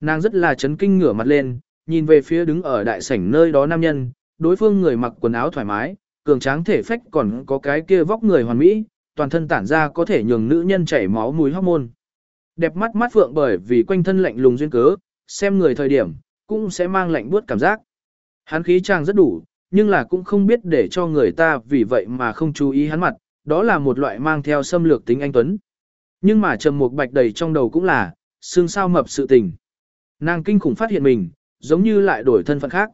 Nàng rất là chấn kinh ngửa mặt lên, nhìn về phía đứng ở đại sảnh nơi đó nam nhân, đối phương người mặc quần áo thoải mái, cường tráng thể phách còn có cái kia vóc người hoàn mỹ, toàn thân tản ra có thể nhường nữ nhân chảy máu mùi hormone. Đẹp mắt mắt phượng bởi vì quanh thân lạnh lùng duyên cớ, xem người thời điểm, cũng sẽ mang lạnh buốt cảm giác. Hắn khí chàng rất đủ, nhưng là cũng không biết để cho người ta vì vậy mà không chú ý hắn mặt, đó là một loại mang theo xâm lược tính anh Tuấn. Nhưng mà trầm mục bạch đầy trong đầu cũng là, xương sao mập sự tình. Nàng kinh khủng phát hiện mình, giống như lại đổi thân phận khác.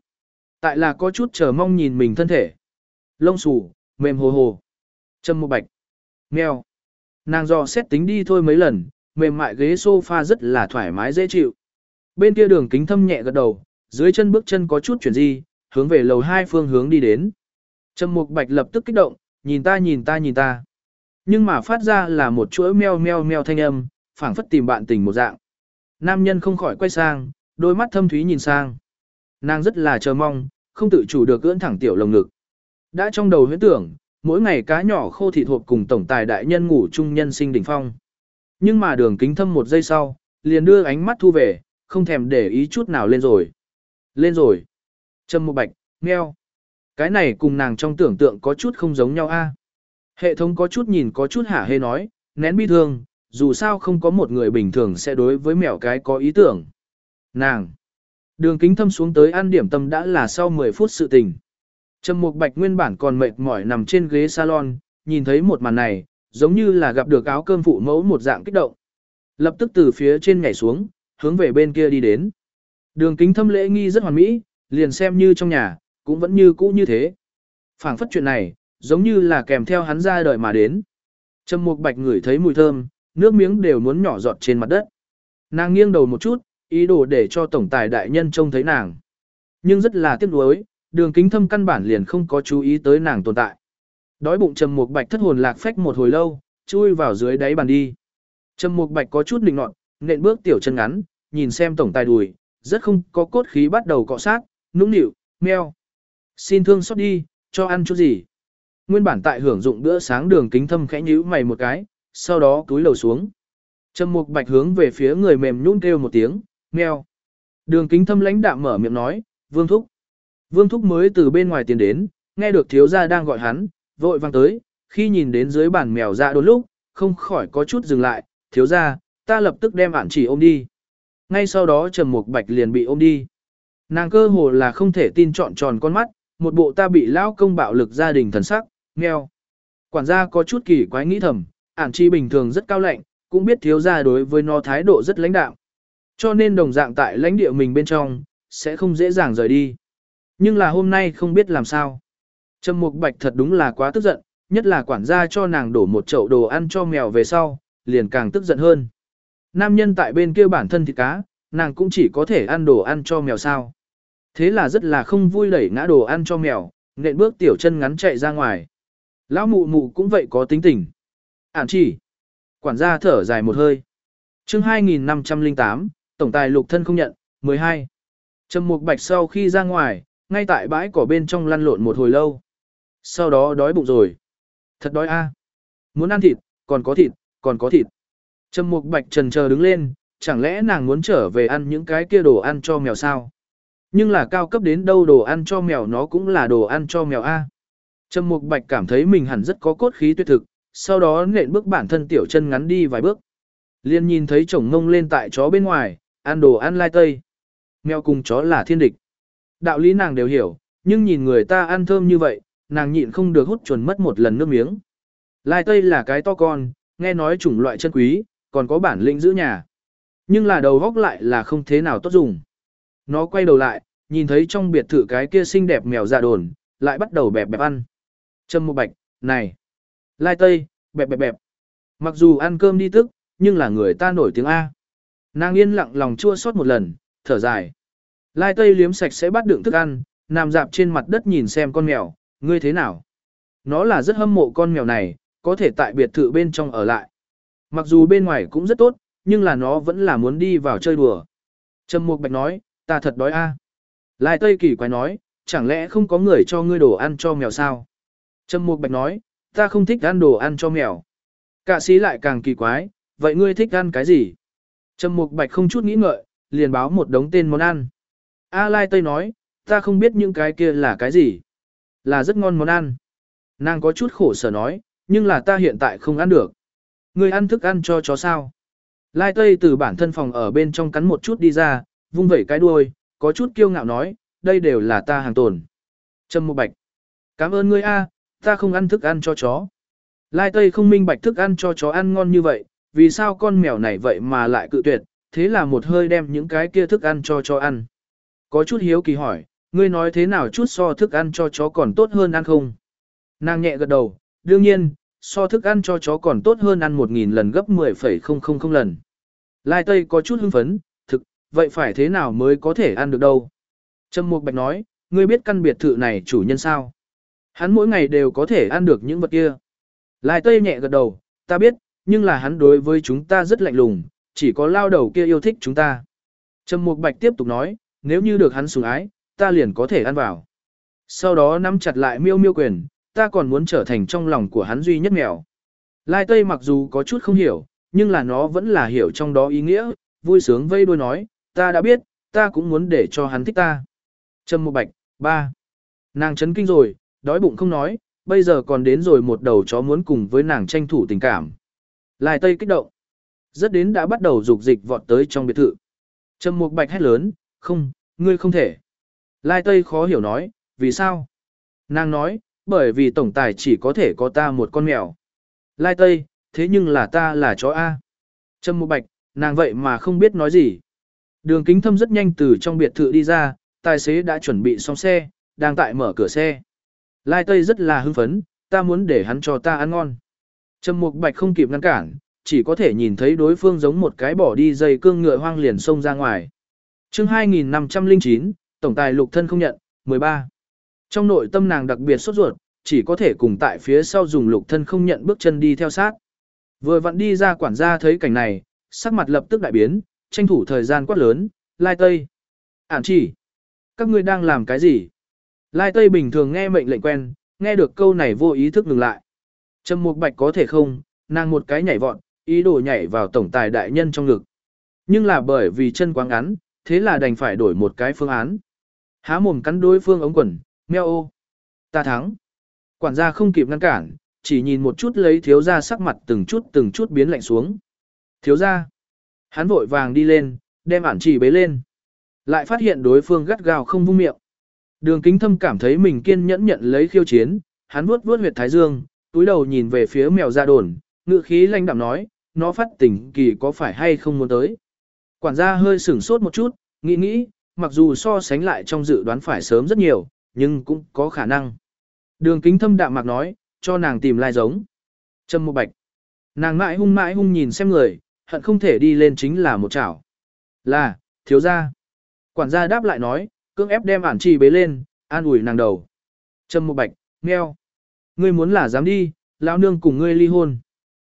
Tại là có chút chờ mong nhìn mình thân thể. Lông xù, mềm hồ hồ. Châm một bạch. Mèo. Nàng dò xét tính đi thôi mấy lần, mềm mại ghế sofa rất là thoải mái dễ chịu. Bên kia đường kính thâm nhẹ gật đầu, dưới chân bước chân có chút chuyển di, hướng về lầu hai phương hướng đi đến. Trầm Mục Bạch lập tức kích động, nhìn ta nhìn ta nhìn ta. Nhưng mà phát ra là một chuỗi meo meo meo thanh âm, phảng phất tìm bạn tình một dạng. Nam nhân không khỏi quay sang, đôi mắt thâm thúy nhìn sang. Nàng rất là chờ mong, không tự chủ được ưỡn thẳng tiểu lồng ngực. Đã trong đầu huyễn tưởng, mỗi ngày cá nhỏ khô thịt hộp cùng tổng tài đại nhân ngủ chung nhân sinh đỉnh phong. Nhưng mà đường kính thâm một giây sau, liền đưa ánh mắt thu về, không thèm để ý chút nào lên rồi. Lên rồi. Trâm một bạch, meo. Cái này cùng nàng trong tưởng tượng có chút không giống nhau a. Hệ thống có chút nhìn có chút hả hê nói, nén bi thương, dù sao không có một người bình thường sẽ đối với mèo cái có ý tưởng. Nàng. Đường kính thâm xuống tới ăn điểm tâm đã là sau 10 phút sự tình. Trầm Mục Bạch nguyên bản còn mệt mỏi nằm trên ghế salon, nhìn thấy một màn này, giống như là gặp được áo cơm phụ mẫu một dạng kích động. Lập tức từ phía trên nhảy xuống, hướng về bên kia đi đến. Đường kính thâm lễ nghi rất hoàn mỹ, liền xem như trong nhà, cũng vẫn như cũ như thế. phảng phất chuyện này, giống như là kèm theo hắn ra đời mà đến. Trầm Mục Bạch ngửi thấy mùi thơm, nước miếng đều muốn nhỏ giọt trên mặt đất. Nàng nghiêng đầu một chút, ý đồ để cho tổng tài đại nhân trông thấy nàng. Nhưng rất là tiếc nuối, đường kính thâm căn bản liền không có chú ý tới nàng tồn tại. Đói bụng Trầm Mục Bạch thất hồn lạc phách một hồi lâu, chui vào dưới đáy bàn đi. Trầm Mục Bạch có chút định nọt, nện bước tiểu chân ngắn, nhìn xem tổng tài đùi, rất không có cốt khí bắt đầu cọ sát, nũng nịu, meo. Xin thương xót đi, cho ăn chút gì. Nguyên bản tại hưởng dụng bữa sáng đường kính thâm khẽ nhíu mày một cái, sau đó túi lầu xuống. Trầm Mục Bạch hướng về phía người mềm nhún kêu một tiếng, meo. Đường kính thâm lãnh đạm mở miệng nói, Vương Thúc. Vương Thúc mới từ bên ngoài tiến đến, nghe được thiếu gia đang gọi hắn, vội vang tới, khi nhìn đến dưới bàn mèo dạ ra đột lúc, không khỏi có chút dừng lại, thiếu gia, ta lập tức đem ản chỉ ôm đi. Ngay sau đó Trầm Mục Bạch liền bị ôm đi. Nàng cơ hồ là không thể tin trọn tròn con mắt, một bộ ta bị lão công bạo lực gia đình thần sắc, nghèo. Quản gia có chút kỳ quái nghĩ thầm, ản chi bình thường rất cao lạnh, cũng biết thiếu gia đối với nó thái độ rất lãnh đạo. Cho nên đồng dạng tại lãnh địa mình bên trong, sẽ không dễ dàng rời đi. Nhưng là hôm nay không biết làm sao. Trầm Mục Bạch thật đúng là quá tức giận, nhất là quản gia cho nàng đổ một chậu đồ ăn cho mèo về sau, liền càng tức giận hơn. Nam nhân tại bên kia bản thân thịt cá, nàng cũng chỉ có thể ăn đồ ăn cho mèo sao. Thế là rất là không vui đẩy ngã đồ ăn cho mèo, nện bước tiểu chân ngắn chạy ra ngoài. Lão mụ mụ cũng vậy có tính tình. Ản chỉ. Quản gia thở dài một hơi. chương 2508, tổng tài lục thân không nhận, 12. Trầm mục bạch sau khi ra ngoài, ngay tại bãi cỏ bên trong lăn lộn một hồi lâu. Sau đó đói bụng rồi. Thật đói a Muốn ăn thịt, còn có thịt, còn có thịt. Trầm mục bạch trần chờ đứng lên, chẳng lẽ nàng muốn trở về ăn những cái kia đồ ăn cho mèo sao? Nhưng là cao cấp đến đâu đồ ăn cho mèo nó cũng là đồ ăn cho mèo A. Trầm Mục Bạch cảm thấy mình hẳn rất có cốt khí tuyệt thực, sau đó nện bước bản thân tiểu chân ngắn đi vài bước. Liên nhìn thấy chồng ngông lên tại chó bên ngoài, ăn đồ ăn lai tây. Mèo cùng chó là thiên địch. Đạo lý nàng đều hiểu, nhưng nhìn người ta ăn thơm như vậy, nàng nhịn không được hút chuẩn mất một lần nước miếng. Lai tây là cái to con, nghe nói chủng loại chân quý, còn có bản lĩnh giữ nhà. Nhưng là đầu góc lại là không thế nào tốt dùng. Nó quay đầu lại, nhìn thấy trong biệt thự cái kia xinh đẹp mèo già đồn, lại bắt đầu bẹp bẹp ăn. Trâm một bạch, này, lai tây, bẹp bẹp bẹp. Mặc dù ăn cơm đi tức, nhưng là người ta nổi tiếng A. Nàng yên lặng lòng chua xót một lần, thở dài. Lai tây liếm sạch sẽ bắt đựng thức ăn, nằm dạp trên mặt đất nhìn xem con mèo, ngươi thế nào? Nó là rất hâm mộ con mèo này, có thể tại biệt thự bên trong ở lại. Mặc dù bên ngoài cũng rất tốt, nhưng là nó vẫn là muốn đi vào chơi đùa. Trầm Mục Bạch nói, ta thật đói a. Lai Tây Kỳ quái nói, chẳng lẽ không có người cho ngươi đồ ăn cho mèo sao? Trầm Mục Bạch nói, ta không thích ăn đồ ăn cho mèo. Cạ sĩ lại càng kỳ quái, vậy ngươi thích ăn cái gì? Trầm Mục Bạch không chút nghĩ ngợi, liền báo một đống tên món ăn. A Lai Tây nói, ta không biết những cái kia là cái gì. Là rất ngon món ăn. Nàng có chút khổ sở nói, nhưng là ta hiện tại không ăn được. Ngươi ăn thức ăn cho chó sao. Lai Tây từ bản thân phòng ở bên trong cắn một chút đi ra, vung vẩy cái đuôi, có chút kiêu ngạo nói, đây đều là ta hàng tồn. Trâm Mục Bạch. Cảm ơn ngươi a, ta không ăn thức ăn cho chó. Lai Tây không minh bạch thức ăn cho chó ăn ngon như vậy, vì sao con mèo này vậy mà lại cự tuyệt, thế là một hơi đem những cái kia thức ăn cho chó ăn. Có chút hiếu kỳ hỏi, ngươi nói thế nào chút so thức ăn cho chó còn tốt hơn ăn không? Nàng nhẹ gật đầu, đương nhiên, so thức ăn cho chó còn tốt hơn ăn 1.000 lần gấp 10,000 lần. Lai Tây có chút hưng phấn, thực, vậy phải thế nào mới có thể ăn được đâu? Trâm Mục Bạch nói, ngươi biết căn biệt thự này chủ nhân sao? Hắn mỗi ngày đều có thể ăn được những vật kia. Lai Tây nhẹ gật đầu, ta biết, nhưng là hắn đối với chúng ta rất lạnh lùng, chỉ có lao đầu kia yêu thích chúng ta. Trầm Mục Bạch tiếp tục nói, nếu như được hắn sủng ái, ta liền có thể ăn vào. Sau đó nắm chặt lại miêu miêu quyền, ta còn muốn trở thành trong lòng của hắn duy nhất mèo. Lai Tây mặc dù có chút không hiểu, nhưng là nó vẫn là hiểu trong đó ý nghĩa, vui sướng vây đuôi nói, ta đã biết, ta cũng muốn để cho hắn thích ta. Trầm Mục Bạch, ba. Nàng chấn kinh rồi, đói bụng không nói, bây giờ còn đến rồi một đầu chó muốn cùng với nàng tranh thủ tình cảm. Lai Tây kích động. Rất đến đã bắt đầu dục dịch vọt tới trong biệt thự. Trầm Mục Bạch hét lớn, không, ngươi không thể. Lai Tây khó hiểu nói, vì sao? Nàng nói, bởi vì tổng tài chỉ có thể có ta một con mèo. Lai Tây, thế nhưng là ta là chó A. Trầm Mục Bạch, nàng vậy mà không biết nói gì. Đường kính thâm rất nhanh từ trong biệt thự đi ra, tài xế đã chuẩn bị xong xe, đang tại mở cửa xe. Lai Tây rất là hưng phấn, ta muốn để hắn cho ta ăn ngon. Trầm Mục Bạch không kịp ngăn cản, chỉ có thể nhìn thấy đối phương giống một cái bỏ đi dây cương ngựa hoang liền xông ra ngoài. Chương 2509, tổng tài lục thân không nhận, 13. Trong nội tâm nàng đặc biệt sốt ruột, chỉ có thể cùng tại phía sau dùng lục thân không nhận bước chân đi theo sát. Vừa vặn đi ra quản gia thấy cảnh này, sắc mặt lập tức đại biến, tranh thủ thời gian quát lớn, lai tây. Ản chỉ. Các ngươi đang làm cái gì? Lai Tây bình thường nghe mệnh lệnh quen, nghe được câu này vô ý thức ngừng lại. Trầm Mục Bạch có thể không, nàng một cái nhảy vọt, ý đồ nhảy vào tổng tài đại nhân trong ngực. Nhưng là bởi vì chân quá ngắn, thế là đành phải đổi một cái phương án. Há mồm cắn đối phương ống quần, meo ô. Ta thắng. Quản gia không kịp ngăn cản, chỉ nhìn một chút lấy thiếu gia sắc mặt từng chút từng chút biến lạnh xuống. Thiếu gia. Hắn vội vàng đi lên, đem ản chỉ bế lên. Lại phát hiện đối phương gắt gao không vung miệng. Đường kính thâm cảm thấy mình kiên nhẫn nhận lấy khiêu chiến, hắn vuốt vuốt huyệt thái dương, túi đầu nhìn về phía mèo ra đồn, ngựa khí lanh đạm nói, nó phát tỉnh kỳ có phải hay không muốn tới. Quản gia hơi sửng sốt một chút, nghĩ nghĩ, mặc dù so sánh lại trong dự đoán phải sớm rất nhiều, nhưng cũng có khả năng. Đường kính thâm đạm mạc nói, cho nàng tìm lai giống. Trâm một bạch. Nàng mãi hung mãi hung nhìn xem người, hận không thể đi lên chính là một chảo. Là, thiếu gia. Quản gia đáp lại nói, cưỡng ép đem ản trì bế lên, an ủi nàng đầu. Trâm một bạch, nghèo. Ngươi muốn là dám đi, lão nương cùng ngươi ly hôn.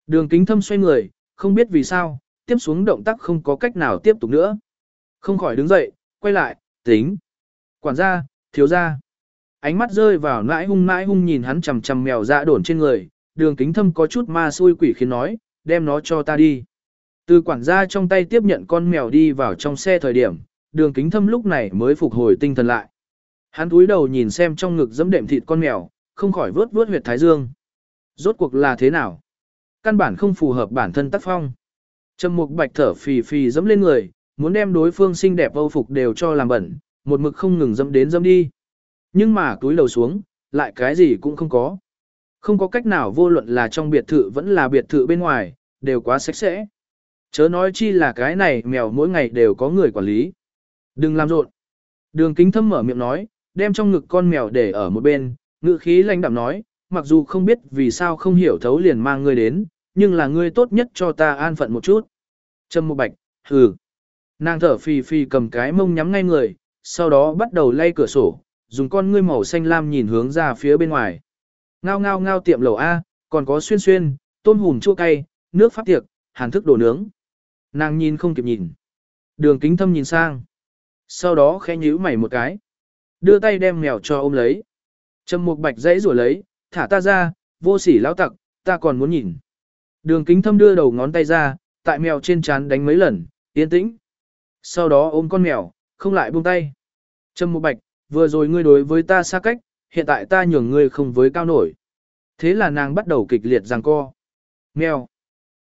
Đường kính thâm xoay người, không biết vì sao, tiếp xuống động tác không có cách nào tiếp tục nữa. Không khỏi đứng dậy, quay lại, tính. Quản gia, thiếu gia. Ánh mắt rơi vào nãi hung nãi hung nhìn hắn chầm chầm mèo dạ đổn trên người, đường kính thâm có chút ma xui quỷ khiến nói, đem nó cho ta đi. Từ quản gia trong tay tiếp nhận con mèo đi vào trong xe thời điểm, đường kính thâm lúc này mới phục hồi tinh thần lại. Hắn túi đầu nhìn xem trong ngực dẫm đệm thịt con mèo, không khỏi vớt vớt huyệt thái dương. Rốt cuộc là thế nào? Căn bản không phù hợp bản thân tác phong. Trầm mục bạch thở phì phì dẫm lên người, muốn đem đối phương xinh đẹp âu phục đều cho làm bẩn, một mực không ngừng dẫm đến dẫm đi. Nhưng mà túi đầu xuống, lại cái gì cũng không có. Không có cách nào vô luận là trong biệt thự vẫn là biệt thự bên ngoài, đều quá sạch sẽ. Chớ nói chi là cái này mèo mỗi ngày đều có người quản lý. Đừng làm rộn. Đường kính thâm mở miệng nói, đem trong ngực con mèo để ở một bên, ngự khí lãnh đạm nói, mặc dù không biết vì sao không hiểu thấu liền mang ngươi đến, nhưng là ngươi tốt nhất cho ta an phận một chút. Trâm Mục bạch, hừ. Nàng thở phì phì cầm cái mông nhắm ngay người, sau đó bắt đầu lay cửa sổ, dùng con ngươi màu xanh lam nhìn hướng ra phía bên ngoài. Ngao ngao ngao tiệm lẩu A, còn có xuyên xuyên, tôm hùm chua cay, nước pháp tiệc, hàn thức đồ nướng. Nàng nhìn không kịp nhìn. Đường kính thâm nhìn sang. Sau đó khẽ nhíu mày một cái. Đưa tay đem mèo cho ôm lấy. Trầm mục bạch dãy rủa lấy, thả ta ra, vô sỉ lão tặc, ta còn muốn nhìn. Đường kính thâm đưa đầu ngón tay ra, tại mèo trên trán đánh mấy lần, yên tĩnh. Sau đó ôm con mèo, không lại buông tay. Trâm Mục Bạch, vừa rồi ngươi đối với ta xa cách, hiện tại ta nhường ngươi không với cao nổi. Thế là nàng bắt đầu kịch liệt giằng co. Mèo.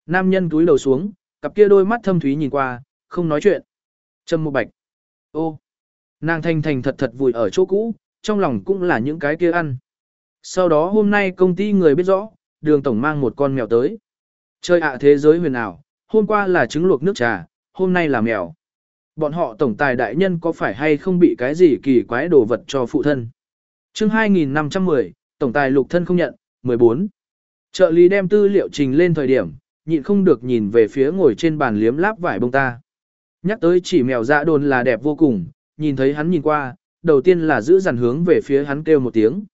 Nam nhân túi đầu xuống, cặp kia đôi mắt thâm thúy nhìn qua, không nói chuyện. Trâm Mục Bạch. Ô. Nàng thanh thành thật thật vùi ở chỗ cũ, trong lòng cũng là những cái kia ăn. Sau đó hôm nay công ty người biết rõ, đường tổng mang một con mèo tới. Chơi ạ thế giới huyền ảo, hôm qua là trứng luộc nước trà, hôm nay là mèo. Bọn họ tổng tài đại nhân có phải hay không bị cái gì kỳ quái đồ vật cho phụ thân. chương 2510, tổng tài lục thân không nhận, 14. Trợ lý đem tư liệu trình lên thời điểm, nhịn không được nhìn về phía ngồi trên bàn liếm láp vải bông ta. Nhắc tới chỉ mèo dạ đồn là đẹp vô cùng, nhìn thấy hắn nhìn qua, đầu tiên là giữ dằn hướng về phía hắn kêu một tiếng.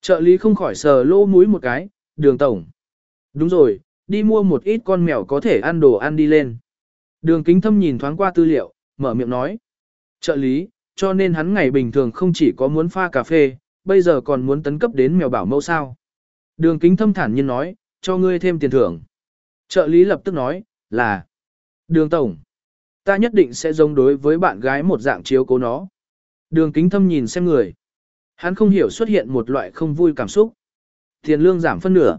Trợ lý không khỏi sờ lỗ mũi một cái, đường tổng. Đúng rồi, đi mua một ít con mèo có thể ăn đồ ăn đi lên. Đường kính thâm nhìn thoáng qua tư liệu, mở miệng nói. Trợ lý, cho nên hắn ngày bình thường không chỉ có muốn pha cà phê, bây giờ còn muốn tấn cấp đến mèo bảo mẫu sao. Đường kính thâm thản nhiên nói, cho ngươi thêm tiền thưởng. Trợ lý lập tức nói, là, đường tổng, ta nhất định sẽ giống đối với bạn gái một dạng chiếu cố nó. Đường kính thâm nhìn xem người. Hắn không hiểu xuất hiện một loại không vui cảm xúc. Tiền lương giảm phân nửa.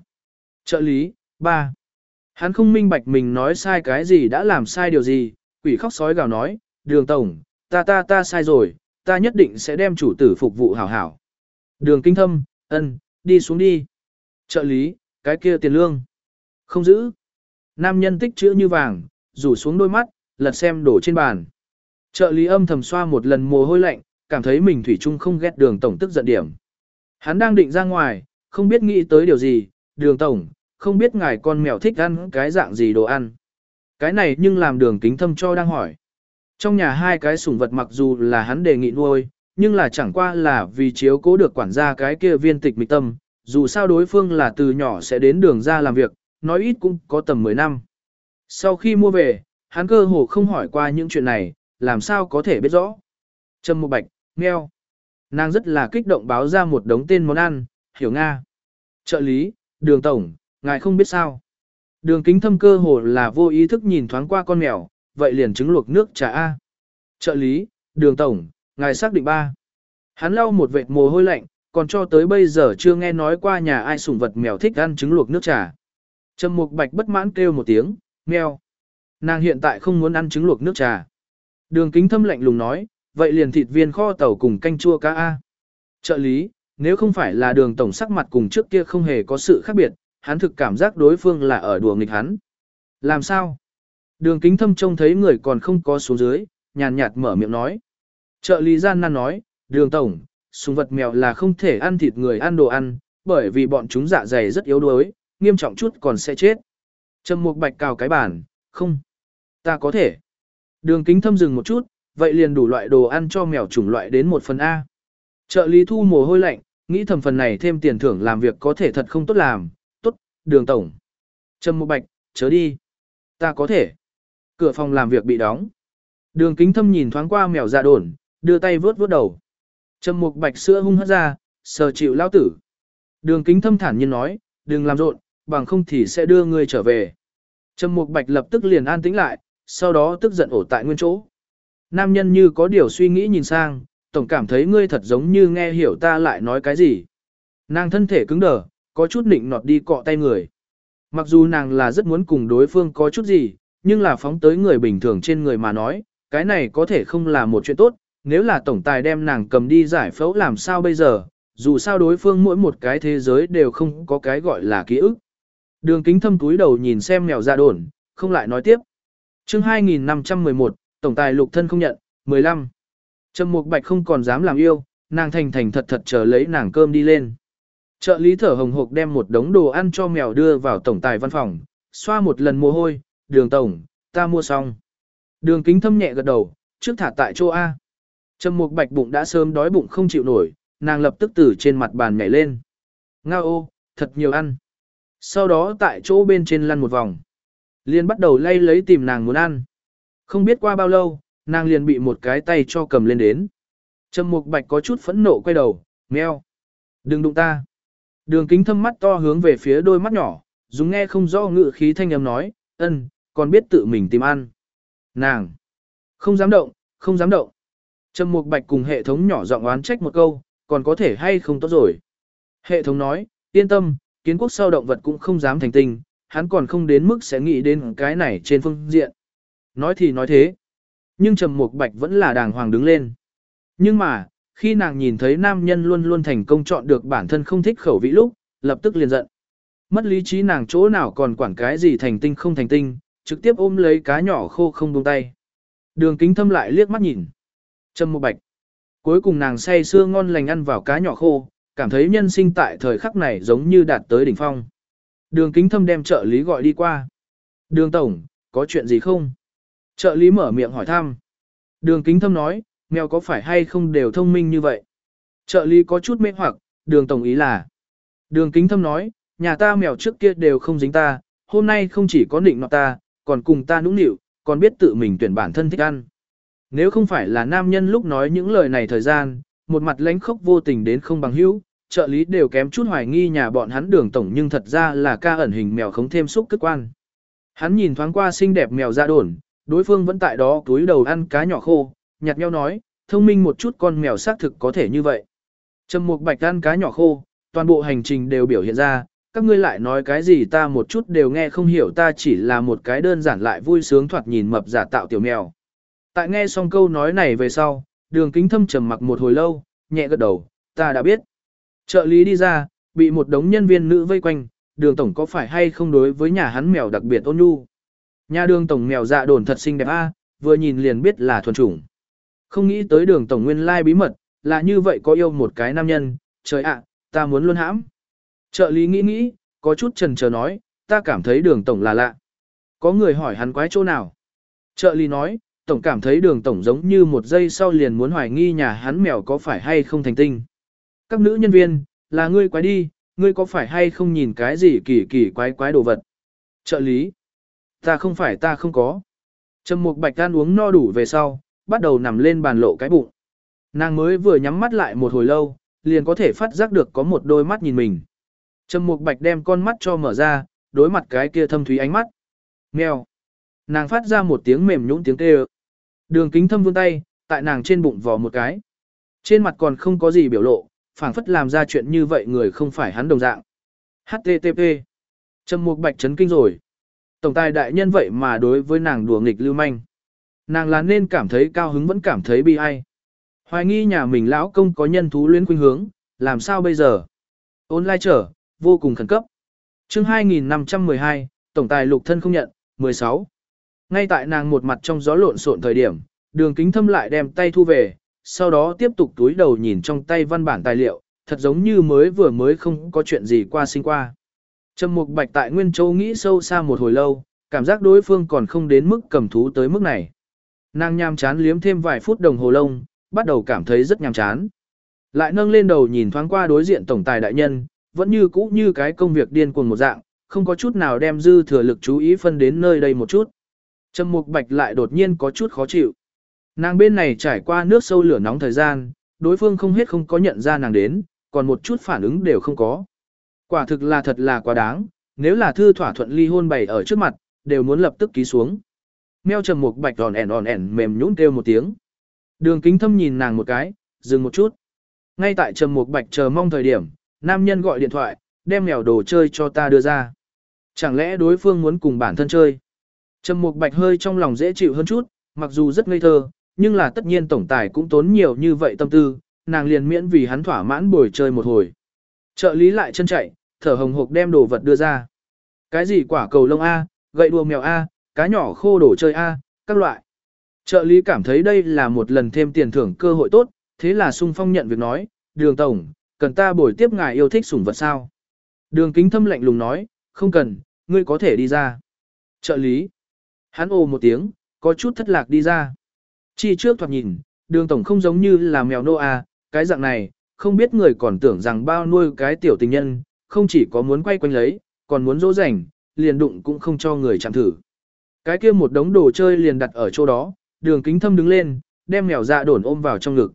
Trợ lý, ba. Hắn không minh bạch mình nói sai cái gì đã làm sai điều gì, quỷ khóc sói gào nói, đường tổng, ta ta ta sai rồi, ta nhất định sẽ đem chủ tử phục vụ hảo hảo. Đường kinh thâm, ân, đi xuống đi. Trợ lý, cái kia tiền lương. Không giữ. Nam nhân tích chữ như vàng, rủ xuống đôi mắt, lật xem đổ trên bàn. Trợ lý âm thầm xoa một lần mồ hôi lạnh, cảm thấy mình thủy chung không ghét đường tổng tức giận điểm. Hắn đang định ra ngoài, không biết nghĩ tới điều gì, đường tổng, không biết ngài con mèo thích ăn cái dạng gì đồ ăn. Cái này nhưng làm đường kính thâm cho đang hỏi. Trong nhà hai cái sủng vật mặc dù là hắn đề nghị nuôi, nhưng là chẳng qua là vì chiếu cố được quản gia cái kia viên tịch mịch tâm, dù sao đối phương là từ nhỏ sẽ đến đường ra làm việc, nói ít cũng có tầm 10 năm. Sau khi mua về, hắn cơ hồ không hỏi qua những chuyện này, làm sao có thể biết rõ. Trầm Mục bạch, meo. Nàng rất là kích động báo ra một đống tên món ăn, hiểu Nga. Trợ lý, đường tổng, ngài không biết sao. Đường kính thâm cơ hồ là vô ý thức nhìn thoáng qua con mèo, vậy liền trứng luộc nước trà A. Trợ lý, đường tổng, ngài xác định ba. Hắn lau một vệt mồ hôi lạnh, còn cho tới bây giờ chưa nghe nói qua nhà ai sủng vật mèo thích ăn trứng luộc nước trà. Trầm mục bạch bất mãn kêu một tiếng, mèo. Nàng hiện tại không muốn ăn trứng luộc nước trà. Đường kính thâm lạnh lùng nói, vậy liền thịt viên kho tàu cùng canh chua cá A. Trợ lý, nếu không phải là đường tổng sắc mặt cùng trước kia không hề có sự khác biệt, hắn thực cảm giác đối phương là ở đùa nghịch hắn. Làm sao? Đường kính thâm trông thấy người còn không có xuống dưới, nhàn nhạt mở miệng nói. Trợ lý gian nan nói, đường tổng, súng vật mèo là không thể ăn thịt người ăn đồ ăn, bởi vì bọn chúng dạ dày rất yếu đuối, nghiêm trọng chút còn sẽ chết. Trầm mục bạch cào cái bản, không. Ta có thể. Đường kính thâm dừng một chút, vậy liền đủ loại đồ ăn cho mèo chủng loại đến một phần A. Trợ lý thu mồ hôi lạnh, nghĩ thầm phần này thêm tiền thưởng làm việc có thể thật không tốt làm, tốt, đường tổng. Trầm mục bạch, chớ đi. Ta có thể. Cửa phòng làm việc bị đóng. Đường kính thâm nhìn thoáng qua mèo dạ đồn, đưa tay vướt vướt đầu. Trầm mục bạch sữa hung hất ra, sờ chịu lao tử. Đường kính thâm thản nhiên nói, đừng làm rộn, bằng không thì sẽ đưa ngươi trở về. Trầm mục bạch lập tức liền an tĩnh lại, sau đó tức giận ổ tại nguyên chỗ. Nam nhân như có điều suy nghĩ nhìn sang, tổng cảm thấy ngươi thật giống như nghe hiểu ta lại nói cái gì. Nàng thân thể cứng đờ, có chút nịnh nọt đi cọ tay người. Mặc dù nàng là rất muốn cùng đối phương có chút gì, nhưng là phóng tới người bình thường trên người mà nói, cái này có thể không là một chuyện tốt, nếu là tổng tài đem nàng cầm đi giải phẫu làm sao bây giờ, dù sao đối phương mỗi một cái thế giới đều không có cái gọi là ký ức. Đường kính thâm túi đầu nhìn xem mèo ra đồn, không lại nói tiếp chương 2511, tổng tài lục thân không nhận, 15. Trầm Mục Bạch không còn dám làm yêu, nàng thành thành thật thật chờ lấy nàng cơm đi lên. Trợ lý thở hồng hộc đem một đống đồ ăn cho mèo đưa vào tổng tài văn phòng, xoa một lần mồ hôi, đường tổng, ta mua xong. Đường kính thâm nhẹ gật đầu, trước thả tại chỗ A. Trầm Mục Bạch bụng đã sớm đói bụng không chịu nổi, nàng lập tức từ trên mặt bàn nhảy lên. Ngao ô, thật nhiều ăn. Sau đó tại chỗ bên trên lăn một vòng. Liên bắt đầu lay lấy tìm nàng muốn ăn. Không biết qua bao lâu, nàng liền bị một cái tay cho cầm lên đến. Trầm Mục Bạch có chút phẫn nộ quay đầu, meo. Đừng đụng ta. Đường kính thâm mắt to hướng về phía đôi mắt nhỏ, dùng nghe không rõ ngự khí thanh âm nói, ân, còn biết tự mình tìm ăn. Nàng. Không dám động, không dám động. Trầm Mục Bạch cùng hệ thống nhỏ giọng oán trách một câu, còn có thể hay không tốt rồi. Hệ thống nói, yên tâm, kiến quốc sau động vật cũng không dám thành tinh, hắn còn không đến mức sẽ nghĩ đến cái này trên phương diện. Nói thì nói thế. Nhưng Trầm Mục Bạch vẫn là đàng hoàng đứng lên. Nhưng mà, khi nàng nhìn thấy nam nhân luôn luôn thành công chọn được bản thân không thích khẩu vị lúc, lập tức liền giận. Mất lý trí nàng chỗ nào còn quản cái gì thành tinh không thành tinh, trực tiếp ôm lấy cá nhỏ khô không buông tay. Đường kính thâm lại liếc mắt nhìn. Trầm Mục Bạch. Cuối cùng nàng say sưa ngon lành ăn vào cá nhỏ khô, cảm thấy nhân sinh tại thời khắc này giống như đạt tới đỉnh phong. Đường kính thâm đem trợ lý gọi đi qua. Đường tổng, có chuyện gì không? Trợ lý mở miệng hỏi thăm. Đường kính thâm nói, mèo có phải hay không đều thông minh như vậy? Trợ lý có chút mê hoặc, đường tổng ý là. Đường kính thâm nói, nhà ta mèo trước kia đều không dính ta, hôm nay không chỉ có nịnh nọt ta, còn cùng ta nũng nịu, còn biết tự mình tuyển bản thân thích ăn. Nếu không phải là nam nhân lúc nói những lời này thời gian, một mặt lãnh khốc vô tình đến không bằng hữu, trợ lý đều kém chút hoài nghi nhà bọn hắn đường tổng nhưng thật ra là ca ẩn hình mèo khống thêm xúc cất quan. Hắn nhìn thoáng qua xinh đẹp mèo ra đồn, đối phương vẫn tại đó túi đầu ăn cá nhỏ khô, nhạt nhau nói, thông minh một chút con mèo xác thực có thể như vậy. Trầm mục bạch ăn cá nhỏ khô, toàn bộ hành trình đều biểu hiện ra, các ngươi lại nói cái gì ta một chút đều nghe không hiểu ta chỉ là một cái đơn giản lại vui sướng thoạt nhìn mập giả tạo tiểu mèo. Tại nghe xong câu nói này về sau, đường kính thâm trầm mặc một hồi lâu, nhẹ gật đầu, ta đã biết. Trợ lý đi ra, bị một đống nhân viên nữ vây quanh, đường tổng có phải hay không đối với nhà hắn mèo đặc biệt ôn nhu. Nhà đường tổng mèo dạ đồn thật xinh đẹp a, vừa nhìn liền biết là thuần chủng. Không nghĩ tới đường tổng nguyên lai bí mật, là như vậy có yêu một cái nam nhân, trời ạ, ta muốn luôn hãm. Trợ lý nghĩ nghĩ, có chút trần chờ nói, ta cảm thấy đường tổng là lạ. Có người hỏi hắn quái chỗ nào. Trợ lý nói, tổng cảm thấy đường tổng giống như một giây sau liền muốn hoài nghi nhà hắn mèo có phải hay không thành tinh. Các nữ nhân viên, là ngươi quái đi, ngươi có phải hay không nhìn cái gì kỳ kỳ quái quái đồ vật. Trợ lý, ta không phải ta không có. Trầm mục bạch ăn uống no đủ về sau, bắt đầu nằm lên bàn lộ cái bụng. Nàng mới vừa nhắm mắt lại một hồi lâu, liền có thể phát giác được có một đôi mắt nhìn mình. Trầm mục bạch đem con mắt cho mở ra, đối mặt cái kia thâm thúy ánh mắt. Mèo. Nàng phát ra một tiếng mềm nhũn tiếng kêu. Đường kính thâm vươn tay, tại nàng trên bụng vò một cái. Trên mặt còn không có gì biểu lộ, phảng phất làm ra chuyện như vậy người không phải hắn đồng dạng. HTTP. Trầm mục bạch chấn kinh rồi. Tổng tài đại nhân vậy mà đối với nàng đùa nghịch lưu manh. Nàng là nên cảm thấy cao hứng vẫn cảm thấy bi ai. Hoài nghi nhà mình lão công có nhân thú luyến khuynh hướng, làm sao bây giờ? Online trở, vô cùng khẩn cấp. chương 2512, Tổng tài lục thân không nhận, 16. Ngay tại nàng một mặt trong gió lộn xộn thời điểm, đường kính thâm lại đem tay thu về, sau đó tiếp tục túi đầu nhìn trong tay văn bản tài liệu, thật giống như mới vừa mới không có chuyện gì qua sinh qua. Trầm Mục Bạch tại Nguyên Châu nghĩ sâu xa một hồi lâu, cảm giác đối phương còn không đến mức cầm thú tới mức này. Nàng nham chán liếm thêm vài phút đồng hồ lông, bắt đầu cảm thấy rất nhàm chán. Lại nâng lên đầu nhìn thoáng qua đối diện tổng tài đại nhân, vẫn như cũ như cái công việc điên cuồng một dạng, không có chút nào đem dư thừa lực chú ý phân đến nơi đây một chút. Trầm Mục Bạch lại đột nhiên có chút khó chịu. Nàng bên này trải qua nước sâu lửa nóng thời gian, đối phương không hết không có nhận ra nàng đến, còn một chút phản ứng đều không có. Quả thực là thật là quá đáng, nếu là thư thỏa thuận ly hôn bày ở trước mặt, đều muốn lập tức ký xuống. Meo trầm một bạch đòn ẻn đòn ẻn mềm nhũn kêu một tiếng. Đường kính thâm nhìn nàng một cái, dừng một chút. Ngay tại trầm một bạch chờ mong thời điểm, nam nhân gọi điện thoại, đem mèo đồ chơi cho ta đưa ra. Chẳng lẽ đối phương muốn cùng bản thân chơi? Trầm một bạch hơi trong lòng dễ chịu hơn chút, mặc dù rất ngây thơ, nhưng là tất nhiên tổng tài cũng tốn nhiều như vậy tâm tư, nàng liền miễn vì hắn thỏa mãn bồi chơi một hồi. Trợ lý lại chân chạy, thở hồng hộc đem đồ vật đưa ra. Cái gì quả cầu lông A, gậy đùa mèo A, cá nhỏ khô đổ chơi A, các loại. Trợ lý cảm thấy đây là một lần thêm tiền thưởng cơ hội tốt, thế là sung phong nhận việc nói, đường tổng, cần ta bồi tiếp ngài yêu thích sủng vật sao. Đường kính thâm lạnh lùng nói, không cần, ngươi có thể đi ra. Trợ lý. Hắn ồ một tiếng, có chút thất lạc đi ra. Chi trước thoạt nhìn, đường tổng không giống như là mèo nô à, cái dạng này, không biết người còn tưởng rằng bao nuôi cái tiểu tình nhân, không chỉ có muốn quay quanh lấy, còn muốn dỗ dành, liền đụng cũng không cho người chạm thử. Cái kia một đống đồ chơi liền đặt ở chỗ đó, đường kính thâm đứng lên, đem mèo dạ đổn ôm vào trong ngực.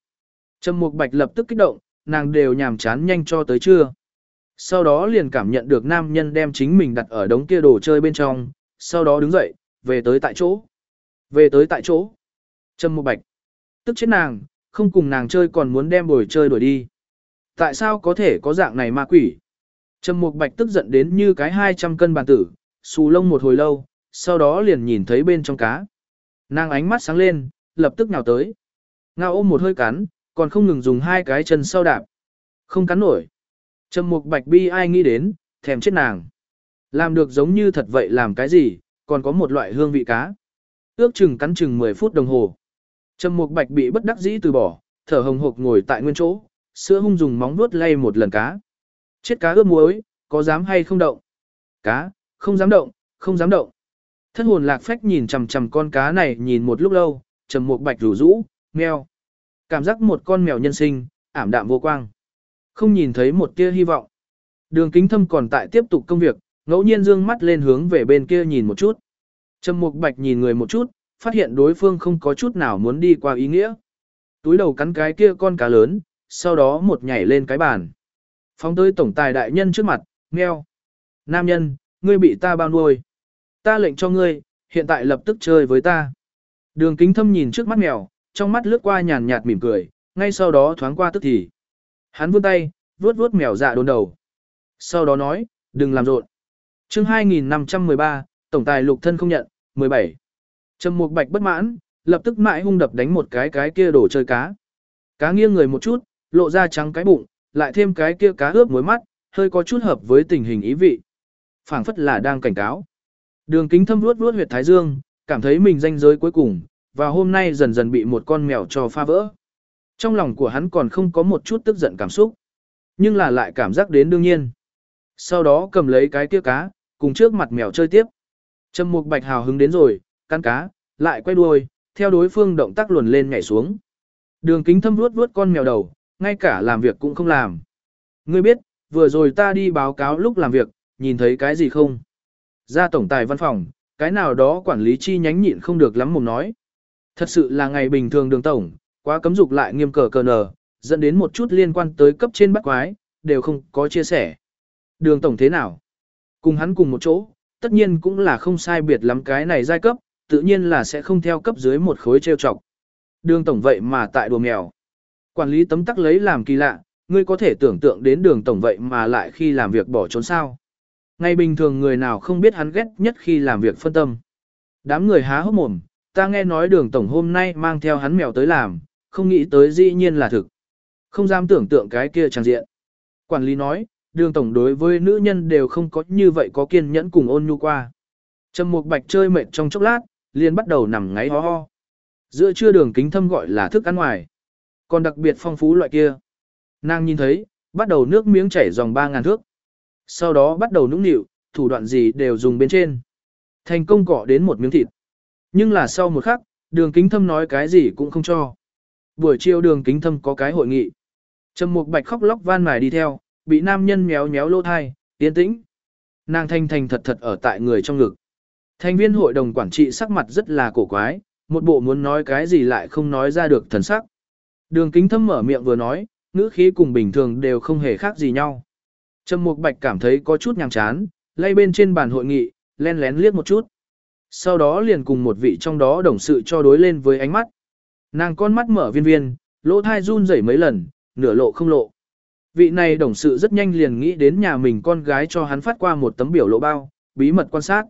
Trầm Mục Bạch lập tức kích động, nàng đều nhàm chán nhanh cho tới trưa. Sau đó liền cảm nhận được nam nhân đem chính mình đặt ở đống kia đồ chơi bên trong, sau đó đứng dậy, về tới tại chỗ. Về tới tại chỗ. Trâm Mục Bạch. Tức chết nàng, không cùng nàng chơi còn muốn đem bồi chơi đuổi đi. Tại sao có thể có dạng này ma quỷ? Trâm Mục Bạch tức giận đến như cái 200 cân bàn tử, xù lông một hồi lâu, sau đó liền nhìn thấy bên trong cá. Nàng ánh mắt sáng lên, lập tức nhào tới. Ngao ôm một hơi cắn, còn không ngừng dùng hai cái chân sau đạp. Không cắn nổi. Trầm Mục Bạch bi ai nghĩ đến, thèm chết nàng. Làm được giống như thật vậy làm cái gì, còn có một loại hương vị cá. Ước chừng cắn chừng 10 phút đồng hồ. Trầm Mục Bạch bị bất đắc dĩ từ bỏ, thở hồng hộc ngồi tại nguyên chỗ, sữa hung dùng móng vuốt lay một lần cá. Chết cá ướp muối, có dám hay không động? Cá, không dám động, không dám động. Thất hồn lạc phách nhìn chằm chằm con cá này nhìn một lúc lâu, Trầm Mục Bạch rủ rũ, meo. Cảm giác một con mèo nhân sinh, ảm đạm vô quang. Không nhìn thấy một tia hy vọng. Đường kính thâm còn tại tiếp tục công việc, ngẫu nhiên dương mắt lên hướng về bên kia nhìn một chút. Trầm Mục Bạch nhìn người một chút, phát hiện đối phương không có chút nào muốn đi qua ý nghĩa. Túi đầu cắn cái kia con cá lớn, sau đó một nhảy lên cái bàn. Phóng tới tổng tài đại nhân trước mặt, meo. Nam nhân, ngươi bị ta bao nuôi. Ta lệnh cho ngươi, hiện tại lập tức chơi với ta. Đường kính thâm nhìn trước mắt mèo, trong mắt lướt qua nhàn nhạt mỉm cười, ngay sau đó thoáng qua tức thì. Hắn vươn tay, vuốt vuốt mèo dạ đồn đầu. Sau đó nói, đừng làm rộn. chương 2513, tổng tài lục thân không nhận, 17. Trầm Mục Bạch bất mãn, lập tức mãi hung đập đánh một cái cái kia đổ chơi cá. Cá nghiêng người một chút, lộ ra trắng cái bụng, lại thêm cái kia cá ướp muối mắt, hơi có chút hợp với tình hình ý vị. Phảng phất là đang cảnh cáo. Đường Kính Thâm vuốt vuốt huyệt thái dương, cảm thấy mình danh giới cuối cùng, và hôm nay dần dần bị một con mèo cho pha vỡ. Trong lòng của hắn còn không có một chút tức giận cảm xúc, nhưng là lại cảm giác đến đương nhiên. Sau đó cầm lấy cái kia cá, cùng trước mặt mèo chơi tiếp. Trầm Mục Bạch hào hứng đến rồi, cắn cá, lại quay đuôi, theo đối phương động tác luồn lên nhảy xuống. Đường kính thâm vuốt vuốt con mèo đầu, ngay cả làm việc cũng không làm. Ngươi biết, vừa rồi ta đi báo cáo lúc làm việc, nhìn thấy cái gì không? Ra tổng tài văn phòng, cái nào đó quản lý chi nhánh nhịn không được lắm mồm nói. Thật sự là ngày bình thường đường tổng, quá cấm dục lại nghiêm cờ cờ nờ, dẫn đến một chút liên quan tới cấp trên bắt quái, đều không có chia sẻ. Đường tổng thế nào? Cùng hắn cùng một chỗ, tất nhiên cũng là không sai biệt lắm cái này giai cấp, tự nhiên là sẽ không theo cấp dưới một khối trêu chọc. Đường tổng vậy mà tại đùa mèo. Quản lý tấm tắc lấy làm kỳ lạ, ngươi có thể tưởng tượng đến đường tổng vậy mà lại khi làm việc bỏ trốn sao. Ngày bình thường người nào không biết hắn ghét nhất khi làm việc phân tâm. Đám người há hốc mồm, ta nghe nói đường tổng hôm nay mang theo hắn mèo tới làm, không nghĩ tới dĩ nhiên là thực. Không dám tưởng tượng cái kia trang diện. Quản lý nói, đường tổng đối với nữ nhân đều không có như vậy có kiên nhẫn cùng ôn nhu qua. Trầm Mục Bạch chơi mệt trong chốc lát, liền bắt đầu nằm ngáy ho ho. Giữa trưa đường kính thâm gọi là thức ăn ngoài. Còn đặc biệt phong phú loại kia. Nàng nhìn thấy, bắt đầu nước miếng chảy dòng ba ngàn thước. Sau đó bắt đầu nũng nịu, thủ đoạn gì đều dùng bên trên. Thành công cọ đến một miếng thịt. Nhưng là sau một khắc, đường kính thâm nói cái gì cũng không cho. Buổi chiều đường kính thâm có cái hội nghị. Trầm Mục Bạch khóc lóc van mài đi theo, bị nam nhân méo méo lô thai, tiến tĩnh. Nàng thanh thanh thật thật ở tại người trong ngực. Thành viên hội đồng quản trị sắc mặt rất là cổ quái, một bộ muốn nói cái gì lại không nói ra được thần sắc. Đường kính thâm mở miệng vừa nói, ngữ khí cùng bình thường đều không hề khác gì nhau. Trầm Mục Bạch cảm thấy có chút nhàm chán, lay bên trên bàn hội nghị, len lén liếc một chút. Sau đó liền cùng một vị trong đó đồng sự cho đối lên với ánh mắt. Nàng con mắt mở viên viên, lỗ thai run rẩy mấy lần, nửa lộ không lộ. Vị này đồng sự rất nhanh liền nghĩ đến nhà mình con gái cho hắn phát qua một tấm biểu lộ bao, bí mật quan sát.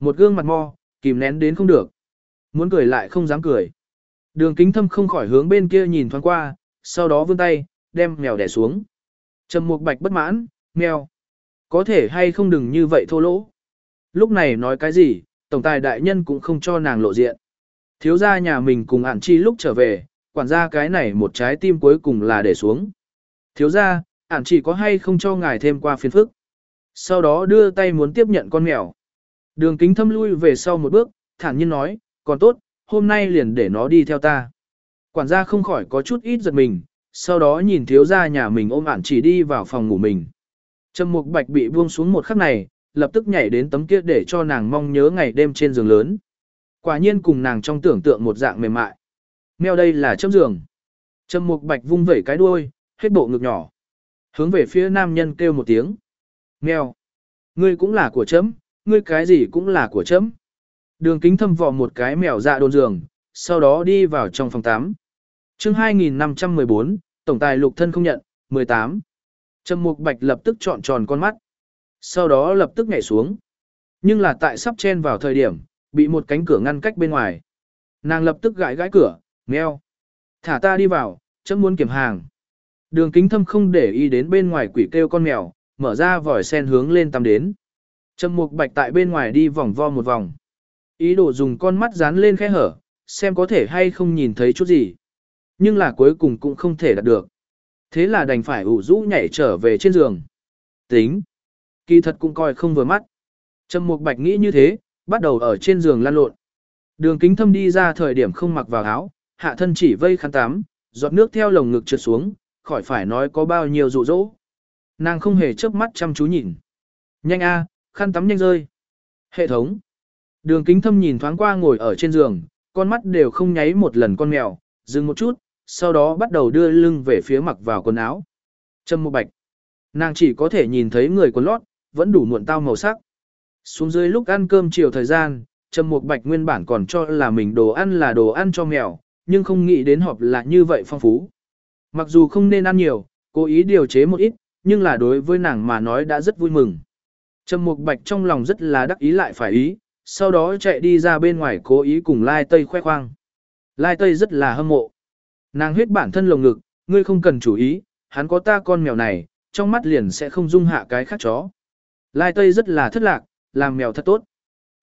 Một gương mặt mo, kìm nén đến không được. Muốn cười lại không dám cười. Đường kính thâm không khỏi hướng bên kia nhìn thoáng qua, sau đó vươn tay, đem mèo đè xuống. Trầm mục bạch bất mãn, mèo. Có thể hay không đừng như vậy thô lỗ. Lúc này nói cái gì, tổng tài đại nhân cũng không cho nàng lộ diện. Thiếu gia nhà mình cùng ản chi lúc trở về, quản gia cái này một trái tim cuối cùng là để xuống. Thiếu gia, ản chỉ có hay không cho ngài thêm qua phiền phức. Sau đó đưa tay muốn tiếp nhận con mèo. Đường kính thâm lui về sau một bước, thản nhiên nói, còn tốt, hôm nay liền để nó đi theo ta. Quản gia không khỏi có chút ít giật mình, sau đó nhìn thiếu gia nhà mình ôm ản chỉ đi vào phòng ngủ mình. Trầm mục bạch bị buông xuống một khắc này, lập tức nhảy đến tấm kia để cho nàng mong nhớ ngày đêm trên giường lớn. Quả nhiên cùng nàng trong tưởng tượng một dạng mềm mại. Mèo đây là chấm giường. Trầm mục bạch vung vẩy cái đuôi, hết bộ ngực nhỏ. Hướng về phía nam nhân kêu một tiếng. Mèo. Ngươi cũng là của chấm, ngươi cái gì cũng là của chấm. Đường kính thâm vò một cái mèo dạ đồn giường, sau đó đi vào trong phòng 8. chương 2514, Tổng tài lục thân không nhận, 18. Trầm Mục Bạch lập tức trọn tròn con mắt. Sau đó lập tức nhảy xuống. Nhưng là tại sắp chen vào thời điểm, bị một cánh cửa ngăn cách bên ngoài. Nàng lập tức gãi gãi cửa, meo. Thả ta đi vào, chấm muốn kiểm hàng. Đường kính thâm không để ý đến bên ngoài quỷ kêu con mèo, mở ra vòi sen hướng lên tắm đến. Trầm mục bạch tại bên ngoài đi vòng vo một vòng. Ý đồ dùng con mắt dán lên khe hở, xem có thể hay không nhìn thấy chút gì. Nhưng là cuối cùng cũng không thể đạt được. Thế là đành phải ủ rũ nhảy trở về trên giường. Tính. Kỳ thật cũng coi không vừa mắt. Trầm mục bạch nghĩ như thế, bắt đầu ở trên giường lăn lộn. Đường kính thâm đi ra thời điểm không mặc vào áo, hạ thân chỉ vây khăn tắm, giọt nước theo lồng ngực trượt xuống, khỏi phải nói có bao nhiêu dụ dỗ. Nàng không hề chớp mắt chăm chú nhìn. Nhanh a, khăn tắm nhanh rơi. Hệ thống. Đường kính thâm nhìn thoáng qua ngồi ở trên giường, con mắt đều không nháy một lần con mèo, dừng một chút, sau đó bắt đầu đưa lưng về phía mặc vào quần áo. Trâm một bạch. Nàng chỉ có thể nhìn thấy người quần lót, vẫn đủ muộn tao màu sắc. Xuống dưới lúc ăn cơm chiều thời gian, Trâm Mục Bạch nguyên bản còn cho là mình đồ ăn là đồ ăn cho mèo, nhưng không nghĩ đến họp là như vậy phong phú. Mặc dù không nên ăn nhiều, cố ý điều chế một ít, nhưng là đối với nàng mà nói đã rất vui mừng. Trầm Mục Bạch trong lòng rất là đắc ý lại phải ý, sau đó chạy đi ra bên ngoài cố ý cùng Lai Tây khoe khoang. Lai Tây rất là hâm mộ. Nàng huyết bản thân lồng ngực, ngươi không cần chú ý, hắn có ta con mèo này, trong mắt liền sẽ không dung hạ cái khác chó. Lai Tây rất là thất lạc, làm mèo thật tốt.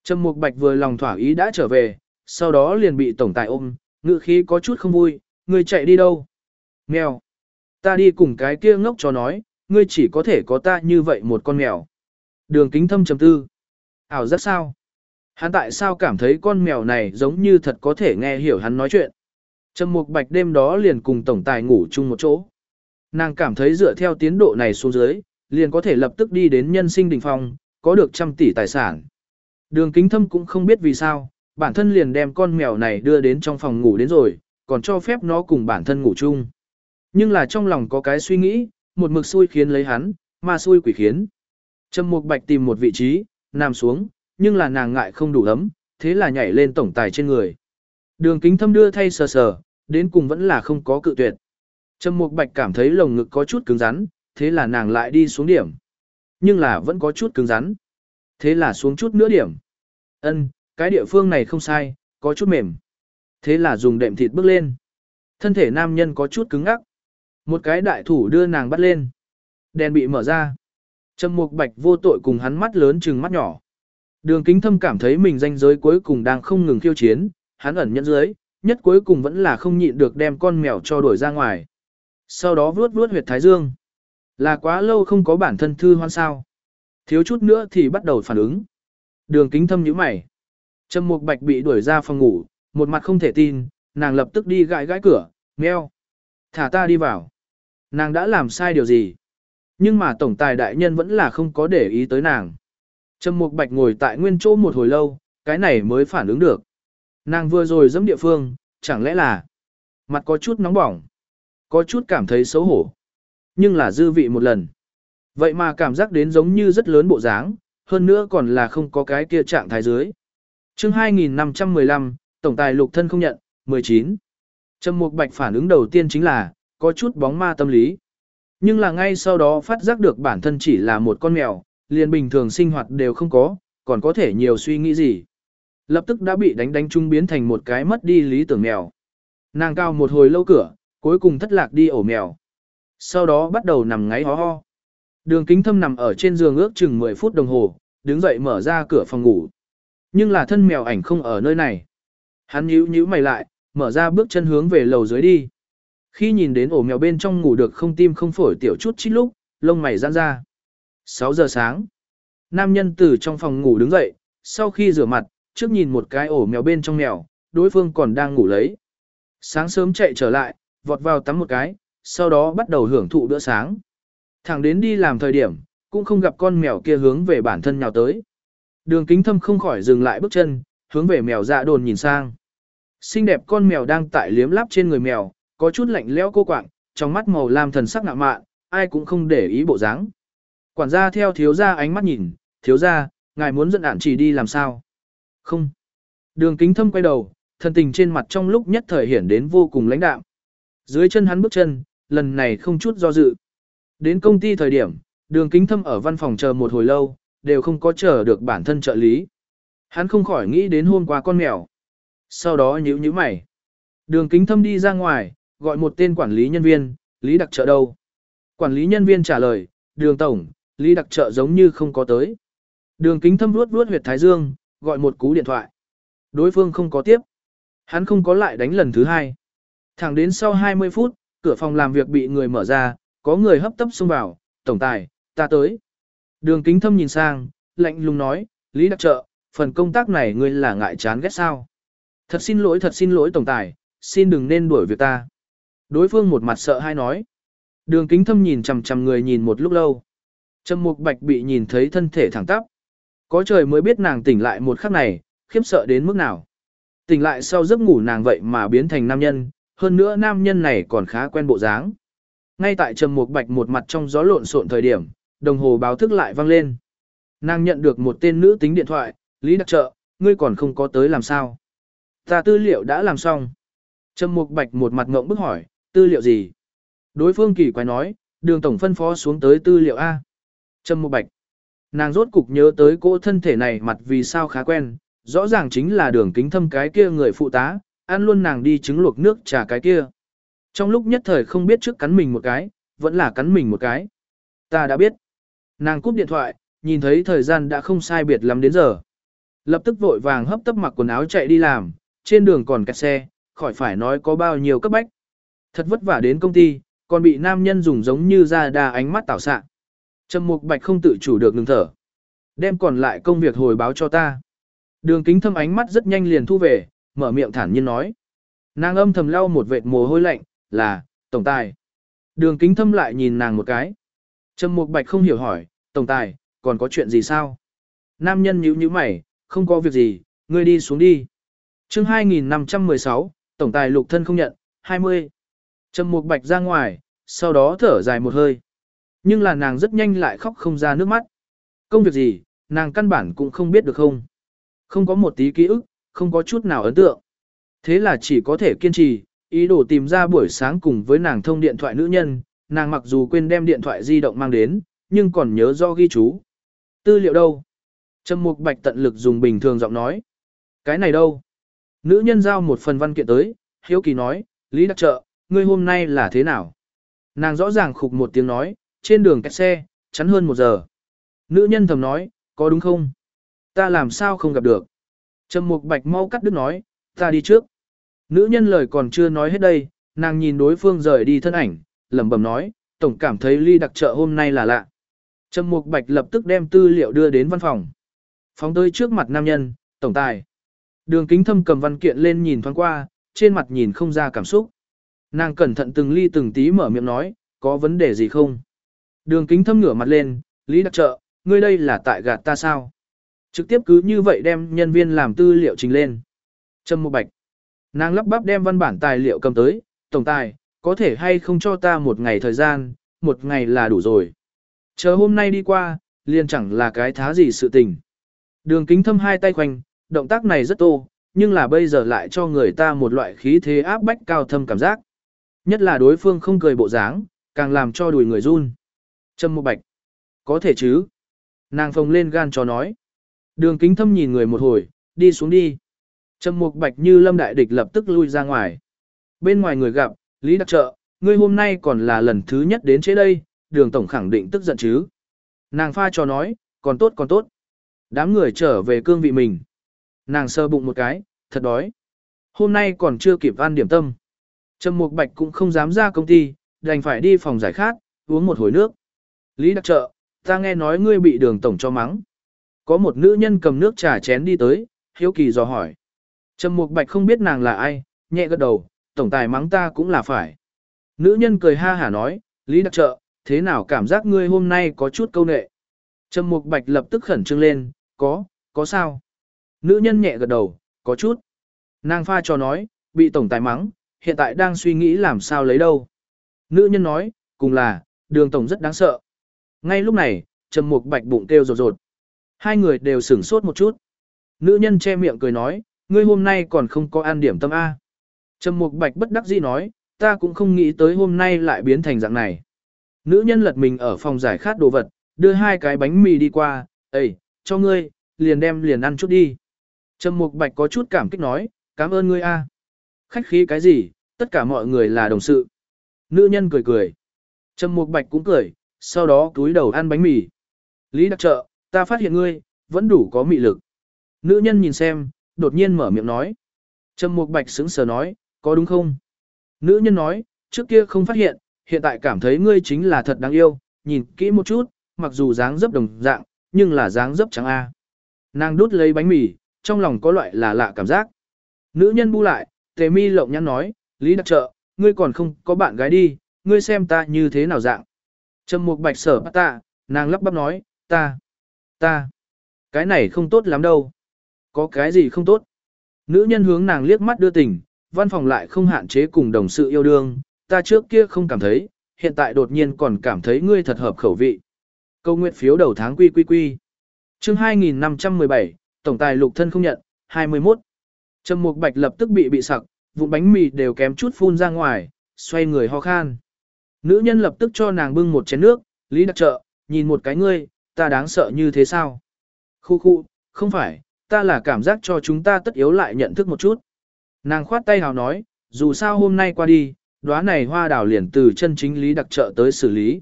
Trầm Mục Bạch vừa lòng thỏa ý đã trở về, sau đó liền bị tổng tài ôm, ngự khí có chút không vui, ngươi chạy đi đâu? Mèo. Ta đi cùng cái kia ngốc cho nói, ngươi chỉ có thể có ta như vậy một con mèo. Đường kính thâm chấm tư. Ảo rất sao? Hắn tại sao cảm thấy con mèo này giống như thật có thể nghe hiểu hắn nói chuyện? Trầm Mục Bạch đêm đó liền cùng tổng tài ngủ chung một chỗ. Nàng cảm thấy dựa theo tiến độ này xuống dưới, liền có thể lập tức đi đến nhân sinh đỉnh phong, có được trăm tỷ tài sản. Đường kính thâm cũng không biết vì sao, bản thân liền đem con mèo này đưa đến trong phòng ngủ đến rồi, còn cho phép nó cùng bản thân ngủ chung. Nhưng là trong lòng có cái suy nghĩ, một mực xui khiến lấy hắn, mà xui quỷ khiến. Trầm Mục Bạch tìm một vị trí, nằm xuống, nhưng là nàng ngại không đủ ấm, thế là nhảy lên tổng tài trên người. Đường kính thâm đưa thay sờ sờ, đến cùng vẫn là không có cự tuyệt. Trầm Mục Bạch cảm thấy lồng ngực có chút cứng rắn, thế là nàng lại đi xuống điểm. Nhưng là vẫn có chút cứng rắn. Thế là xuống chút nữa điểm. Ân, cái địa phương này không sai, có chút mềm. Thế là dùng đệm thịt bước lên. Thân thể nam nhân có chút cứng ngắc. Một cái đại thủ đưa nàng bắt lên. Đèn bị mở ra. Trầm Mục Bạch vô tội cùng hắn mắt lớn chừng mắt nhỏ. Đường Kính Thâm cảm thấy mình danh giới cuối cùng đang không ngừng khiêu chiến, hắn ẩn nhẫn dưới, nhất cuối cùng vẫn là không nhịn được đem con mèo cho đuổi ra ngoài. Sau đó vuốt vuốt huyệt thái dương. Là quá lâu không có bản thân thư hoan sao. Thiếu chút nữa thì bắt đầu phản ứng. Đường Kính Thâm nhíu mày. Trầm Mục Bạch bị đuổi ra phòng ngủ, một mặt không thể tin, nàng lập tức đi gãi gãi cửa, meo. Thả ta đi vào. Nàng đã làm sai điều gì? Nhưng mà tổng tài đại nhân vẫn là không có để ý tới nàng. Trầm Mục Bạch ngồi tại nguyên chỗ một hồi lâu, cái này mới phản ứng được. Nàng vừa rồi dẫm địa phương, chẳng lẽ là mặt có chút nóng bỏng, có chút cảm thấy xấu hổ. Nhưng là dư vị một lần. Vậy mà cảm giác đến giống như rất lớn bộ dáng, hơn nữa còn là không có cái kia trạng thái dưới. Chương 2515, tổng tài lục thân không nhận, 19. Trầm Mục Bạch phản ứng đầu tiên chính là có chút bóng ma tâm lý. Nhưng là ngay sau đó phát giác được bản thân chỉ là một con mèo, liền bình thường sinh hoạt đều không có, còn có thể nhiều suy nghĩ gì. Lập tức đã bị đánh đánh trung biến thành một cái mất đi lý tưởng mèo. Nàng cao một hồi lâu cửa, cuối cùng thất lạc đi ổ mèo. Sau đó bắt đầu nằm ngáy ho ho. Đường kính thâm nằm ở trên giường ước chừng 10 phút đồng hồ, đứng dậy mở ra cửa phòng ngủ. Nhưng là thân mèo ảnh không ở nơi này. Hắn nhíu nhíu mày lại, mở ra bước chân hướng về lầu dưới đi. Khi nhìn đến ổ mèo bên trong ngủ được không tim không phổi tiểu chút chít lúc, lông mày giãn ra. 6 giờ sáng. Nam nhân từ trong phòng ngủ đứng dậy, sau khi rửa mặt, trước nhìn một cái ổ mèo bên trong mèo, đối phương còn đang ngủ lấy. Sáng sớm chạy trở lại, vọt vào tắm một cái, sau đó bắt đầu hưởng thụ bữa sáng. Thẳng đến đi làm thời điểm, cũng không gặp con mèo kia hướng về bản thân nhào tới. Đường kính thâm không khỏi dừng lại bước chân, hướng về mèo dạ đồn nhìn sang. Xinh đẹp con mèo đang tại liếm láp trên người mèo, có chút lạnh lẽo cô quạng, trong mắt màu lam thần sắc ngạo mạn, ai cũng không để ý bộ dáng. Quản gia theo thiếu gia ánh mắt nhìn, thiếu gia, ngài muốn dẫn ản chỉ đi làm sao? Không. Đường kính thâm quay đầu, thần tình trên mặt trong lúc nhất thời hiển đến vô cùng lãnh đạm. Dưới chân hắn bước chân, lần này không chút do dự. Đến công ty thời điểm, đường kính thâm ở văn phòng chờ một hồi lâu, đều không có chờ được bản thân trợ lý. Hắn không khỏi nghĩ đến hôm qua con mèo. Sau đó nhíu nhíu mày. Đường kính thâm đi ra ngoài, gọi một tên quản lý nhân viên, Lý Đặc Trợ đâu? Quản lý nhân viên trả lời, đường tổng, Lý Đặc Trợ giống như không có tới. Đường kính thâm vuốt vuốt huyệt thái dương, gọi một cú điện thoại. Đối phương không có tiếp. Hắn không có lại đánh lần thứ hai. Thẳng đến sau 20 phút, cửa phòng làm việc bị người mở ra, có người hấp tấp xông vào, tổng tài, ta tới. Đường kính thâm nhìn sang, lạnh lùng nói, Lý Đặc Trợ, phần công tác này ngươi là ngại chán ghét sao. Thật xin lỗi thật xin lỗi tổng tài, xin đừng nên đuổi việc ta. Đối phương một mặt sợ hai nói. Đường kính thâm nhìn chằm chằm người nhìn một lúc lâu. Trầm mục bạch bị nhìn thấy thân thể thẳng tắp. Có trời mới biết nàng tỉnh lại một khắc này, khiếp sợ đến mức nào. Tỉnh lại sau giấc ngủ nàng vậy mà biến thành nam nhân, hơn nữa nam nhân này còn khá quen bộ dáng. Ngay tại trầm mục bạch một mặt trong gió lộn xộn thời điểm, đồng hồ báo thức lại vang lên. Nàng nhận được một tên nữ tính điện thoại, Lý Đặc Trợ, ngươi còn không có tới làm sao? Ta tư liệu đã làm xong. Trầm Mục Bạch một mặt ngộng bức hỏi, tư liệu gì? Đối phương kỳ quái nói, đường tổng phân phó xuống tới tư liệu A. Trâm Mục Bạch. Nàng rốt cục nhớ tới cô thân thể này mặt vì sao khá quen, rõ ràng chính là đường kính thâm cái kia người phụ tá, ăn luôn nàng đi trứng luộc nước trà cái kia. Trong lúc nhất thời không biết trước cắn mình một cái, vẫn là cắn mình một cái. Ta đã biết. Nàng cúp điện thoại, nhìn thấy thời gian đã không sai biệt lắm đến giờ. Lập tức vội vàng hấp tấp mặc quần áo chạy đi làm, trên đường còn kẹt xe, khỏi phải nói có bao nhiêu cấp bách. Thật vất vả đến công ty, còn bị nam nhân dùng giống như ra đa ánh mắt tảo sạng. Trầm Mục Bạch không tự chủ được ngừng thở. Đem còn lại công việc hồi báo cho ta. Đường kính thâm ánh mắt rất nhanh liền thu về, mở miệng thản nhiên nói. Nàng âm thầm lau một vệt mồ hôi lạnh, là, tổng tài. Đường kính thâm lại nhìn nàng một cái. Trầm Mục Bạch không hiểu hỏi, tổng tài, còn có chuyện gì sao? Nam nhân nhíu nhíu mày, không có việc gì, ngươi đi xuống đi. chương 2516, tổng tài lục thân không nhận, 20. Trầm Mục Bạch ra ngoài, sau đó thở dài một hơi. Nhưng là nàng rất nhanh lại khóc không ra nước mắt. Công việc gì, nàng căn bản cũng không biết được không. Không có một tí ký ức, không có chút nào ấn tượng. Thế là chỉ có thể kiên trì, ý đồ tìm ra buổi sáng cùng với nàng thông điện thoại nữ nhân, nàng mặc dù quên đem điện thoại di động mang đến, nhưng còn nhớ do ghi chú. Tư liệu đâu? Trầm Mục Bạch tận lực dùng bình thường giọng nói. Cái này đâu? Nữ nhân giao một phần văn kiện tới, hiếu kỳ nói, Lý Đặc Trợ, ngươi hôm nay là thế nào? Nàng rõ ràng khục một tiếng nói, trên đường kẹt xe, chắn hơn một giờ. Nữ nhân thầm nói, có đúng không? Ta làm sao không gặp được? Trầm Mục Bạch mau cắt đứt nói, ta đi trước. Nữ nhân lời còn chưa nói hết đây, nàng nhìn đối phương rời đi thân ảnh, lẩm bẩm nói, tổng cảm thấy ly đặc trợ hôm nay là lạ. Trầm Mục Bạch lập tức đem tư liệu đưa đến văn phòng. Phóng tới trước mặt nam nhân, tổng tài. Đường kính thâm cầm văn kiện lên nhìn thoáng qua, trên mặt nhìn không ra cảm xúc. Nàng cẩn thận từng ly từng tí mở miệng nói, có vấn đề gì không? Đường kính thâm ngửa mặt lên, Lý đặc trợ, ngươi đây là tại gạt ta sao? Trực tiếp cứ như vậy đem nhân viên làm tư liệu trình lên. Trâm Mộ Bạch. Nàng lắp bắp đem văn bản tài liệu cầm tới, tổng tài, có thể hay không cho ta một ngày thời gian, một ngày là đủ rồi. Chờ hôm nay đi qua, liền chẳng là cái thá gì sự tình. Đường kính thâm hai tay khoanh, động tác này rất tô, nhưng là bây giờ lại cho người ta một loại khí thế áp bách cao thâm cảm giác. Nhất là đối phương không cười bộ dáng, càng làm cho đùi người run. Trâm Mộ Bạch. Có thể chứ. Nàng phồng lên gan cho nói. Đường kính thâm nhìn người một hồi, đi xuống đi. Trâm Mục Bạch như lâm đại địch lập tức lui ra ngoài. Bên ngoài người gặp, Lý Đặc Trợ, ngươi hôm nay còn là lần thứ nhất đến chế đây, đường tổng khẳng định tức giận chứ. Nàng pha cho nói, còn tốt còn tốt. Đám người trở về cương vị mình. Nàng sơ bụng một cái, thật đói. Hôm nay còn chưa kịp ăn điểm tâm. Trầm Mục Bạch cũng không dám ra công ty, đành phải đi phòng giải khát, uống một hồi nước. Lý đặc trợ, ta nghe nói ngươi bị đường tổng cho mắng. Có một nữ nhân cầm nước trà chén đi tới, hiếu kỳ dò hỏi. Trầm Mục Bạch không biết nàng là ai, nhẹ gật đầu, tổng tài mắng ta cũng là phải. Nữ nhân cười ha hả nói, Lý đặc trợ, thế nào cảm giác ngươi hôm nay có chút câu nệ. Trầm Mục Bạch lập tức khẩn trương lên, có, có sao? Nữ nhân nhẹ gật đầu, có chút. Nàng pha cho nói, bị tổng tài mắng, hiện tại đang suy nghĩ làm sao lấy đâu. Nữ nhân nói, cùng là, đường tổng rất đáng sợ. Ngay lúc này, Trầm Mục Bạch bụng kêu rột rột. Hai người đều sửng sốt một chút. Nữ nhân che miệng cười nói, ngươi hôm nay còn không có ăn điểm tâm A. Trầm Mục Bạch bất đắc dĩ nói, ta cũng không nghĩ tới hôm nay lại biến thành dạng này. Nữ nhân lật mình ở phòng giải khát đồ vật, đưa hai cái bánh mì đi qua, Ê, cho ngươi, liền đem liền ăn chút đi. Trầm Mục Bạch có chút cảm kích nói, cảm ơn ngươi a. Khách khí cái gì, tất cả mọi người là đồng sự. Nữ nhân cười cười. Trầm Mục Bạch cũng cười, sau đó túi đầu ăn bánh mì. Lý đặc trợ, ta phát hiện ngươi, vẫn đủ có mị lực. Nữ nhân nhìn xem, đột nhiên mở miệng nói. Trầm Mục Bạch sững sờ nói, có đúng không? Nữ nhân nói, trước kia không phát hiện, hiện tại cảm thấy ngươi chính là thật đáng yêu, nhìn kỹ một chút, mặc dù dáng dấp đồng dạng, nhưng là dáng dấp trắng A. Nàng đút lấy bánh mì, trong lòng có loại là lạ cảm giác. Nữ nhân bu lại, tề mi lộng nhắn nói, Lý đặc trợ, ngươi còn không có bạn gái đi, ngươi xem ta như thế nào dạng. Trầm mục bạch sở bắt ta, nàng lắp bắp nói, ta, ta, cái này không tốt lắm đâu. Có cái gì không tốt? Nữ nhân hướng nàng liếc mắt đưa tình, văn phòng lại không hạn chế cùng đồng sự yêu đương, ta trước kia không cảm thấy, hiện tại đột nhiên còn cảm thấy ngươi thật hợp khẩu vị. Câu nguyện phiếu đầu tháng quy quy quy. Chương 2517, tổng tài lục thân không nhận, 21. Trầm Mục Bạch lập tức bị bị sặc, vụ bánh mì đều kém chút phun ra ngoài, xoay người ho khan. Nữ nhân lập tức cho nàng bưng một chén nước, Lý đặc trợ, nhìn một cái ngươi, ta đáng sợ như thế sao? Khu khu, không phải, ta là cảm giác cho chúng ta tất yếu lại nhận thức một chút. Nàng khoát tay hào nói, dù sao hôm nay qua đi, đóa này hoa đào liền từ chân chính Lý đặc trợ tới xử lý.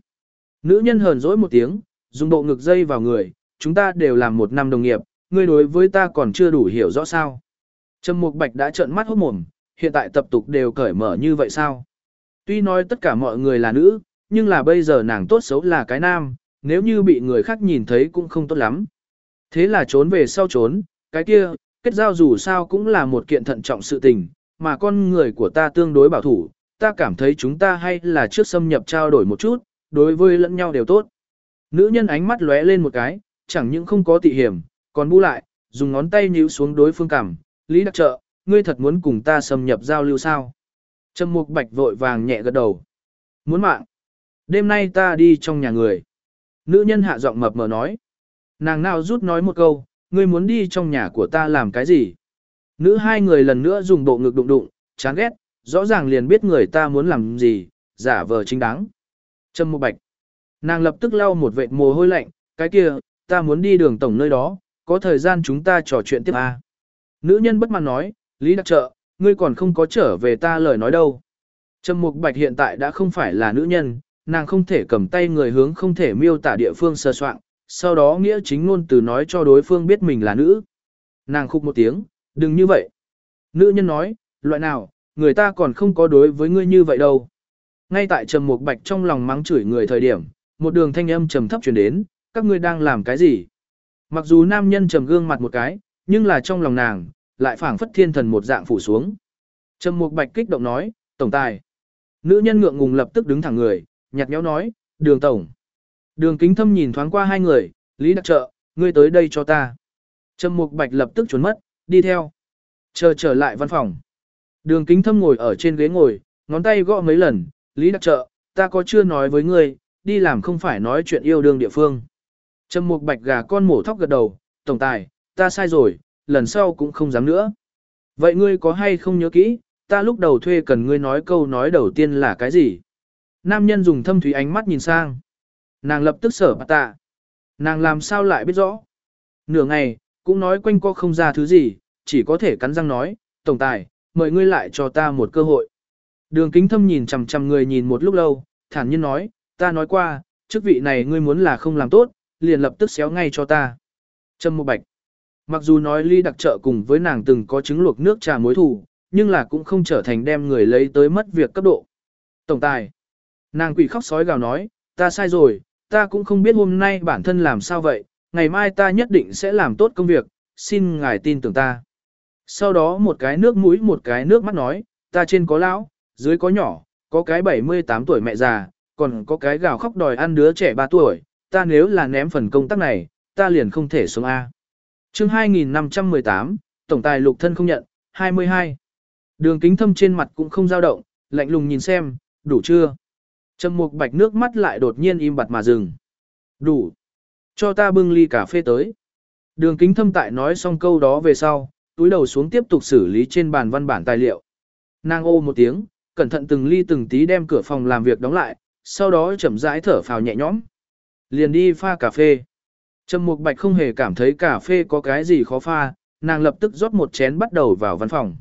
Nữ nhân hờn dỗi một tiếng, dùng độ ngực dây vào người, chúng ta đều làm một năm đồng nghiệp, ngươi đối với ta còn chưa đủ hiểu rõ sao. Trầm Mục Bạch đã trợn mắt hốt mồm, hiện tại tập tục đều cởi mở như vậy sao? Tuy nói tất cả mọi người là nữ, nhưng là bây giờ nàng tốt xấu là cái nam, nếu như bị người khác nhìn thấy cũng không tốt lắm. Thế là trốn về sau trốn, cái kia, kết giao dù sao cũng là một kiện thận trọng sự tình, mà con người của ta tương đối bảo thủ, ta cảm thấy chúng ta hay là trước xâm nhập trao đổi một chút, đối với lẫn nhau đều tốt. Nữ nhân ánh mắt lóe lên một cái, chẳng những không có tị hiểm, còn bu lại, dùng ngón tay nhíu xuống đối phương cằm, Lý Đặc Trợ, ngươi thật muốn cùng ta xâm nhập giao lưu sao? Trầm Mục Bạch vội vàng nhẹ gật đầu. Muốn mạng. Đêm nay ta đi trong nhà người. Nữ nhân hạ giọng mập mờ nói. Nàng nào rút nói một câu, ngươi muốn đi trong nhà của ta làm cái gì? Nữ hai người lần nữa dùng bộ ngực đụng đụng, chán ghét, rõ ràng liền biết người ta muốn làm gì, giả vờ chính đáng. Trầm Mục Bạch. Nàng lập tức lau một vệt mồ hôi lạnh, cái kia, ta muốn đi đường tổng nơi đó, có thời gian chúng ta trò chuyện tiếp à. Nữ nhân bất mãn nói, Lý Đặc Trợ, ngươi còn không có trở về ta lời nói đâu. Trầm Mục Bạch hiện tại đã không phải là nữ nhân, nàng không thể cầm tay người hướng không thể miêu tả địa phương sơ soạn, sau đó nghĩa chính ngôn từ nói cho đối phương biết mình là nữ. Nàng khục một tiếng, đừng như vậy. Nữ nhân nói, loại nào, người ta còn không có đối với ngươi như vậy đâu. Ngay tại Trầm Mục Bạch trong lòng mắng chửi người thời điểm, một đường thanh âm trầm thấp truyền đến, các ngươi đang làm cái gì? Mặc dù nam nhân trầm gương mặt một cái, nhưng là trong lòng nàng, lại phảng phất thiên thần một dạng phủ xuống. Trầm Mục Bạch kích động nói, "Tổng tài." Nữ nhân ngượng ngùng lập tức đứng thẳng người, nhạt nhẽo nói, "Đường tổng." Đường Kính Thâm nhìn thoáng qua hai người, "Lý Đặc Trợ, ngươi tới đây cho ta." Trầm Mục Bạch lập tức trốn mất, đi theo. Chờ trở lại văn phòng. Đường Kính Thâm ngồi ở trên ghế ngồi, ngón tay gõ mấy lần, "Lý Đặc Trợ, ta có chưa nói với ngươi, đi làm không phải nói chuyện yêu đương địa phương." Trầm Mục Bạch gà con mổ thóc gật đầu, "Tổng tài, ta sai rồi, lần sau cũng không dám nữa. Vậy ngươi có hay không nhớ kỹ, ta lúc đầu thuê cần ngươi nói câu nói đầu tiên là cái gì? Nam nhân dùng thâm thúy ánh mắt nhìn sang. Nàng lập tức sở bà tạ. Nàng làm sao lại biết rõ? Nửa ngày, cũng nói quanh co không ra thứ gì, chỉ có thể cắn răng nói, tổng tài, mời ngươi lại cho ta một cơ hội. Đường kính thâm nhìn chằm chằm người nhìn một lúc lâu, thản nhiên nói, ta nói qua, chức vị này ngươi muốn là không làm tốt, liền lập tức xéo ngay cho ta. Trâm một bạch. Mặc dù nói ly đặc trợ cùng với nàng từng có chứng luộc nước trà mối thù, nhưng là cũng không trở thành đem người lấy tới mất việc cấp độ. Tổng tài. Nàng quỷ khóc sói gào nói, ta sai rồi, ta cũng không biết hôm nay bản thân làm sao vậy, ngày mai ta nhất định sẽ làm tốt công việc, xin ngài tin tưởng ta. Sau đó một cái nước mũi một cái nước mắt nói, ta trên có lão, dưới có nhỏ, có cái 78 tuổi mẹ già, còn có cái gào khóc đòi ăn đứa trẻ 3 tuổi, ta nếu là ném phần công tác này, ta liền không thể sống A chương 2518, tổng tài lục thân không nhận, 22. Đường kính thâm trên mặt cũng không dao động, lạnh lùng nhìn xem, đủ chưa? Trầm mục bạch nước mắt lại đột nhiên im bặt mà dừng. Đủ. Cho ta bưng ly cà phê tới. Đường kính thâm tại nói xong câu đó về sau, túi đầu xuống tiếp tục xử lý trên bàn văn bản tài liệu. Nàng ô một tiếng, cẩn thận từng ly từng tí đem cửa phòng làm việc đóng lại, sau đó chậm rãi thở phào nhẹ nhõm. Liền đi pha cà phê. Trầm Mục Bạch không hề cảm thấy cà phê có cái gì khó pha, nàng lập tức rót một chén bắt đầu vào văn phòng.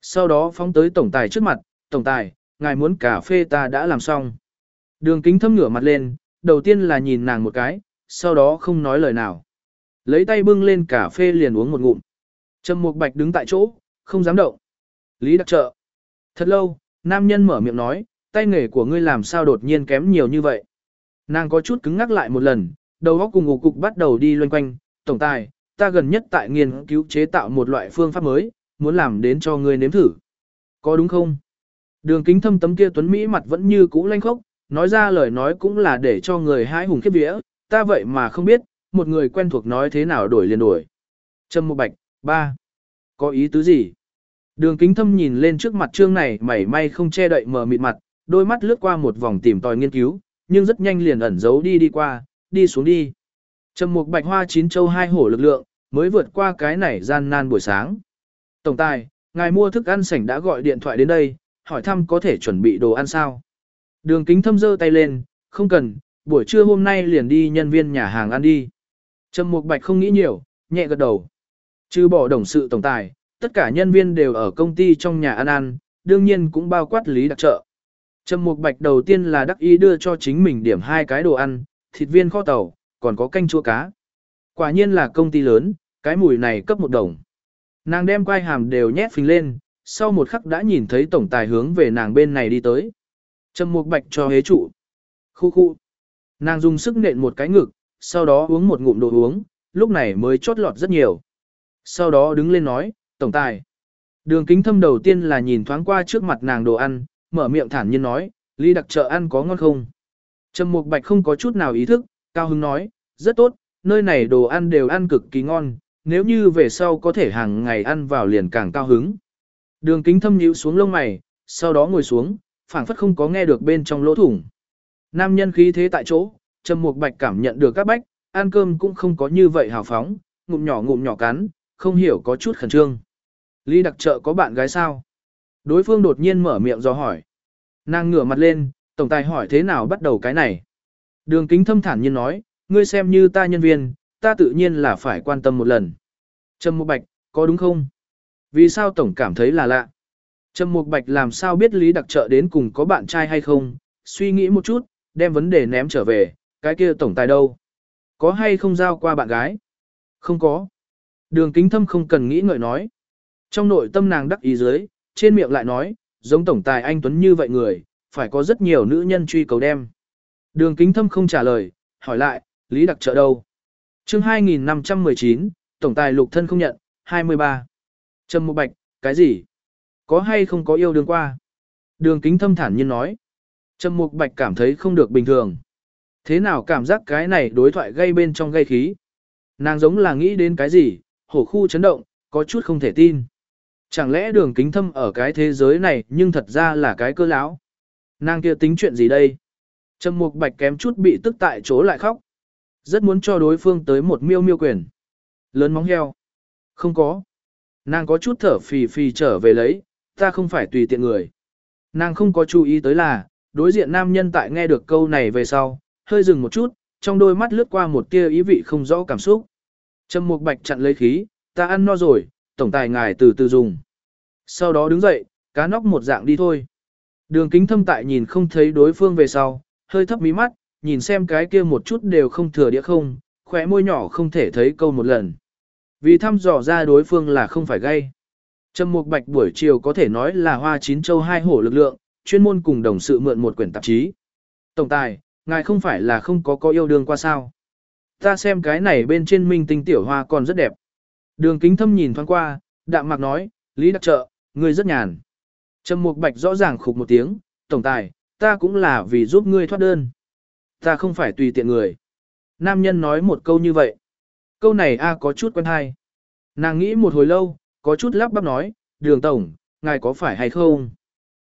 Sau đó phóng tới tổng tài trước mặt, tổng tài, ngài muốn cà phê ta đã làm xong. Đường kính thâm ngửa mặt lên, đầu tiên là nhìn nàng một cái, sau đó không nói lời nào. Lấy tay bưng lên cà phê liền uống một ngụm. Trầm Mục Bạch đứng tại chỗ, không dám động. Lý đặc trợ. Thật lâu, nam nhân mở miệng nói, tay nghề của ngươi làm sao đột nhiên kém nhiều như vậy. Nàng có chút cứng ngắc lại một lần, đầu óc cùng ngủ cục bắt đầu đi loanh quanh. Tổng tài, ta gần nhất tại nghiên cứu chế tạo một loại phương pháp mới, muốn làm đến cho ngươi nếm thử. Có đúng không? Đường kính thâm tấm kia tuấn Mỹ mặt vẫn như cũ lanh khốc, nói ra lời nói cũng là để cho người hai hùng khiếp vía, ta vậy mà không biết, một người quen thuộc nói thế nào đổi liền đổi. Trâm Mộ Bạch, ba, Có ý tứ gì? Đường kính thâm nhìn lên trước mặt trương này mảy may không che đậy mờ mịt mặt, đôi mắt lướt qua một vòng tìm tòi nghiên cứu, nhưng rất nhanh liền ẩn giấu đi đi qua, đi xuống đi. Trầm Mục Bạch Hoa chín châu hai hổ lực lượng, mới vượt qua cái này gian nan buổi sáng. Tổng tài, ngài mua thức ăn sảnh đã gọi điện thoại đến đây, hỏi thăm có thể chuẩn bị đồ ăn sao. Đường kính thâm giơ tay lên, không cần, buổi trưa hôm nay liền đi nhân viên nhà hàng ăn đi. Trầm Mục Bạch không nghĩ nhiều, nhẹ gật đầu. Trừ bỏ đồng sự tổng tài, tất cả nhân viên đều ở công ty trong nhà ăn ăn, đương nhiên cũng bao quát lý đặc trợ. Trầm Mục Bạch đầu tiên là đắc ý đưa cho chính mình điểm hai cái đồ ăn, thịt viên kho tàu, còn có canh chua cá. Quả nhiên là công ty lớn, cái mùi này cấp một đồng. Nàng đem quai hàm đều nhét phình lên, sau một khắc đã nhìn thấy tổng tài hướng về nàng bên này đi tới. Trầm Mục Bạch cho hế trụ. Khu khu. Nàng dùng sức nện một cái ngực, sau đó uống một ngụm đồ uống, lúc này mới chót lọt rất nhiều. Sau đó đứng lên nói, tổng tài. Đường kính thâm đầu tiên là nhìn thoáng qua trước mặt nàng đồ ăn, mở miệng thản nhiên nói, ly đặc trợ ăn có ngon không? Trầm Mục Bạch không có chút nào ý thức, cao hứng nói, rất tốt, nơi này đồ ăn đều ăn cực kỳ ngon, nếu như về sau có thể hàng ngày ăn vào liền càng cao hứng. Đường kính thâm nhíu xuống lông mày, sau đó ngồi xuống, phảng phất không có nghe được bên trong lỗ thủng. Nam nhân khí thế tại chỗ, Trầm Mục Bạch cảm nhận được các bách, ăn cơm cũng không có như vậy hào phóng, ngụm nhỏ ngụm nhỏ cắn, không hiểu có chút khẩn trương. Lý đặc trợ có bạn gái sao? Đối phương đột nhiên mở miệng do hỏi. Nàng ngửa mặt lên, tổng tài hỏi thế nào bắt đầu cái này. Đường kính thâm thản nhiên nói, ngươi xem như ta nhân viên, ta tự nhiên là phải quan tâm một lần. Trầm Mục Bạch, có đúng không? Vì sao tổng cảm thấy là lạ? Trầm Mục Bạch làm sao biết Lý Đặc Trợ đến cùng có bạn trai hay không? Suy nghĩ một chút, đem vấn đề ném trở về, cái kia tổng tài đâu? Có hay không giao qua bạn gái? Không có. Đường kính thâm không cần nghĩ ngợi nói. Trong nội tâm nàng đắc ý dưới, trên miệng lại nói, giống tổng tài anh Tuấn như vậy người, phải có rất nhiều nữ nhân truy cầu đem. Đường kính thâm không trả lời, hỏi lại, Lý Đặc trợ đâu? chương 2519, tổng tài lục thân không nhận, 23. Trầm Mục Bạch, cái gì? Có hay không có yêu đương qua? Đường kính thâm thản nhiên nói. Trầm Mục Bạch cảm thấy không được bình thường. Thế nào cảm giác cái này đối thoại gây bên trong gây khí? Nàng giống là nghĩ đến cái gì, hổ khu chấn động, có chút không thể tin. Chẳng lẽ đường kính thâm ở cái thế giới này nhưng thật ra là cái cơ lão? Nàng kia tính chuyện gì đây? Trầm Mục Bạch kém chút bị tức tại chỗ lại khóc. Rất muốn cho đối phương tới một miêu miêu quyền. Lớn móng heo. Không có. Nàng có chút thở phì phì trở về lấy, ta không phải tùy tiện người. Nàng không có chú ý tới là, đối diện nam nhân tại nghe được câu này về sau, hơi dừng một chút, trong đôi mắt lướt qua một tia ý vị không rõ cảm xúc. Trầm Mục Bạch chặn lấy khí, ta ăn no rồi, tổng tài ngài từ từ dùng. Sau đó đứng dậy, cá nóc một dạng đi thôi. Đường kính thâm tại nhìn không thấy đối phương về sau, hơi thấp mí mắt, nhìn xem cái kia một chút đều không thừa địa không, khỏe môi nhỏ không thể thấy câu một lần. Vì thăm dò ra đối phương là không phải gay. Trầm Mục Bạch buổi chiều có thể nói là hoa chín châu hai hổ lực lượng, chuyên môn cùng đồng sự mượn một quyển tạp chí. Tổng tài, ngài không phải là không có có yêu đương qua sao. Ta xem cái này bên trên minh tinh tiểu hoa còn rất đẹp. Đường kính thâm nhìn thoáng qua, đạm mạc nói, Lý đặc trợ, ngươi rất nhàn. Trầm Mục Bạch rõ ràng khục một tiếng, tổng tài, ta cũng là vì giúp ngươi thoát đơn. Ta không phải tùy tiện người. Nam nhân nói một câu như vậy. Câu này a có chút quen hay. Nàng nghĩ một hồi lâu, có chút lắp bắp nói, đường tổng, ngài có phải hay không?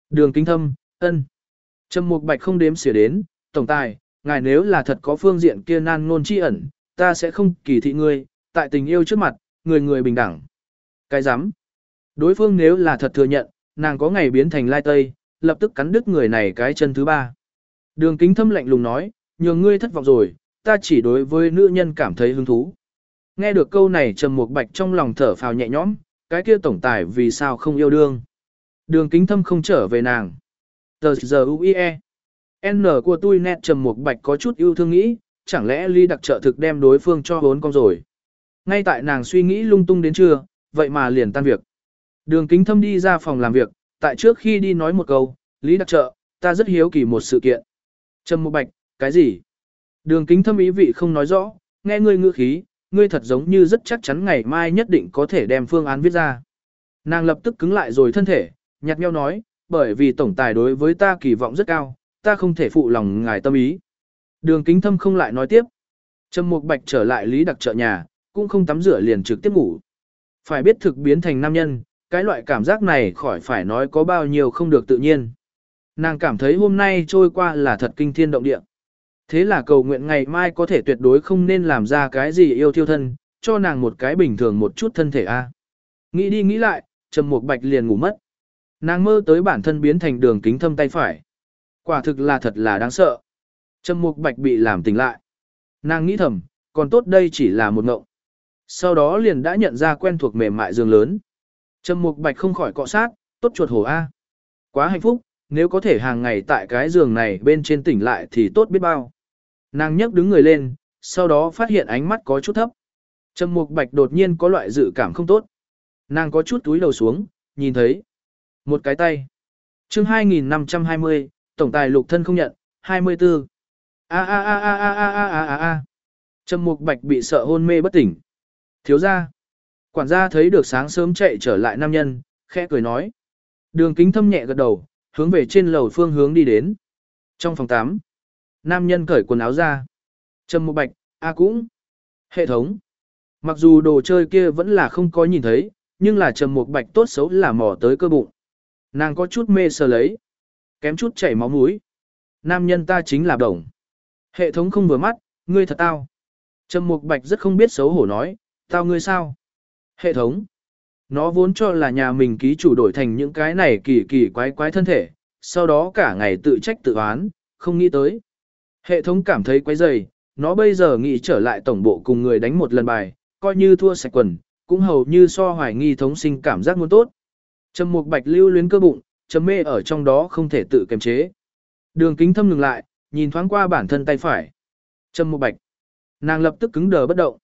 Đường kính thâm, ân. Trầm Mục Bạch không đếm xỉa đến, tổng tài, ngài nếu là thật có phương diện kia nan ngôn chi ẩn, ta sẽ không kỳ thị ngươi, tại tình yêu trước mặt, người người bình đẳng. Cái rắm Đối phương nếu là thật thừa nhận, nàng có ngày biến thành lai tây, lập tức cắn đứt người này cái chân thứ ba. Đường kính thâm lạnh lùng nói, nhường ngươi thất vọng rồi, ta chỉ đối với nữ nhân cảm thấy hứng thú. Nghe được câu này trầm một bạch trong lòng thở phào nhẹ nhõm, cái kia tổng tài vì sao không yêu đương. Đường kính thâm không trở về nàng. Tờ giờ UIE. N của tôi nét trầm một bạch có chút yêu thương nghĩ, chẳng lẽ ly đặc trợ thực đem đối phương cho hốn con rồi. Ngay tại nàng suy nghĩ lung tung đến trưa, vậy mà liền tan việc. Đường kính thâm đi ra phòng làm việc, tại trước khi đi nói một câu, Lý đặc trợ, ta rất hiếu kỳ một sự kiện. Trầm Mộ bạch, cái gì? Đường kính thâm ý vị không nói rõ, nghe ngươi ngữ khí, ngươi thật giống như rất chắc chắn ngày mai nhất định có thể đem phương án viết ra. Nàng lập tức cứng lại rồi thân thể, nhạt nhau nói, bởi vì tổng tài đối với ta kỳ vọng rất cao, ta không thể phụ lòng ngài tâm ý. Đường kính thâm không lại nói tiếp. Trầm Mục Bạch trở lại Lý Đặc trợ nhà, cũng không tắm rửa liền trực tiếp ngủ. Phải biết thực biến thành nam nhân, cái loại cảm giác này khỏi phải nói có bao nhiêu không được tự nhiên. Nàng cảm thấy hôm nay trôi qua là thật kinh thiên động địa. Thế là cầu nguyện ngày mai có thể tuyệt đối không nên làm ra cái gì yêu thiêu thân, cho nàng một cái bình thường một chút thân thể a. Nghĩ đi nghĩ lại, Trầm Mục Bạch liền ngủ mất. Nàng mơ tới bản thân biến thành đường kính thâm tay phải. Quả thực là thật là đáng sợ. Trầm Mục Bạch bị làm tỉnh lại. Nàng nghĩ thầm, còn tốt đây chỉ là một ngộng. Sau đó liền đã nhận ra quen thuộc mềm mại giường lớn. Trầm Mục Bạch không khỏi cọ sát, tốt chuột hổ A. Quá hạnh phúc, nếu có thể hàng ngày tại cái giường này bên trên tỉnh lại thì tốt biết bao. Nàng nhấc đứng người lên, sau đó phát hiện ánh mắt có chút thấp. Trầm Mục Bạch đột nhiên có loại dự cảm không tốt. Nàng có chút túi đầu xuống, nhìn thấy một cái tay. Chương 2520, tổng tài lục thân không nhận, 24. A a a a a a a a a. Trầm Mục Bạch bị sợ hôn mê bất tỉnh. Thiếu gia. Quản gia thấy được sáng sớm chạy trở lại nam nhân, khẽ cười nói. Đường kính thâm nhẹ gật đầu, hướng về trên lầu phương hướng đi đến. Trong phòng 8, nam nhân cởi quần áo ra. Trầm một bạch, a cũng. Hệ thống. Mặc dù đồ chơi kia vẫn là không có nhìn thấy, nhưng là trầm một bạch tốt xấu là mò tới cơ bụng. Nàng có chút mê sờ lấy. Kém chút chảy máu mũi. Nam nhân ta chính là đồng. Hệ thống không vừa mắt, ngươi thật tao. Trầm Mục Bạch rất không biết xấu hổ nói, tao ngươi sao? Hệ thống. Nó vốn cho là nhà mình ký chủ đổi thành những cái này kỳ kỳ quái quái thân thể, sau đó cả ngày tự trách tự oán, không nghĩ tới. Hệ thống cảm thấy quái dày, nó bây giờ nghĩ trở lại tổng bộ cùng người đánh một lần bài, coi như thua sạch quần, cũng hầu như so hoài nghi thống sinh cảm giác muốn tốt. Trầm Mục Bạch lưu luyến cơ bụng, trầm mê ở trong đó không thể tự kiềm chế. Đường Kính Thâm ngừng lại, nhìn thoáng qua bản thân tay phải. Trầm Mục Bạch. Nàng lập tức cứng đờ bất động.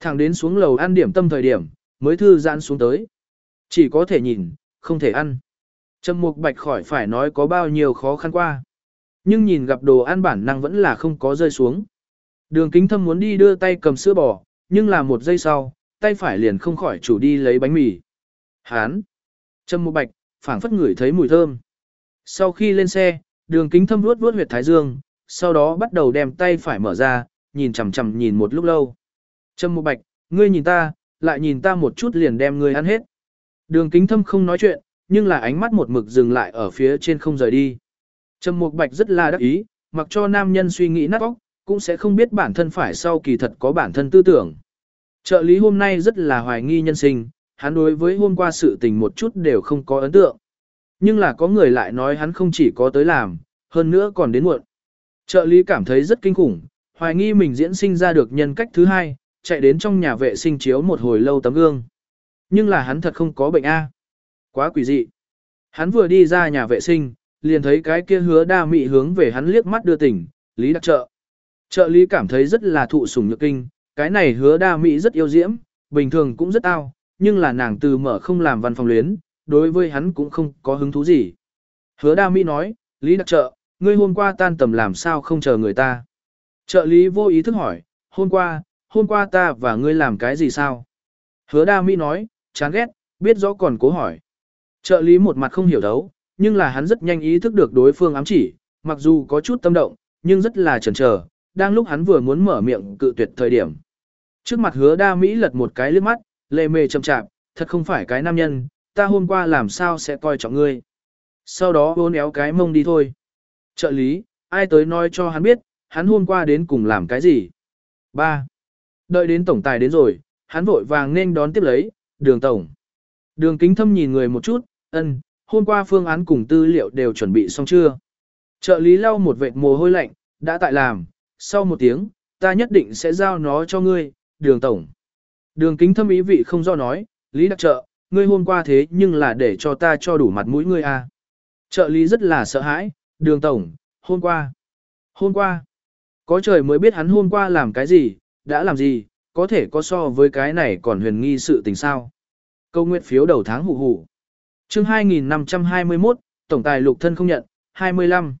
Thẳng đến xuống lầu ăn điểm tâm thời điểm, mới thư giãn xuống tới. Chỉ có thể nhìn, không thể ăn. Trầm Mục Bạch khỏi phải nói có bao nhiêu khó khăn qua. Nhưng nhìn gặp đồ ăn bản năng vẫn là không có rơi xuống. Đường kính thâm muốn đi đưa tay cầm sữa bò, nhưng là một giây sau, tay phải liền không khỏi chủ đi lấy bánh mì. Hán! Trầm Mục Bạch, phảng phất ngửi thấy mùi thơm. Sau khi lên xe, đường kính thâm vuốt vuốt huyệt thái dương, sau đó bắt đầu đem tay phải mở ra, nhìn chằm chằm nhìn một lúc lâu. Trầm Mục Bạch, ngươi nhìn ta, lại nhìn ta một chút liền đem ngươi ăn hết. Đường kính thâm không nói chuyện, nhưng là ánh mắt một mực dừng lại ở phía trên không rời đi. Trầm Mục Bạch rất là đắc ý, mặc cho nam nhân suy nghĩ nát óc, cũng sẽ không biết bản thân phải sau kỳ thật có bản thân tư tưởng. Trợ lý hôm nay rất là hoài nghi nhân sinh, hắn đối với hôm qua sự tình một chút đều không có ấn tượng. Nhưng là có người lại nói hắn không chỉ có tới làm, hơn nữa còn đến muộn. Trợ lý cảm thấy rất kinh khủng, hoài nghi mình diễn sinh ra được nhân cách thứ hai, chạy đến trong nhà vệ sinh chiếu một hồi lâu tấm gương. Nhưng là hắn thật không có bệnh A. Quá quỷ dị. Hắn vừa đi ra nhà vệ sinh, liền thấy cái kia hứa đa mị hướng về hắn liếc mắt đưa tỉnh, Lý đặc trợ. Trợ lý cảm thấy rất là thụ sủng nhược kinh, cái này hứa đa mị rất yêu diễm, bình thường cũng rất ao, nhưng là nàng từ mở không làm văn phòng luyến, đối với hắn cũng không có hứng thú gì. Hứa đa mỹ nói, Lý đặc trợ, ngươi hôm qua tan tầm làm sao không chờ người ta. Trợ lý vô ý thức hỏi, hôm qua, hôm qua ta và ngươi làm cái gì sao? Hứa đa mỹ nói, chán ghét, biết rõ còn cố hỏi. Trợ lý một mặt không hiểu đấu, nhưng là hắn rất nhanh ý thức được đối phương ám chỉ, mặc dù có chút tâm động, nhưng rất là chần chờ, đang lúc hắn vừa muốn mở miệng cự tuyệt thời điểm. Trước mặt hứa đa Mỹ lật một cái liếc mắt, lê mề chậm chạp, thật không phải cái nam nhân, ta hôm qua làm sao sẽ coi trọng ngươi. Sau đó bốn éo cái mông đi thôi. Trợ lý, ai tới nói cho hắn biết, hắn hôm qua đến cùng làm cái gì. 3. Đợi đến tổng tài đến rồi, hắn vội vàng nên đón tiếp lấy, đường tổng. Đường kính thâm nhìn người một chút, ân, hôm qua phương án cùng tư liệu đều chuẩn bị xong chưa? Trợ lý lau một vệt mồ hôi lạnh, đã tại làm, sau một tiếng, ta nhất định sẽ giao nó cho ngươi, đường tổng. Đường kính thâm ý vị không do nói, lý đặc trợ, ngươi hôm qua thế nhưng là để cho ta cho đủ mặt mũi ngươi à. Trợ lý rất là sợ hãi, đường tổng, hôm qua. Hôm qua. Có trời mới biết hắn hôm qua làm cái gì, đã làm gì, có thể có so với cái này còn huyền nghi sự tình sao. Câu nguyện phiếu đầu tháng hủ hủ. chương 2521, Tổng tài lục thân không nhận, 25.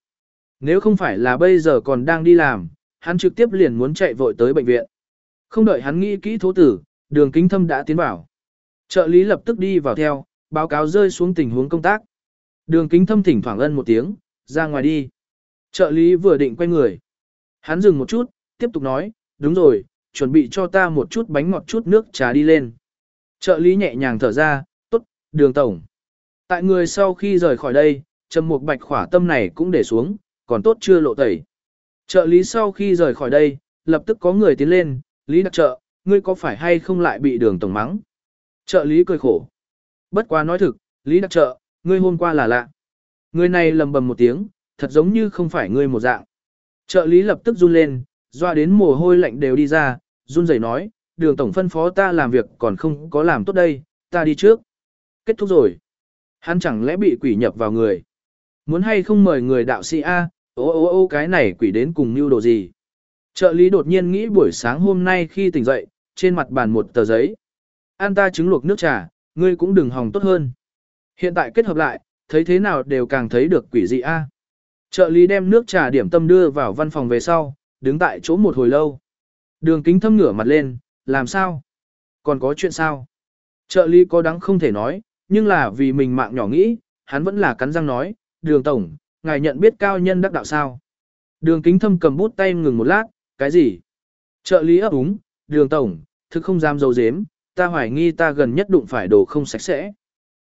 Nếu không phải là bây giờ còn đang đi làm, hắn trực tiếp liền muốn chạy vội tới bệnh viện. Không đợi hắn nghĩ kỹ thố tử, đường kính thâm đã tiến vào. Trợ lý lập tức đi vào theo, báo cáo rơi xuống tình huống công tác. Đường kính thâm thỉnh thoảng ân một tiếng, ra ngoài đi. Trợ lý vừa định quay người. Hắn dừng một chút, tiếp tục nói, đúng rồi, chuẩn bị cho ta một chút bánh ngọt chút nước trà đi lên. Trợ lý nhẹ nhàng thở ra, tốt, đường tổng. Tại người sau khi rời khỏi đây, trầm một bạch khỏa tâm này cũng để xuống, còn tốt chưa lộ tẩy. Trợ lý sau khi rời khỏi đây, lập tức có người tiến lên, lý đặc trợ, ngươi có phải hay không lại bị đường tổng mắng? Trợ lý cười khổ. Bất quá nói thực, lý đặc trợ, ngươi hôm qua là lạ. Người này lầm bầm một tiếng, thật giống như không phải ngươi một dạng. Trợ lý lập tức run lên, doa đến mồ hôi lạnh đều đi ra, run rẩy nói, đường tổng phân phó ta làm việc còn không có làm tốt đây, ta đi trước. Kết thúc rồi. Hắn chẳng lẽ bị quỷ nhập vào người. Muốn hay không mời người đạo sĩ A, ô ô ô cái này quỷ đến cùng mưu đồ gì. Trợ lý đột nhiên nghĩ buổi sáng hôm nay khi tỉnh dậy, trên mặt bàn một tờ giấy. An ta trứng luộc nước trà, ngươi cũng đừng hòng tốt hơn. Hiện tại kết hợp lại, thấy thế nào đều càng thấy được quỷ dị A. Trợ lý đem nước trà điểm tâm đưa vào văn phòng về sau, đứng tại chỗ một hồi lâu. Đường kính thâm ngửa mặt lên, làm sao? Còn có chuyện sao? Trợ lý có đáng không thể nói, nhưng là vì mình mạng nhỏ nghĩ, hắn vẫn là cắn răng nói, đường tổng, ngài nhận biết cao nhân đắc đạo sao? Đường kính thâm cầm bút tay ngừng một lát, cái gì? Trợ lý ấp úng, đường tổng, thực không dám dấu dếm, ta hoài nghi ta gần nhất đụng phải đồ không sạch sẽ.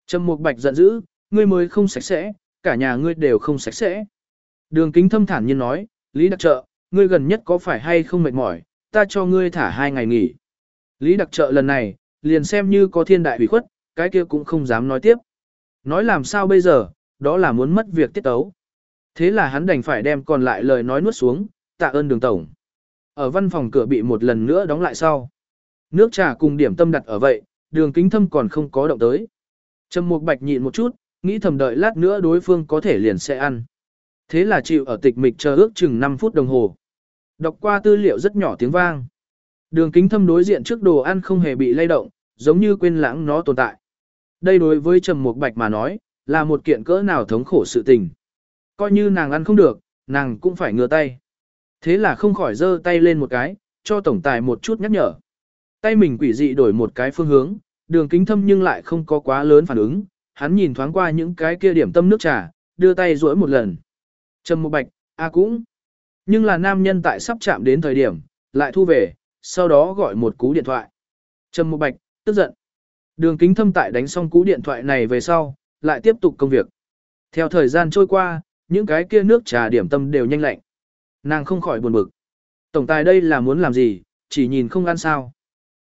Trầm Mục Bạch giận dữ, ngươi mới không sạch sẽ, cả nhà ngươi đều không sạch sẽ. Đường kính thâm thản nhiên nói, Lý Đặc Trợ, ngươi gần nhất có phải hay không mệt mỏi, ta cho ngươi thả hai ngày nghỉ. Lý Đặc Trợ lần này, liền xem như có thiên đại hủy khuất, cái kia cũng không dám nói tiếp. Nói làm sao bây giờ, đó là muốn mất việc tiết tấu. Thế là hắn đành phải đem còn lại lời nói nuốt xuống, tạ ơn đường tổng. Ở văn phòng cửa bị một lần nữa đóng lại sau. Nước trà cùng điểm tâm đặt ở vậy, đường kính thâm còn không có động tới. Trầm Mục Bạch nhịn một chút, nghĩ thầm đợi lát nữa đối phương có thể liền sẽ ăn. Thế là chịu ở tịch mịch chờ ước chừng 5 phút đồng hồ. Đọc qua tư liệu rất nhỏ tiếng vang. Đường kính thâm đối diện trước đồ ăn không hề bị lay động, giống như quên lãng nó tồn tại. Đây đối với Trầm Mục Bạch mà nói, là một kiện cỡ nào thống khổ sự tình. Coi như nàng ăn không được, nàng cũng phải ngừa tay. Thế là không khỏi giơ tay lên một cái, cho tổng tài một chút nhắc nhở. Tay mình quỷ dị đổi một cái phương hướng, đường kính thâm nhưng lại không có quá lớn phản ứng, hắn nhìn thoáng qua những cái kia điểm tâm nước trà, đưa tay duỗi một lần. Trầm mục bạch, a cũng. Nhưng là nam nhân tại sắp chạm đến thời điểm, lại thu về, sau đó gọi một cú điện thoại. Trầm một bạch, tức giận. Đường kính thâm tại đánh xong cú điện thoại này về sau, lại tiếp tục công việc. Theo thời gian trôi qua, những cái kia nước trà điểm tâm đều nhanh lạnh. Nàng không khỏi buồn bực. Tổng tài đây là muốn làm gì, chỉ nhìn không ăn sao.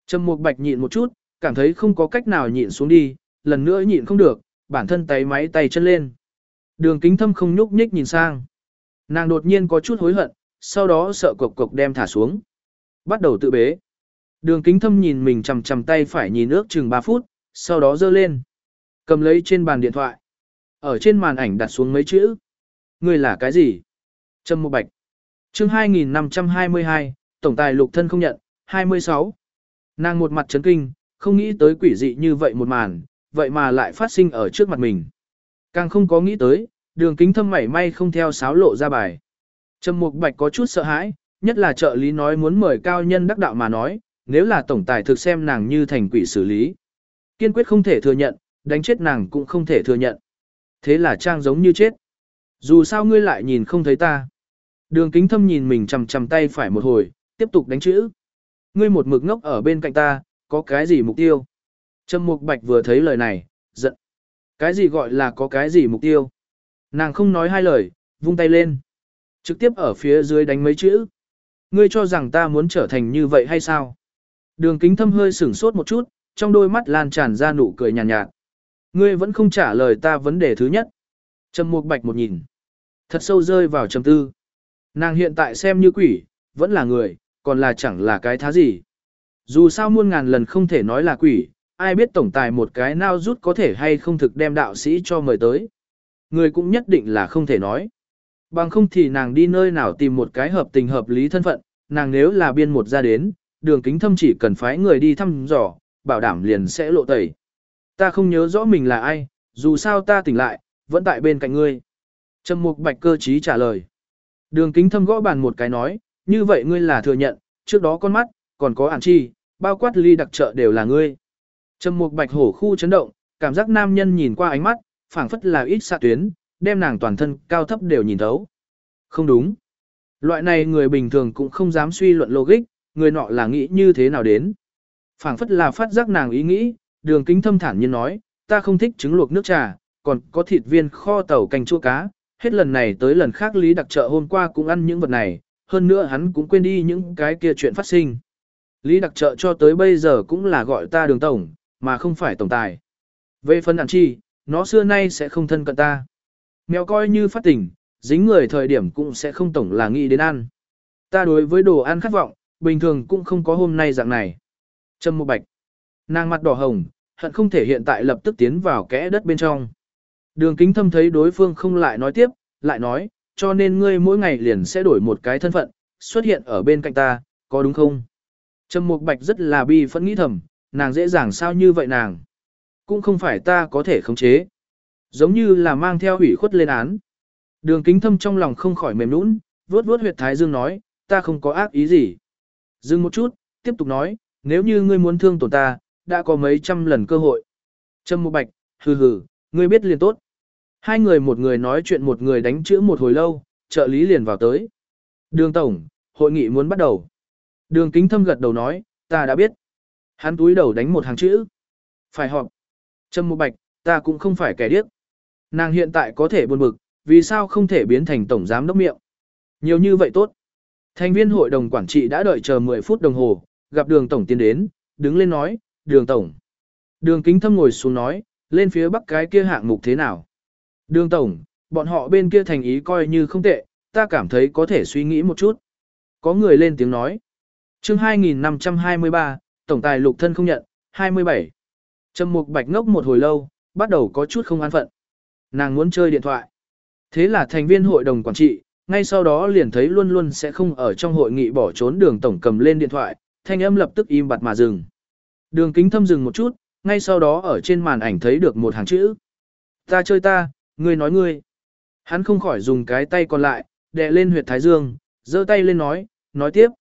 Trầm Mục Bạch nhịn một chút, cảm thấy không có cách nào nhịn xuống đi, lần nữa nhịn không được, bản thân tay máy tay chân lên. Đường kính thâm không nhúc nhích nhìn sang. Nàng đột nhiên có chút hối hận, sau đó sợ cộc cộc đem thả xuống. Bắt đầu tự bế. Đường kính thâm nhìn mình chầm chầm tay phải nhìn ước chừng 3 phút, sau đó dơ lên. Cầm lấy trên bàn điện thoại. Ở trên màn ảnh đặt xuống mấy chữ. Người là cái gì? Trâm Mộ Bạch. chương 2522, Tổng tài lục thân không nhận, 26. Nàng một mặt chấn kinh, không nghĩ tới quỷ dị như vậy một màn, vậy mà lại phát sinh ở trước mặt mình. Càng không có nghĩ tới, đường kính thâm mảy may không theo sáo lộ ra bài. Trầm Mục Bạch có chút sợ hãi, nhất là trợ lý nói muốn mời cao nhân đắc đạo mà nói, nếu là tổng tài thực xem nàng như thành quỷ xử lý. Kiên quyết không thể thừa nhận, đánh chết nàng cũng không thể thừa nhận. Thế là trang giống như chết. Dù sao ngươi lại nhìn không thấy ta. Đường kính thâm nhìn mình chầm chầm tay phải một hồi, tiếp tục đánh chữ. Ngươi một mực ngốc ở bên cạnh ta, có cái gì mục tiêu? Trầm Mục Bạch vừa thấy lời này, giận. Cái gì gọi là có cái gì mục tiêu? Nàng không nói hai lời, vung tay lên. Trực tiếp ở phía dưới đánh mấy chữ. Ngươi cho rằng ta muốn trở thành như vậy hay sao? Đường kính thâm hơi sửng sốt một chút, trong đôi mắt lan tràn ra nụ cười nhàn nhạt, nhạt. Ngươi vẫn không trả lời ta vấn đề thứ nhất. Trầm Mục Bạch một nhìn. Thật sâu rơi vào trầm tư. Nàng hiện tại xem như quỷ, vẫn là người, còn là chẳng là cái thá gì. Dù sao muôn ngàn lần không thể nói là quỷ, ai biết tổng tài một cái nào rút có thể hay không thực đem đạo sĩ cho mời tới. Người cũng nhất định là không thể nói. Bằng không thì nàng đi nơi nào tìm một cái hợp tình hợp lý thân phận, nàng nếu là biên một ra đến, đường kính thâm chỉ cần phái người đi thăm dò, bảo đảm liền sẽ lộ tẩy. Ta không nhớ rõ mình là ai, dù sao ta tỉnh lại, vẫn tại bên cạnh ngươi. Trầm mục bạch cơ trí trả lời. Đường kính thâm gõ bàn một cái nói, như vậy ngươi là thừa nhận, trước đó con mắt, còn có ản chi, bao quát ly đặc trợ đều là ngươi. Trầm mục bạch hổ khu chấn động, cảm giác nam nhân nhìn qua ánh mắt, phảng phất là ít xạ tuyến, đem nàng toàn thân cao thấp đều nhìn thấu. Không đúng. Loại này người bình thường cũng không dám suy luận logic, người nọ là nghĩ như thế nào đến. phảng phất là phát giác nàng ý nghĩ, đường kính thâm thản nhiên nói, ta không thích trứng luộc nước trà, còn có thịt viên kho tàu canh chua cá, hết lần này tới lần khác Lý đặc trợ hôm qua cũng ăn những vật này, hơn nữa hắn cũng quên đi những cái kia chuyện phát sinh. Lý đặc trợ cho tới bây giờ cũng là gọi ta đường tổng, mà không phải tổng tài. Về phần ăn chi, nó xưa nay sẽ không thân cận ta. Mèo coi như phát tỉnh, dính người thời điểm cũng sẽ không tổng là nghĩ đến ăn. Ta đối với đồ ăn khát vọng, bình thường cũng không có hôm nay dạng này. Trâm một bạch. Nàng mặt đỏ hồng, hận không thể hiện tại lập tức tiến vào kẽ đất bên trong. Đường kính thâm thấy đối phương không lại nói tiếp, lại nói, cho nên ngươi mỗi ngày liền sẽ đổi một cái thân phận, xuất hiện ở bên cạnh ta, có đúng không? Trầm Mục Bạch rất là bi phẫn nghĩ thầm, nàng dễ dàng sao như vậy nàng? Cũng không phải ta có thể khống chế. Giống như là mang theo hủy khuất lên án. Đường kính thâm trong lòng không khỏi mềm nũng, vuốt vuốt huyệt thái dương nói, ta không có ác ý gì. Dừng một chút, tiếp tục nói, nếu như ngươi muốn thương tổn ta, đã có mấy trăm lần cơ hội. Trâm Mộ Bạch, hừ hừ, ngươi biết liền tốt. Hai người một người nói chuyện một người đánh chữ một hồi lâu, trợ lý liền vào tới. Đường Tổng, hội nghị muốn bắt đầu. Đường kính thâm gật đầu nói, ta đã biết. Hắn túi đầu đánh một hàng chữ. Phải họp. Trâm Mục Bạch, ta cũng không phải kẻ điếc. Nàng hiện tại có thể buồn bực, vì sao không thể biến thành tổng giám đốc miệng. Nhiều như vậy tốt. Thành viên hội đồng quản trị đã đợi chờ 10 phút đồng hồ, gặp đường tổng tiến đến, đứng lên nói, đường tổng. Đường kính thâm ngồi xuống nói, lên phía bắc cái kia hạng mục thế nào. Đường Tổng, bọn họ bên kia thành ý coi như không tệ, ta cảm thấy có thể suy nghĩ một chút. Có người lên tiếng nói. chương 2523, Tổng tài lục thân không nhận, 27. Trầm Mục Bạch ngốc một hồi lâu, bắt đầu có chút không an phận. Nàng muốn chơi điện thoại. Thế là thành viên hội đồng quản trị, ngay sau đó liền thấy luôn luôn sẽ không ở trong hội nghị bỏ trốn đường tổng cầm lên điện thoại, thanh âm lập tức im bặt mà dừng. Đường kính thâm dừng một chút, ngay sau đó ở trên màn ảnh thấy được một hàng chữ. Ta chơi ta, Ngươi nói ngươi. Hắn không khỏi dùng cái tay còn lại, đè lên huyệt thái dương, giơ tay lên nói, nói tiếp.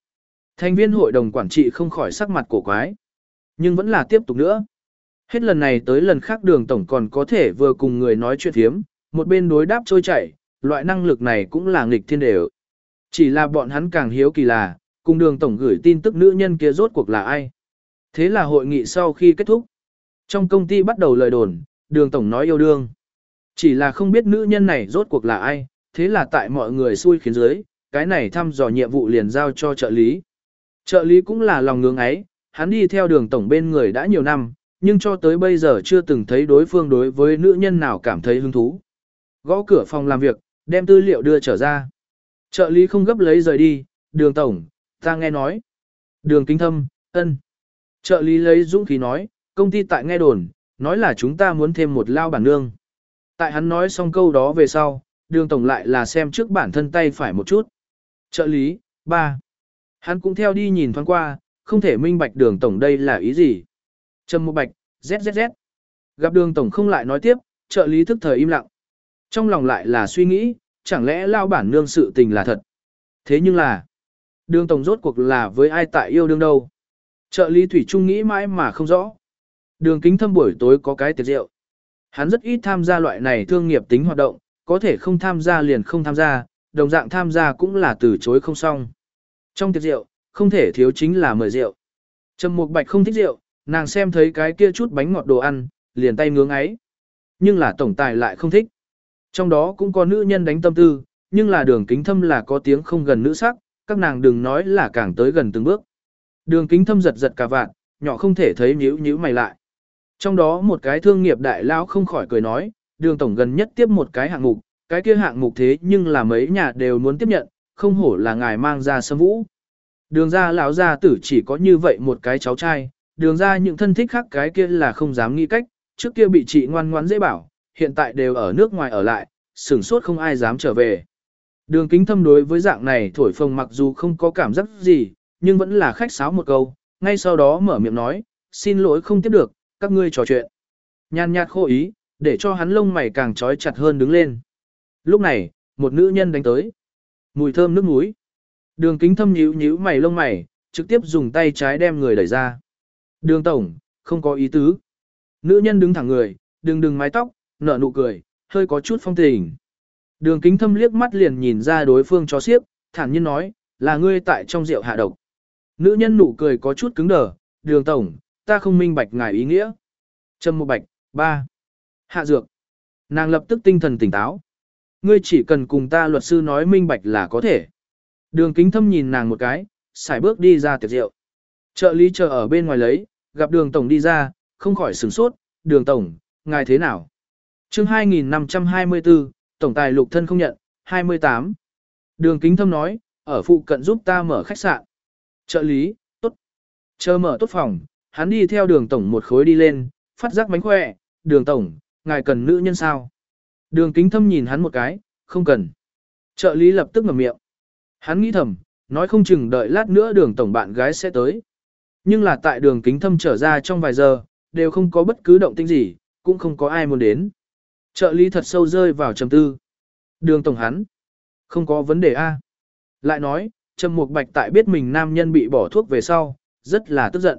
Thành viên hội đồng quản trị không khỏi sắc mặt cổ quái. Nhưng vẫn là tiếp tục nữa. Hết lần này tới lần khác đường tổng còn có thể vừa cùng người nói chuyện thiếm, một bên đối đáp trôi chảy, loại năng lực này cũng là nghịch thiên đều. Chỉ là bọn hắn càng hiếu kỳ là, cùng đường tổng gửi tin tức nữ nhân kia rốt cuộc là ai. Thế là hội nghị sau khi kết thúc. Trong công ty bắt đầu lời đồn, đường tổng nói yêu đương. Chỉ là không biết nữ nhân này rốt cuộc là ai, thế là tại mọi người xui khiến dưới, cái này thăm dò nhiệm vụ liền giao cho trợ lý. Trợ lý cũng là lòng ngưỡng ấy, hắn đi theo đường tổng bên người đã nhiều năm, nhưng cho tới bây giờ chưa từng thấy đối phương đối với nữ nhân nào cảm thấy hứng thú. Gõ cửa phòng làm việc, đem tư liệu đưa trở ra. Trợ lý không gấp lấy rời đi, đường tổng, ta nghe nói. Đường kính thâm, ân. Trợ lý lấy dũng khí nói, công ty tại nghe đồn, nói là chúng ta muốn thêm một lao bản nương. Tại hắn nói xong câu đó về sau, đường tổng lại là xem trước bản thân tay phải một chút. Trợ lý, ba. Hắn cũng theo đi nhìn thoáng qua, không thể minh bạch đường tổng đây là ý gì. Trầm một bạch, zzz. Gặp đường tổng không lại nói tiếp, trợ lý thức thời im lặng. Trong lòng lại là suy nghĩ, chẳng lẽ lao bản nương sự tình là thật. Thế nhưng là, đường tổng rốt cuộc là với ai tại yêu đương đâu. Trợ lý thủy trung nghĩ mãi mà không rõ. Đường kính thâm buổi tối có cái tiệc rượu. Hắn rất ít tham gia loại này thương nghiệp tính hoạt động, có thể không tham gia liền không tham gia, đồng dạng tham gia cũng là từ chối không xong. Trong tiệc rượu, không thể thiếu chính là mời rượu. Trầm Mục Bạch không thích rượu, nàng xem thấy cái kia chút bánh ngọt đồ ăn, liền tay ngưỡng ấy. Nhưng là tổng tài lại không thích. Trong đó cũng có nữ nhân đánh tâm tư, nhưng là đường kính thâm là có tiếng không gần nữ sắc, các nàng đừng nói là càng tới gần từng bước. Đường kính thâm giật giật cả vạn, nhỏ không thể thấy nhíu nhíu mày lại. Trong đó một cái thương nghiệp đại lão không khỏi cười nói, đường tổng gần nhất tiếp một cái hạng mục, cái kia hạng mục thế nhưng là mấy nhà đều muốn tiếp nhận, không hổ là ngài mang ra sâm vũ. Đường ra lão gia tử chỉ có như vậy một cái cháu trai, đường ra những thân thích khác cái kia là không dám nghĩ cách, trước kia bị chị ngoan ngoãn dễ bảo, hiện tại đều ở nước ngoài ở lại, sửng sốt không ai dám trở về. Đường kính thâm đối với dạng này thổi phồng mặc dù không có cảm giác gì, nhưng vẫn là khách sáo một câu, ngay sau đó mở miệng nói, xin lỗi không tiếp được, các ngươi trò chuyện. Nhàn nhạt khô ý, để cho hắn lông mày càng trói chặt hơn đứng lên. Lúc này, một nữ nhân đánh tới. Mùi thơm nước muối. Đường kính thâm nhíu nhíu mày lông mày, trực tiếp dùng tay trái đem người đẩy ra. Đường tổng, không có ý tứ. Nữ nhân đứng thẳng người, đừng đừng mái tóc, nở nụ cười, hơi có chút phong tình. Đường kính thâm liếc mắt liền nhìn ra đối phương cho xiếc, thản nhiên nói, là ngươi tại trong rượu hạ độc. Nữ nhân nụ cười có chút cứng đờ, đường tổng, ta không minh bạch ngài ý nghĩa. Trâm một bạch, ba. Hạ dược. Nàng lập tức tinh thần tỉnh táo. Ngươi chỉ cần cùng ta luật sư nói minh bạch là có thể. Đường kính thâm nhìn nàng một cái, xài bước đi ra tiệc rượu. Trợ lý chờ ở bên ngoài lấy, gặp đường tổng đi ra, không khỏi sửng sốt, đường tổng, ngài thế nào? chương 2524, tổng tài lục thân không nhận, 28. Đường kính thâm nói, ở phụ cận giúp ta mở khách sạn. Trợ lý, tốt. Chờ mở tốt phòng, hắn đi theo đường tổng một khối đi lên, phát giác bánh khỏe, đường tổng, ngài cần nữ nhân sao? Đường kính thâm nhìn hắn một cái, không cần. Trợ lý lập tức ngậm miệng. Hắn nghĩ thầm, nói không chừng đợi lát nữa đường tổng bạn gái sẽ tới. Nhưng là tại đường kính thâm trở ra trong vài giờ, đều không có bất cứ động tĩnh gì, cũng không có ai muốn đến. Trợ lý thật sâu rơi vào trầm tư. Đường tổng hắn, không có vấn đề A. Lại nói, Trầm Mục Bạch tại biết mình nam nhân bị bỏ thuốc về sau, rất là tức giận.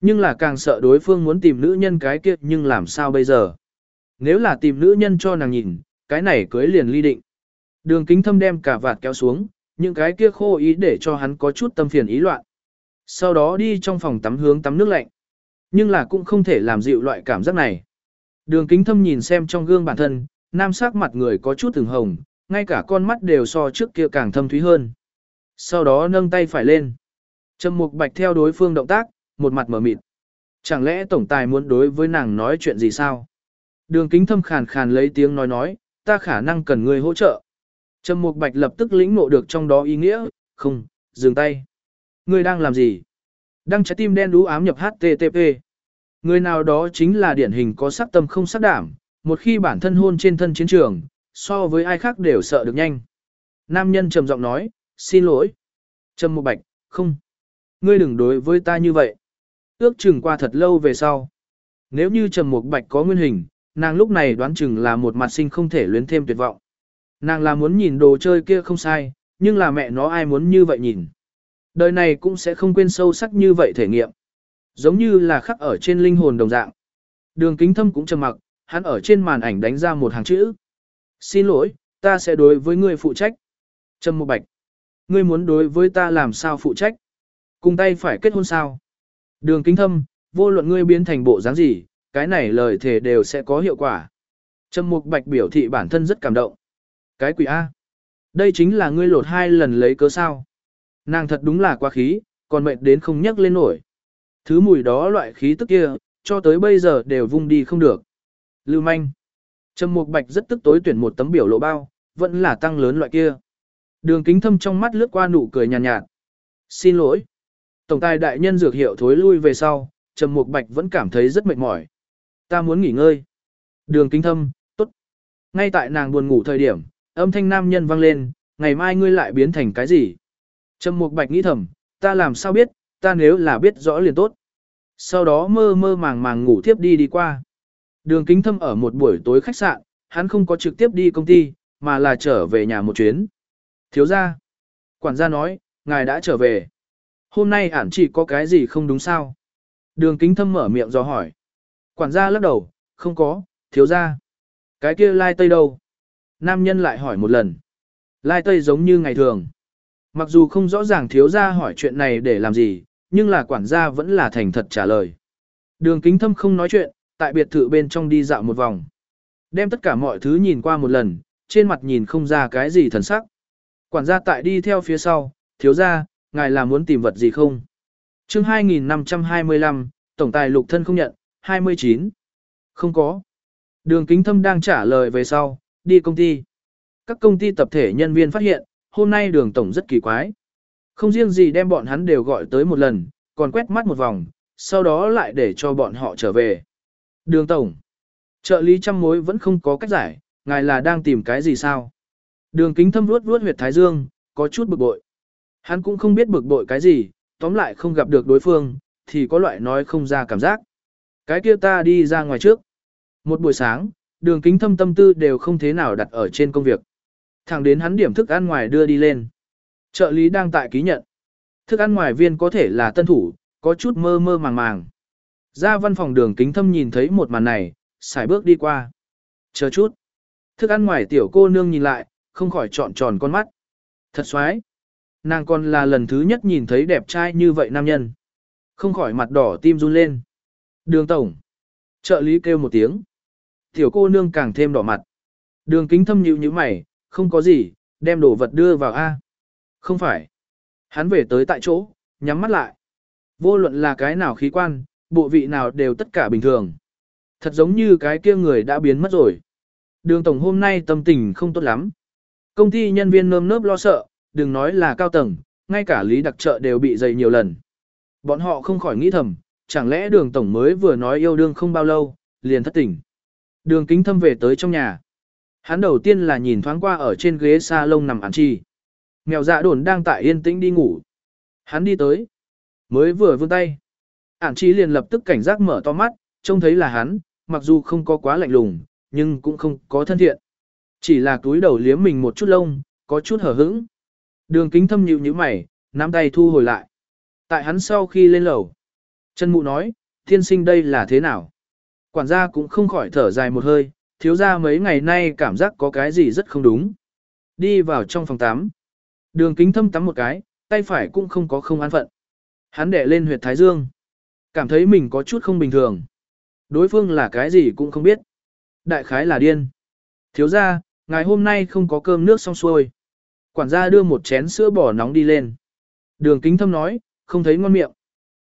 Nhưng là càng sợ đối phương muốn tìm nữ nhân cái kia nhưng làm sao bây giờ? Nếu là tìm nữ nhân cho nàng nhìn, cái này cưới liền ly định. Đường kính thâm đem cả vạt kéo xuống, những cái kia khô ý để cho hắn có chút tâm phiền ý loạn. Sau đó đi trong phòng tắm hướng tắm nước lạnh. Nhưng là cũng không thể làm dịu loại cảm giác này. Đường kính thâm nhìn xem trong gương bản thân, nam sắc mặt người có chút từng hồng, ngay cả con mắt đều so trước kia càng thâm thúy hơn. Sau đó nâng tay phải lên. Trầm mục bạch theo đối phương động tác, một mặt mở mịt. Chẳng lẽ tổng tài muốn đối với nàng nói chuyện gì sao? Đường kính thâm khàn khàn lấy tiếng nói nói, ta khả năng cần người hỗ trợ. Trầm mục bạch lập tức lĩnh ngộ được trong đó ý nghĩa, không, dừng tay. Người đang làm gì? Đăng trái tim đen đú ám nhập HTTP. Người nào đó chính là điển hình có sắc tâm không sắc đảm, một khi bản thân hôn trên thân chiến trường, so với ai khác đều sợ được nhanh. Nam nhân trầm giọng nói, xin lỗi. Trầm một bạch, không. Ngươi đừng đối với ta như vậy. Ước chừng qua thật lâu về sau. Nếu như trầm một bạch có nguyên hình, nàng lúc này đoán chừng là một mặt sinh không thể luyến thêm tuyệt vọng. Nàng là muốn nhìn đồ chơi kia không sai, nhưng là mẹ nó ai muốn như vậy nhìn. Đời này cũng sẽ không quên sâu sắc như vậy thể nghiệm. Giống như là khắc ở trên linh hồn đồng dạng. Đường kính thâm cũng trầm mặc, hắn ở trên màn ảnh đánh ra một hàng chữ. Xin lỗi, ta sẽ đối với ngươi phụ trách. Trầm một bạch. Ngươi muốn đối với ta làm sao phụ trách? Cùng tay phải kết hôn sao? Đường kính thâm, vô luận ngươi biến thành bộ dáng gì, cái này lời thề đều sẽ có hiệu quả. Trầm mục bạch biểu thị bản thân rất cảm động. Cái quỷ A. Đây chính là ngươi lột hai lần lấy cớ sao. Nàng thật đúng là quá khí, còn mệt đến không nhắc lên nổi. Thứ mùi đó loại khí tức kia, cho tới bây giờ đều vung đi không được. Lưu manh. Trầm Mục Bạch rất tức tối tuyển một tấm biểu lộ bao, vẫn là tăng lớn loại kia. Đường kính thâm trong mắt lướt qua nụ cười nhàn nhạt, nhạt. Xin lỗi. Tổng tài đại nhân dược hiệu thối lui về sau, Trầm Mục Bạch vẫn cảm thấy rất mệt mỏi. Ta muốn nghỉ ngơi. Đường kính thâm, tốt. Ngay tại nàng buồn ngủ thời điểm, âm thanh nam nhân vang lên, ngày mai ngươi lại biến thành cái gì? Trầm Mục Bạch nghĩ thầm, ta làm sao biết, ta nếu là biết rõ liền tốt. Sau đó mơ mơ màng màng ngủ tiếp đi đi qua. Đường kính thâm ở một buổi tối khách sạn, hắn không có trực tiếp đi công ty, mà là trở về nhà một chuyến. Thiếu gia. Quản gia nói, ngài đã trở về. Hôm nay ản chỉ có cái gì không đúng sao? Đường kính thâm mở miệng do hỏi. Quản gia lắc đầu, không có, thiếu gia. Cái kia lai tây đâu? Nam nhân lại hỏi một lần. Lai tây giống như ngày thường. Mặc dù không rõ ràng thiếu gia hỏi chuyện này để làm gì, nhưng là quản gia vẫn là thành thật trả lời. Đường kính thâm không nói chuyện, tại biệt thự bên trong đi dạo một vòng. Đem tất cả mọi thứ nhìn qua một lần, trên mặt nhìn không ra cái gì thần sắc. Quản gia tại đi theo phía sau, thiếu gia, ngài là muốn tìm vật gì không? chương 2525, tổng tài lục thân không nhận, 29. Không có. Đường kính thâm đang trả lời về sau, đi công ty. Các công ty tập thể nhân viên phát hiện, hôm nay đường tổng rất kỳ quái. Không riêng gì đem bọn hắn đều gọi tới một lần, còn quét mắt một vòng, sau đó lại để cho bọn họ trở về. Đường tổng. Trợ lý trăm mối vẫn không có cách giải, ngài là đang tìm cái gì sao? Đường kính thâm vuốt vuốt huyệt thái dương, có chút bực bội. Hắn cũng không biết bực bội cái gì, tóm lại không gặp được đối phương, thì có loại nói không ra cảm giác. Cái kia ta đi ra ngoài trước. Một buổi sáng, đường kính thâm tâm tư đều không thế nào đặt ở trên công việc. Thẳng đến hắn điểm thức ăn ngoài đưa đi lên. Trợ lý đang tại ký nhận. Thức ăn ngoài viên có thể là tân thủ, có chút mơ mơ màng màng. Ra văn phòng đường kính thâm nhìn thấy một màn này, xài bước đi qua. Chờ chút. Thức ăn ngoài tiểu cô nương nhìn lại, không khỏi trọn tròn con mắt. Thật xoái. Nàng còn là lần thứ nhất nhìn thấy đẹp trai như vậy nam nhân. Không khỏi mặt đỏ tim run lên. Đường tổng. Trợ lý kêu một tiếng. Tiểu cô nương càng thêm đỏ mặt. Đường kính thâm nhíu như mày, không có gì, đem đồ vật đưa vào A. Không phải. Hắn về tới tại chỗ, nhắm mắt lại. Vô luận là cái nào khí quan, bộ vị nào đều tất cả bình thường. Thật giống như cái kia người đã biến mất rồi. Đường tổng hôm nay tâm tình không tốt lắm. Công ty nhân viên nơm nớp lo sợ, đừng nói là cao tầng, ngay cả lý đặc trợ đều bị dày nhiều lần. Bọn họ không khỏi nghĩ thầm, chẳng lẽ đường tổng mới vừa nói yêu đương không bao lâu, liền thất tình. Đường kính thâm về tới trong nhà. Hắn đầu tiên là nhìn thoáng qua ở trên ghế salon nằm ăn chi. Mèo dạ đồn đang tại yên tĩnh đi ngủ. Hắn đi tới. Mới vừa vươn tay. Ản chi liền lập tức cảnh giác mở to mắt, trông thấy là hắn, mặc dù không có quá lạnh lùng, nhưng cũng không có thân thiện. Chỉ là túi đầu liếm mình một chút lông, có chút hở hững. Đường kính thâm nhịu như mày, nắm tay thu hồi lại. Tại hắn sau khi lên lầu. chân Mụ nói, thiên sinh đây là thế nào? Quản gia cũng không khỏi thở dài một hơi, thiếu ra mấy ngày nay cảm giác có cái gì rất không đúng. Đi vào trong phòng tắm. Đường kính thâm tắm một cái, tay phải cũng không có không an phận. Hắn đẻ lên huyệt thái dương. Cảm thấy mình có chút không bình thường. Đối phương là cái gì cũng không biết. Đại khái là điên. Thiếu ra, ngày hôm nay không có cơm nước xong xuôi. Quản gia đưa một chén sữa bò nóng đi lên. Đường kính thâm nói, không thấy ngon miệng.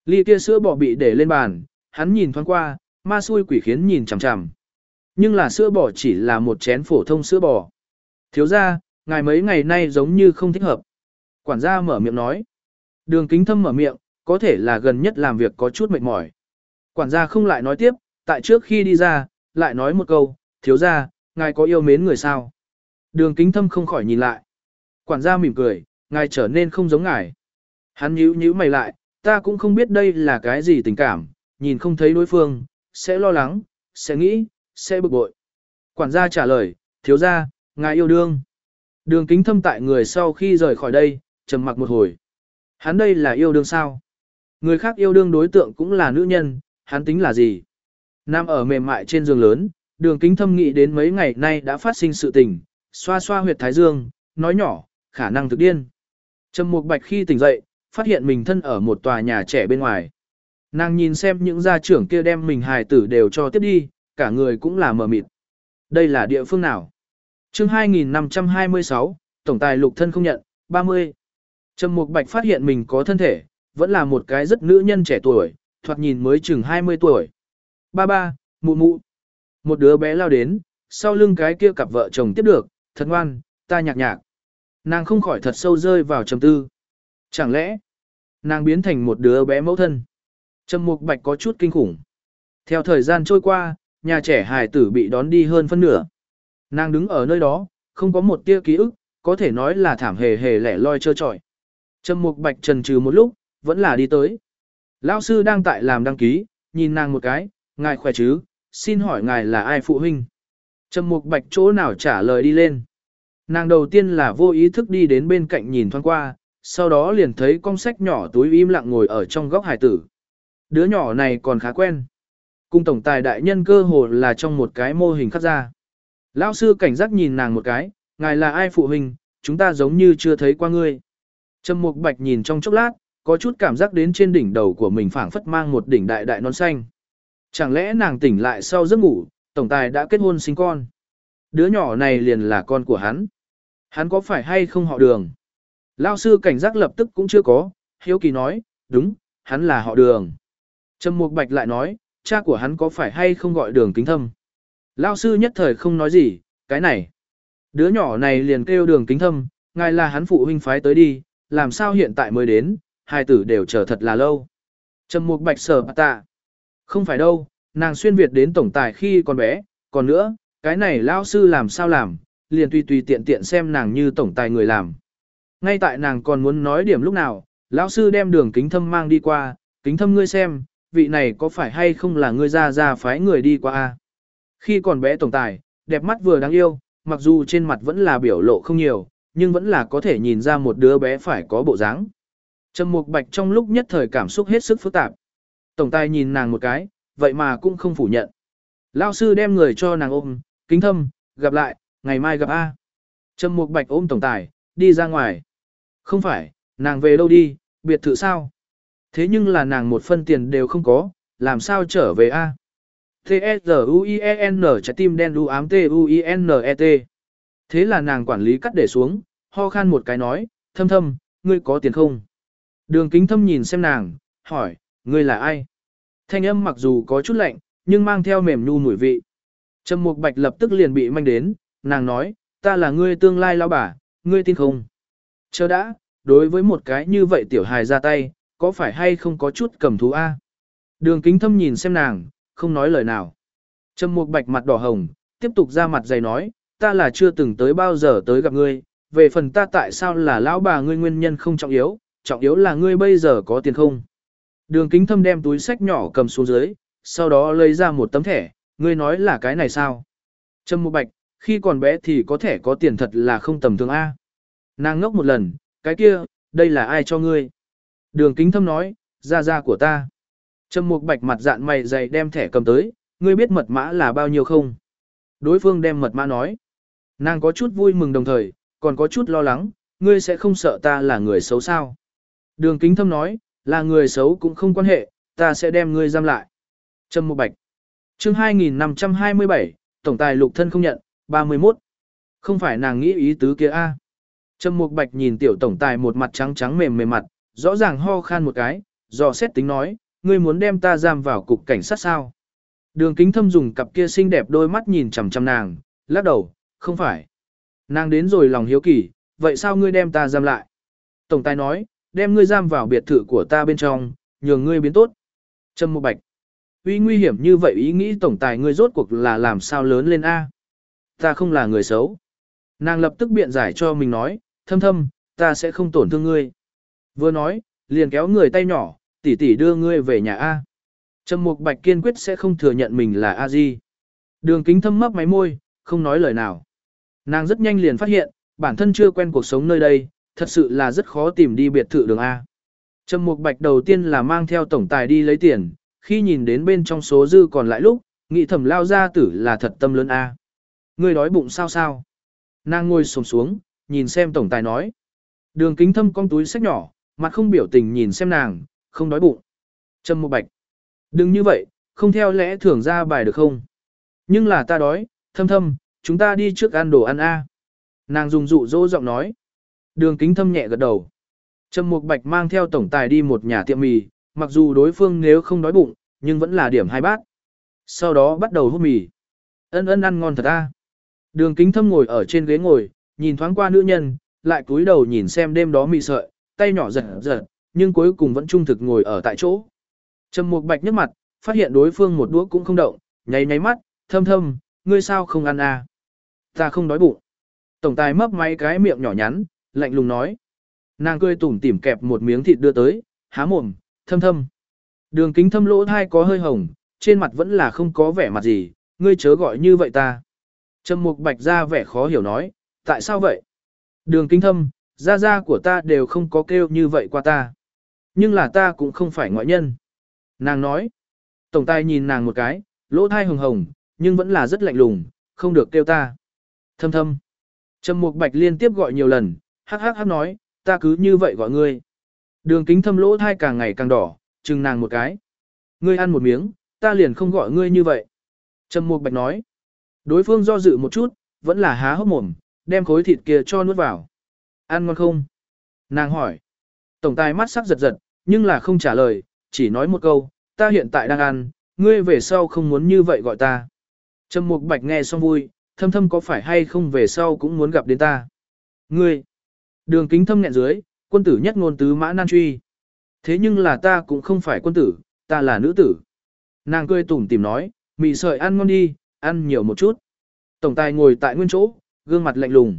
Ly kia sữa bò bị để lên bàn, hắn nhìn thoáng qua, ma xui quỷ khiến nhìn chằm chằm. Nhưng là sữa bò chỉ là một chén phổ thông sữa bò. Thiếu ra, ngài mấy ngày nay giống như không thích hợp. Quản gia mở miệng nói. Đường kính thâm mở miệng, có thể là gần nhất làm việc có chút mệt mỏi. Quản gia không lại nói tiếp, tại trước khi đi ra, lại nói một câu, thiếu ra, ngài có yêu mến người sao? Đường kính thâm không khỏi nhìn lại. Quản gia mỉm cười, ngài trở nên không giống ngài. Hắn nhíu nhíu mày lại, ta cũng không biết đây là cái gì tình cảm, nhìn không thấy đối phương, sẽ lo lắng, sẽ nghĩ, sẽ bực bội. Quản gia trả lời, thiếu gia, ngài yêu đương. Đường kính thâm tại người sau khi rời khỏi đây, trầm mặc một hồi. Hắn đây là yêu đương sao? Người khác yêu đương đối tượng cũng là nữ nhân, hắn tính là gì? Nam ở mềm mại trên giường lớn, đường kính thâm nghĩ đến mấy ngày nay đã phát sinh sự tình, xoa xoa huyệt thái dương, nói nhỏ, khả năng thực điên. Trầm Mục Bạch khi tỉnh dậy, phát hiện mình thân ở một tòa nhà trẻ bên ngoài. Nàng nhìn xem những gia trưởng kia đem mình hài tử đều cho tiếp đi, cả người cũng là mờ mịt. Đây là địa phương nào? chương 2526, Tổng tài lục thân không nhận, 30. Trầm Mục Bạch phát hiện mình có thân thể, vẫn là một cái rất nữ nhân trẻ tuổi, thoạt nhìn mới chừng 20 tuổi. Ba ba, mụ mụ. Một đứa bé lao đến, sau lưng cái kia cặp vợ chồng tiếp được, thật ngoan, ta nhạc nhạc. Nàng không khỏi thật sâu rơi vào trầm tư. Chẳng lẽ, nàng biến thành một đứa bé mẫu thân? Trầm Mục Bạch có chút kinh khủng. Theo thời gian trôi qua, nhà trẻ hài tử bị đón đi hơn phân nửa. Nàng đứng ở nơi đó, không có một tia ký ức, có thể nói là thảm hề hề lẻ loi trơ trọi. Trầm Mục Bạch trần trừ một lúc, vẫn là đi tới. Lão sư đang tại làm đăng ký, nhìn nàng một cái, ngài khỏe chứ, xin hỏi ngài là ai phụ huynh? Trầm Mục Bạch chỗ nào trả lời đi lên. Nàng đầu tiên là vô ý thức đi đến bên cạnh nhìn thoáng qua, sau đó liền thấy con sách nhỏ túi im lặng ngồi ở trong góc hải tử. Đứa nhỏ này còn khá quen. Cung tổng tài đại nhân cơ hồ là trong một cái mô hình khắc ra. Lão sư cảnh giác nhìn nàng một cái, ngài là ai phụ huynh, chúng ta giống như chưa thấy qua ngươi. Trầm Mục Bạch nhìn trong chốc lát, có chút cảm giác đến trên đỉnh đầu của mình phảng phất mang một đỉnh đại đại non xanh. Chẳng lẽ nàng tỉnh lại sau giấc ngủ, tổng tài đã kết hôn sinh con. Đứa nhỏ này liền là con của hắn. Hắn có phải hay không họ đường? Lao sư cảnh giác lập tức cũng chưa có, hiếu kỳ nói, đúng, hắn là họ đường. Trầm Mục Bạch lại nói, cha của hắn có phải hay không gọi đường kính thâm. Lao sư nhất thời không nói gì, cái này. Đứa nhỏ này liền kêu đường kính thâm, ngài là hắn phụ huynh phái tới đi, làm sao hiện tại mới đến, hai tử đều chờ thật là lâu. Trầm mục bạch sở tạ. Không phải đâu, nàng xuyên Việt đến tổng tài khi còn bé, còn nữa, cái này lao sư làm sao làm, liền tùy tùy tiện tiện xem nàng như tổng tài người làm. Ngay tại nàng còn muốn nói điểm lúc nào, lão sư đem đường kính thâm mang đi qua, kính thâm ngươi xem, vị này có phải hay không là ngươi ra ra phái người đi qua a Khi còn bé tổng tài, đẹp mắt vừa đáng yêu, mặc dù trên mặt vẫn là biểu lộ không nhiều, nhưng vẫn là có thể nhìn ra một đứa bé phải có bộ dáng. Trầm Mục Bạch trong lúc nhất thời cảm xúc hết sức phức tạp. Tổng tài nhìn nàng một cái, vậy mà cũng không phủ nhận. Lão sư đem người cho nàng ôm, kính thâm, gặp lại, ngày mai gặp A. Trầm Mục Bạch ôm tổng tài, đi ra ngoài. Không phải, nàng về đâu đi, biệt thự sao? Thế nhưng là nàng một phân tiền đều không có, làm sao trở về A? T-S-U-I-E-N trái tim đen đu ám T-U-I-N-E-T. Thế là nàng quản lý cắt để xuống, ho khan một cái nói, thâm thâm, ngươi có tiền không? Đường kính thâm nhìn xem nàng, hỏi, ngươi là ai? Thanh âm mặc dù có chút lạnh, nhưng mang theo mềm nhu mùi vị. Trầm Mục Bạch lập tức liền bị manh đến, nàng nói, ta là ngươi tương lai lão bà, ngươi tin không? Chờ đã, đối với một cái như vậy tiểu hài ra tay, có phải hay không có chút cầm thú a? Đường kính thâm nhìn xem nàng, không nói lời nào. Trầm Mục Bạch mặt đỏ hồng, tiếp tục ra mặt dày nói, ta là chưa từng tới bao giờ tới gặp ngươi, về phần ta tại sao là lão bà ngươi nguyên nhân không trọng yếu, trọng yếu là ngươi bây giờ có tiền không. Đường kính thâm đem túi sách nhỏ cầm xuống dưới, sau đó lấy ra một tấm thẻ, ngươi nói là cái này sao? Trầm Mục Bạch, khi còn bé thì có thể có tiền thật là không tầm thường A. Nàng ngốc một lần, cái kia, đây là ai cho ngươi? Đường kính thâm nói, ra ra của ta. Trầm Mục Bạch mặt dạn mày dày đem thẻ cầm tới, ngươi biết mật mã là bao nhiêu không? Đối phương đem mật mã nói. Nàng có chút vui mừng đồng thời, còn có chút lo lắng, ngươi sẽ không sợ ta là người xấu sao? Đường kính thâm nói, là người xấu cũng không quan hệ, ta sẽ đem ngươi giam lại. Trâm Mục Bạch chương 2527, Tổng tài lục thân không nhận, 31. Không phải nàng nghĩ ý tứ kia a Trâm Mục Bạch nhìn tiểu tổng tài một mặt trắng trắng mềm mềm mặt, rõ ràng ho khan một cái, dò xét tính nói, ngươi muốn đem ta giam vào cục cảnh sát sao? Đường kính thâm dùng cặp kia xinh đẹp đôi mắt nhìn chằm chằm nàng, lắc đầu, không phải. Nàng đến rồi lòng hiếu kỳ, vậy sao ngươi đem ta giam lại? Tổng tài nói, đem ngươi giam vào biệt thự của ta bên trong, nhường ngươi biến tốt. Trâm Mộ Bạch. Uy nguy hiểm như vậy ý nghĩ tổng tài ngươi rốt cuộc là làm sao lớn lên A. Ta không là người xấu. Nàng lập tức biện giải cho mình nói, thâm thâm, ta sẽ không tổn thương ngươi. Vừa nói, liền kéo người tay nhỏ, tỷ tỷ đưa ngươi về nhà A. Trầm Mục Bạch kiên quyết sẽ không thừa nhận mình là A Di. Đường kính thâm mấp máy môi, không nói lời nào. Nàng rất nhanh liền phát hiện, bản thân chưa quen cuộc sống nơi đây, thật sự là rất khó tìm đi biệt thự đường A. Trầm Mục Bạch đầu tiên là mang theo tổng tài đi lấy tiền, khi nhìn đến bên trong số dư còn lại lúc, nghĩ thầm lao ra tử là thật tâm lớn A. Ngươi đói bụng sao sao? Nàng ngồi xổm xuống, nhìn xem tổng tài nói. Đường kính thâm con túi sách nhỏ, mặt không biểu tình nhìn xem nàng, không đói bụng. Trầm Mộ Bạch. Đừng như vậy, không theo lẽ thưởng ra bài được không? Nhưng là ta đói, thâm thâm, chúng ta đi trước ăn đồ ăn A. Nàng dùng dụ dỗ giọng nói. Đường kính thâm nhẹ gật đầu. Trầm Mục Bạch mang theo tổng tài đi một nhà tiệm mì, mặc dù đối phương nếu không đói bụng, nhưng vẫn là điểm hai bát. Sau đó bắt đầu hút mì. Ân ân ăn ngon thật a. Đường kính thâm ngồi ở trên ghế ngồi, nhìn thoáng qua nữ nhân, lại cúi đầu nhìn xem đêm đó mì sợi, tay nhỏ giật giật, nhưng cuối cùng vẫn trung thực ngồi ở tại chỗ. Trầm Mục Bạch nhấc mặt, phát hiện đối phương một đũa cũng không động, nháy nháy mắt, thâm thâm, ngươi sao không ăn à? Ta không đói bụng. Tổng tài mấp máy cái miệng nhỏ nhắn, lạnh lùng nói. Nàng cười tủm tỉm kẹp một miếng thịt đưa tới, há mồm, thâm thâm. Đường kính thâm lỗ thai có hơi hồng, trên mặt vẫn là không có vẻ mặt gì, ngươi chớ gọi như vậy ta. Trầm mục bạch ra vẻ khó hiểu nói, tại sao vậy? Đường kính thâm, gia gia của ta đều không có kêu như vậy qua ta. Nhưng là ta cũng không phải ngoại nhân. Nàng nói, tổng tài nhìn nàng một cái, lỗ thai hồng hồng, nhưng vẫn là rất lạnh lùng, không được kêu ta. Thâm thâm. Trầm mục bạch liên tiếp gọi nhiều lần, hắc hắc hắc nói, ta cứ như vậy gọi ngươi. Đường kính thâm lỗ thai càng ngày càng đỏ, chừng nàng một cái. Ngươi ăn một miếng, ta liền không gọi ngươi như vậy. Trầm mục bạch nói. Đối phương do dự một chút, vẫn là há hốc mồm, đem khối thịt kia cho nuốt vào. Ăn ngon không? Nàng hỏi. Tổng tài mắt sắc giật giật, nhưng là không trả lời, chỉ nói một câu, ta hiện tại đang ăn, ngươi về sau không muốn như vậy gọi ta. Trầm Mục Bạch nghe xong vui, thâm thâm có phải hay không về sau cũng muốn gặp đến ta. Ngươi, đường kính thâm nghẹn dưới, quân tử nhất ngôn tứ mã nan truy. Thế nhưng là ta cũng không phải quân tử, ta là nữ tử. Nàng cười tủm tìm nói, mì sợi ăn ngon đi, ăn nhiều một chút. Tổng tài ngồi tại nguyên chỗ, gương mặt lạnh lùng.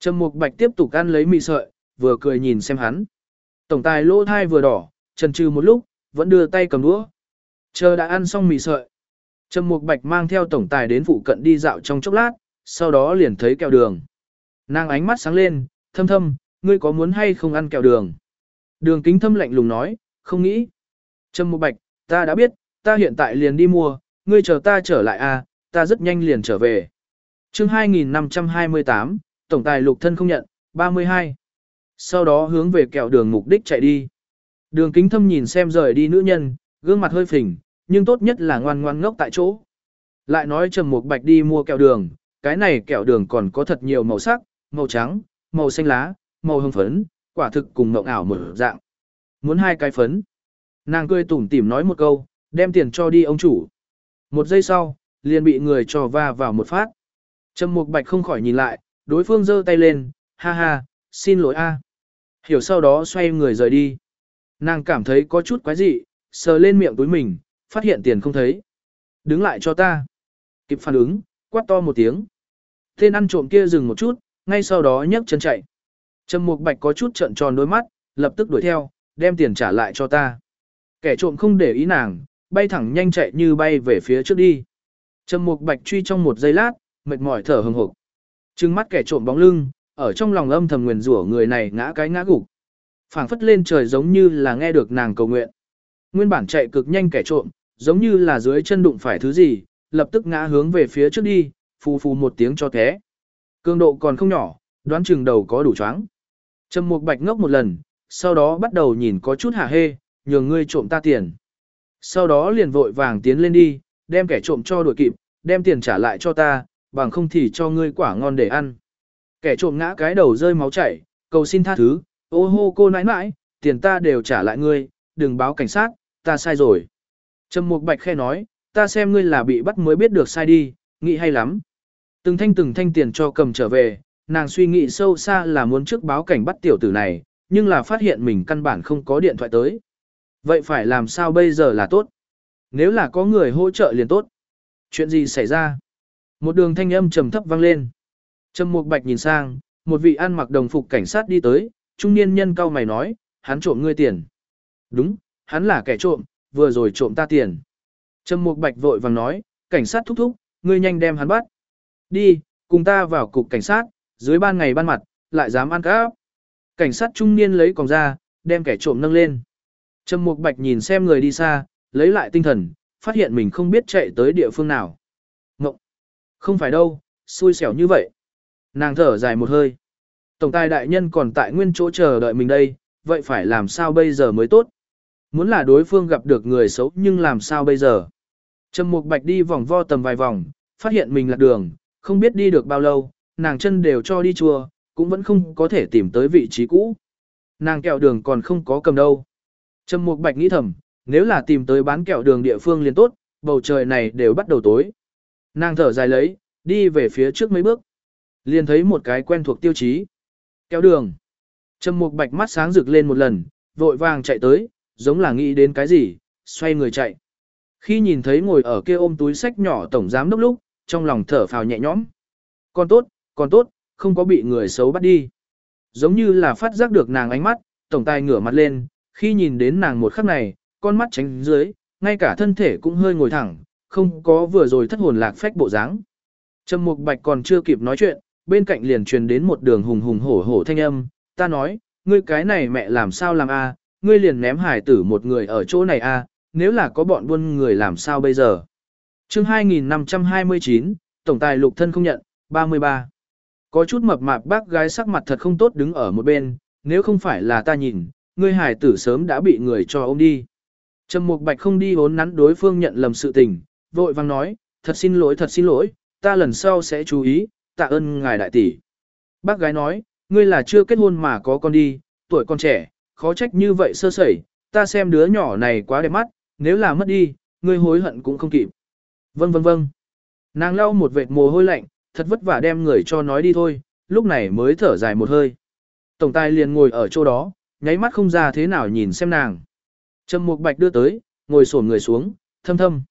Trầm Mục Bạch tiếp tục ăn lấy mì sợi, vừa cười nhìn xem hắn. Tổng tài lỗ thai vừa đỏ, chần chừ một lúc, vẫn đưa tay cầm đũa. Chờ đã ăn xong mì sợi. Trầm Mục Bạch mang theo tổng tài đến phụ cận đi dạo trong chốc lát, sau đó liền thấy kẹo đường. Nàng ánh mắt sáng lên, thâm thâm, ngươi có muốn hay không ăn kẹo đường? Đường kính thâm lạnh lùng nói, không nghĩ. Trầm Mục Bạch, ta đã biết, ta hiện tại liền đi mua, ngươi chờ ta trở lại à, ta rất nhanh liền trở về. chương 2528, tổng tài lục thân không nhận, 32. Sau đó hướng về kẹo đường mục đích chạy đi. Đường kính thâm nhìn xem rời đi nữ nhân, gương mặt hơi phình, nhưng tốt nhất là ngoan ngoan ngốc tại chỗ. Lại nói trầm mục bạch đi mua kẹo đường, cái này kẹo đường còn có thật nhiều màu sắc, màu trắng, màu xanh lá, màu hồng phấn, quả thực cùng mộng ảo một dạng. Muốn hai cái phấn. Nàng cười tủm tỉm nói một câu, đem tiền cho đi ông chủ. Một giây sau, liền bị người cho va vào một phát. Trầm mục bạch không khỏi nhìn lại, đối phương giơ tay lên, ha ha, xin lỗi a. Hiểu sau đó xoay người rời đi. Nàng cảm thấy có chút quái dị, sờ lên miệng túi mình, phát hiện tiền không thấy. Đứng lại cho ta. Kịp phản ứng, quát to một tiếng. Tên ăn trộm kia dừng một chút, ngay sau đó nhấc chân chạy. Trầm Mục Bạch có chút trợn tròn đôi mắt, lập tức đuổi theo, đem tiền trả lại cho ta. Kẻ trộm không để ý nàng, bay thẳng nhanh chạy như bay về phía trước đi. Trầm Mục Bạch truy trong một giây lát, mệt mỏi thở hừng hực. Trừng mắt kẻ trộm bóng lưng, ở trong lòng âm thầm nguyền rủa người này ngã cái ngã gục. Phảng phất lên trời giống như là nghe được nàng cầu nguyện. Nguyên bản chạy cực nhanh kẻ trộm, giống như là dưới chân đụng phải thứ gì, lập tức ngã hướng về phía trước đi, phù phù một tiếng cho té. Cường độ còn không nhỏ, đoán chừng đầu có đủ choáng. Trầm Mục Bạch ngốc một lần, sau đó bắt đầu nhìn có chút hả hê, nhường ngươi trộm ta tiền. Sau đó liền vội vàng tiến lên đi, đem kẻ trộm cho đuổi kịp, đem tiền trả lại cho ta, bằng không thì cho ngươi quả ngon để ăn. Kẻ trộm ngã cái đầu rơi máu chảy, cầu xin tha thứ, ô hô cô nãi nãi, tiền ta đều trả lại ngươi, đừng báo cảnh sát, ta sai rồi. Trầm Mục Bạch khe nói, ta xem ngươi là bị bắt mới biết được sai đi, nghĩ hay lắm. Từng thanh từng thanh tiền cho cầm trở về, nàng suy nghĩ sâu xa là muốn trước báo cảnh bắt tiểu tử này, nhưng là phát hiện mình căn bản không có điện thoại tới. Vậy phải làm sao bây giờ là tốt? Nếu là có người hỗ trợ liền tốt. Chuyện gì xảy ra? Một đường thanh âm trầm thấp vang lên. Trầm Mục Bạch nhìn sang, một vị ăn mặc đồng phục cảnh sát đi tới, trung niên nhân cao mày nói, hắn trộm ngươi tiền. Đúng, hắn là kẻ trộm, vừa rồi trộm ta tiền. Trầm Mục Bạch vội vàng nói, cảnh sát thúc thúc, ngươi nhanh đem hắn bắt. Đi, cùng ta vào cục cảnh sát, dưới ban ngày ban mặt, lại dám ăn cắp. Cảnh sát trung niên lấy còng ra, đem kẻ trộm nâng lên. Trầm Mục Bạch nhìn xem người đi xa, lấy lại tinh thần, phát hiện mình không biết chạy tới địa phương nào. Không phải đâu, xui xẻo như vậy. Nàng thở dài một hơi. Tổng tài đại nhân còn tại nguyên chỗ chờ đợi mình đây, vậy phải làm sao bây giờ mới tốt? Muốn là đối phương gặp được người xấu nhưng làm sao bây giờ? Trầm Mục Bạch đi vòng vo tầm vài vòng, phát hiện mình lạc đường, không biết đi được bao lâu, nàng chân đều cho đi chùa, cũng vẫn không có thể tìm tới vị trí cũ. Nàng kẹo đường còn không có cầm đâu. Trầm Mục Bạch nghĩ thầm, nếu là tìm tới bán kẹo đường địa phương liền tốt, bầu trời này đều bắt đầu tối. Nàng thở dài lấy, đi về phía trước mấy bước. Liền thấy một cái quen thuộc tiêu chí. kéo đường. Trầm Mục Bạch mắt sáng rực lên một lần, vội vàng chạy tới, giống là nghĩ đến cái gì, xoay người chạy. Khi nhìn thấy ngồi ở kia ôm túi sách nhỏ tổng giám đốc lúc, trong lòng thở phào nhẹ nhõm. Còn tốt, còn tốt, không có bị người xấu bắt đi. Giống như là phát giác được nàng ánh mắt, tổng tài ngửa mặt lên, khi nhìn đến nàng một khắc này, con mắt tránh dưới, ngay cả thân thể cũng hơi ngồi thẳng, không có vừa rồi thất hồn lạc phách bộ dáng. Trầm Mục Bạch còn chưa kịp nói chuyện, bên cạnh liền truyền đến một đường hùng hùng hổ hổ thanh âm, ta nói, ngươi cái này mẹ làm sao làm a, ngươi liền ném hải tử một người ở chỗ này a, nếu là có bọn buôn người làm sao bây giờ. Chương 2529, tổng tài lục thân không nhận, 33. Có chút mập mạp bác gái sắc mặt thật không tốt đứng ở một bên, nếu không phải là ta nhìn, ngươi hải tử sớm đã bị người cho ôm đi. Trầm Mục Bạch không đi hốn nắn đối phương nhận lầm sự tình, vội vang nói, thật xin lỗi thật xin lỗi, ta lần sau sẽ chú ý, tạ ơn ngài đại tỷ. Bác gái nói, ngươi là chưa kết hôn mà có con đi, tuổi con trẻ, khó trách như vậy sơ sẩy, ta xem đứa nhỏ này quá đẹp mắt, nếu là mất đi, ngươi hối hận cũng không kịp. Vâng vâng vâng. Nàng lau một vệt mồ hôi lạnh, thật vất vả đem người cho nói đi thôi, lúc này mới thở dài một hơi. Tổng tài liền ngồi ở chỗ đó, nháy mắt không ra thế nào nhìn xem nàng. Trầm Mục Bạch đưa tới, ngồi xổm người xuống, thâm thâm.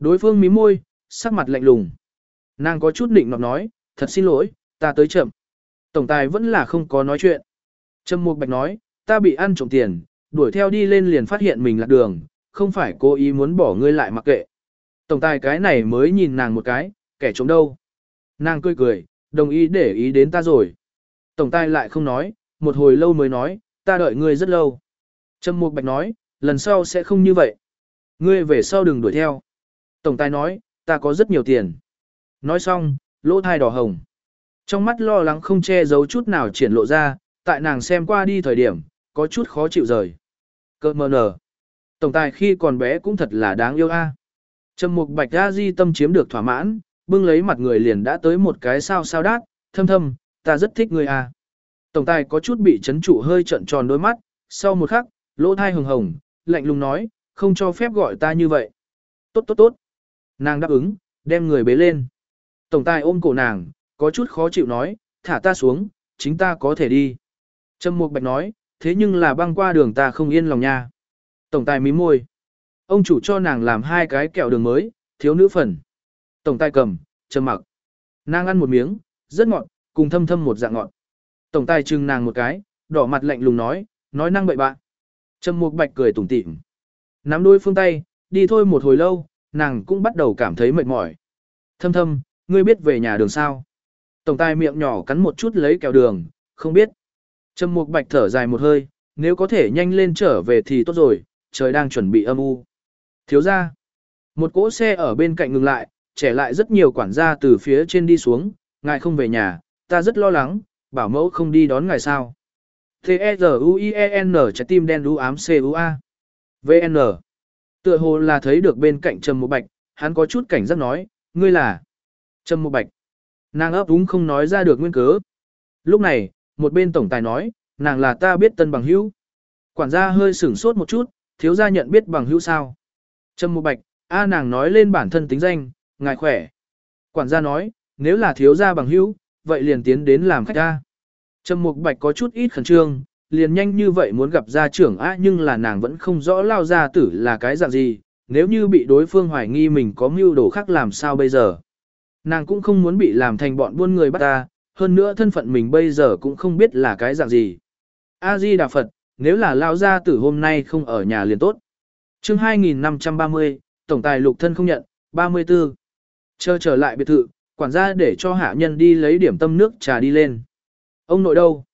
Đối phương mí môi, sắc mặt lạnh lùng. Nàng có chút định nọt nói, thật xin lỗi, ta tới chậm. Tổng tài vẫn là không có nói chuyện. Trầm Mục Bạch nói, ta bị ăn trộm tiền, đuổi theo đi lên liền phát hiện mình lạc đường, không phải cố ý muốn bỏ ngươi lại mặc kệ. Tổng tài cái này mới nhìn nàng một cái, kẻ trộm đâu. Nàng cười cười, đồng ý để ý đến ta rồi. Tổng tài lại không nói, một hồi lâu mới nói, ta đợi ngươi rất lâu. Trầm Mục Bạch nói, lần sau sẽ không như vậy. Ngươi về sau đừng đuổi theo. Tổng tài nói, ta có rất nhiều tiền. Nói xong, lỗ thai đỏ hồng. Trong mắt lo lắng không che giấu chút nào triển lộ ra, tại nàng xem qua đi thời điểm, có chút khó chịu rời. Cơ mờ nở. Tổng tài khi còn bé cũng thật là đáng yêu a. À. Trầm mục bạch a di tâm chiếm được thỏa mãn, bưng lấy mặt người liền đã tới một cái sao sao đát, thâm thâm, ta rất thích người a. À. Tổng tài có chút bị chấn trụ hơi trận tròn đôi mắt, sau một khắc, lỗ thai hồng hồng, lạnh lùng nói, không cho phép gọi ta như vậy. Tốt tốt tốt. Nàng đáp ứng, đem người bế lên. Tổng tài ôm cổ nàng, có chút khó chịu nói, thả ta xuống, chính ta có thể đi. Trâm Mục Bạch nói, thế nhưng là băng qua đường ta không yên lòng nha. Tổng tài mím môi. Ông chủ cho nàng làm hai cái kẹo đường mới, thiếu nữ phần. Tổng tài cầm, trầm mặc. Nàng ăn một miếng, rất ngọt, cùng thâm thâm một dạng ngọt. Tổng tài trừng nàng một cái, đỏ mặt lạnh lùng nói, nói năng bậy bạn. Trầm Mục Bạch cười tủm tỉm. Nắm đôi phương tay, đi thôi một hồi lâu, nàng cũng bắt đầu cảm thấy mệt mỏi. Thâm thâm, ngươi biết về nhà đường sao? Tổng tài miệng nhỏ cắn một chút lấy kẹo đường, không biết. Trầm Mục Bạch thở dài một hơi, nếu có thể nhanh lên trở về thì tốt rồi, trời đang chuẩn bị âm u. Thiếu ra. Một cỗ xe ở bên cạnh ngừng lại, trẻ lại rất nhiều quản gia từ phía trên đi xuống, ngài không về nhà, ta rất lo lắng, bảo mẫu không đi đón ngài sao. T-E-Z-U-I-E-N trái tim đen đu ám C-U-A. VN. Tựa hồ là thấy được bên cạnh Trầm Mộ Bạch, hắn có chút cảnh giác nói, ngươi là Trầm Mộ Bạch. Nàng ấp úng không nói ra được nguyên cớ. Lúc này, một bên tổng tài nói, nàng là ta biết tân bằng hữu. Quản gia hơi sửng sốt một chút, thiếu gia nhận biết bằng hữu sao. Trầm Mục Bạch, a nàng nói lên bản thân tính danh, ngài khỏe. Quản gia nói, nếu là thiếu gia bằng hữu, vậy liền tiến đến làm khách ta. Trầm Mục Bạch có chút ít khẩn trương, liền nhanh như vậy muốn gặp gia trưởng á nhưng là nàng vẫn không rõ lao gia tử là cái dạng gì, nếu như bị đối phương hoài nghi mình có mưu đồ khác làm sao bây giờ. Nàng cũng không muốn bị làm thành bọn buôn người bắt ta, hơn nữa thân phận mình bây giờ cũng không biết là cái dạng gì. A-di Đà Phật, nếu là lao gia tử hôm nay không ở nhà liền tốt. chương 2530, Tổng tài lục thân không nhận, 34. Chờ trở lại biệt thự, quản gia để cho hạ nhân đi lấy điểm tâm nước trà đi lên. Ông nội đâu?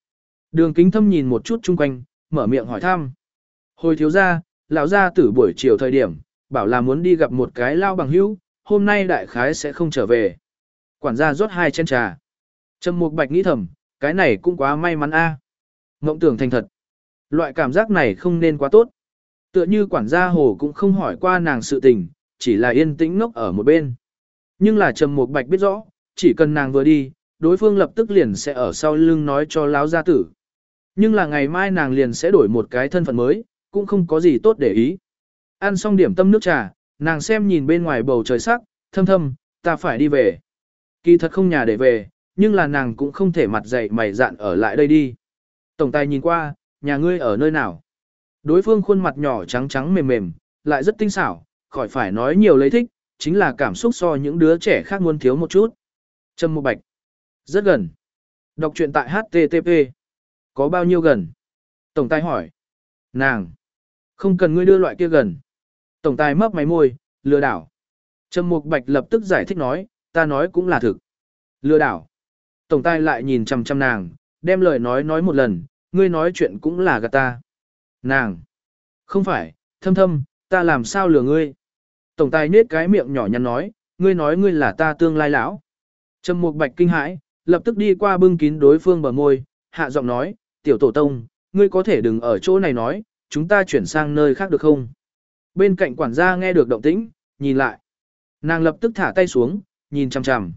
Đường kính thâm nhìn một chút chung quanh, mở miệng hỏi thăm. Hồi thiếu gia, lão gia tử buổi chiều thời điểm, bảo là muốn đi gặp một cái lao bằng hữu, hôm nay đại khái sẽ không trở về. Quản gia rót hai chén trà. Trầm Mục Bạch nghĩ thầm, cái này cũng quá may mắn a. À. Ngộng tưởng thành thật. Loại cảm giác này không nên quá tốt. Tựa như quản gia hồ cũng không hỏi qua nàng sự tình, chỉ là yên tĩnh ngốc ở một bên. Nhưng là Trầm Mục Bạch biết rõ, chỉ cần nàng vừa đi, đối phương lập tức liền sẽ ở sau lưng nói cho lão gia tử. Nhưng là ngày mai nàng liền sẽ đổi một cái thân phận mới, cũng không có gì tốt để ý. Ăn xong điểm tâm nước trà, nàng xem nhìn bên ngoài bầu trời sắc, thâm thâm, ta phải đi về. Kỳ thật không nhà để về, nhưng là nàng cũng không thể mặt dậy mày dạn ở lại đây đi. Tổng tài nhìn qua, nhà ngươi ở nơi nào? Đối phương khuôn mặt nhỏ trắng trắng mềm mềm, lại rất tinh xảo, khỏi phải nói nhiều lấy thích, chính là cảm xúc so những đứa trẻ khác muốn thiếu một chút. Trâm Mộ Bạch. Rất gần. Đọc truyện tại HTTP. Có bao nhiêu gần? Tổng tài hỏi. Nàng. Không cần ngươi đưa loại kia gần. Tổng tài mấp máy môi, lừa đảo. trầm Mục Bạch lập tức giải thích nói, ta nói cũng là thực. Lừa đảo. Tổng tài lại nhìn chằm chằm nàng, đem lời nói nói một lần, ngươi nói chuyện cũng là gạt ta. Nàng. Không phải, thâm thâm, ta làm sao lừa ngươi? Tổng tài nết cái miệng nhỏ nhắn nói, ngươi nói ngươi là ta tương lai lão. Trầm Mục Bạch kinh hãi, lập tức đi qua bưng kín đối phương bờ môi, hạ giọng nói, tiểu tổ tông, ngươi có thể đừng ở chỗ này nói, chúng ta chuyển sang nơi khác được không? Bên cạnh quản gia nghe được động tĩnh, nhìn lại. Nàng lập tức thả tay xuống, nhìn chằm chằm.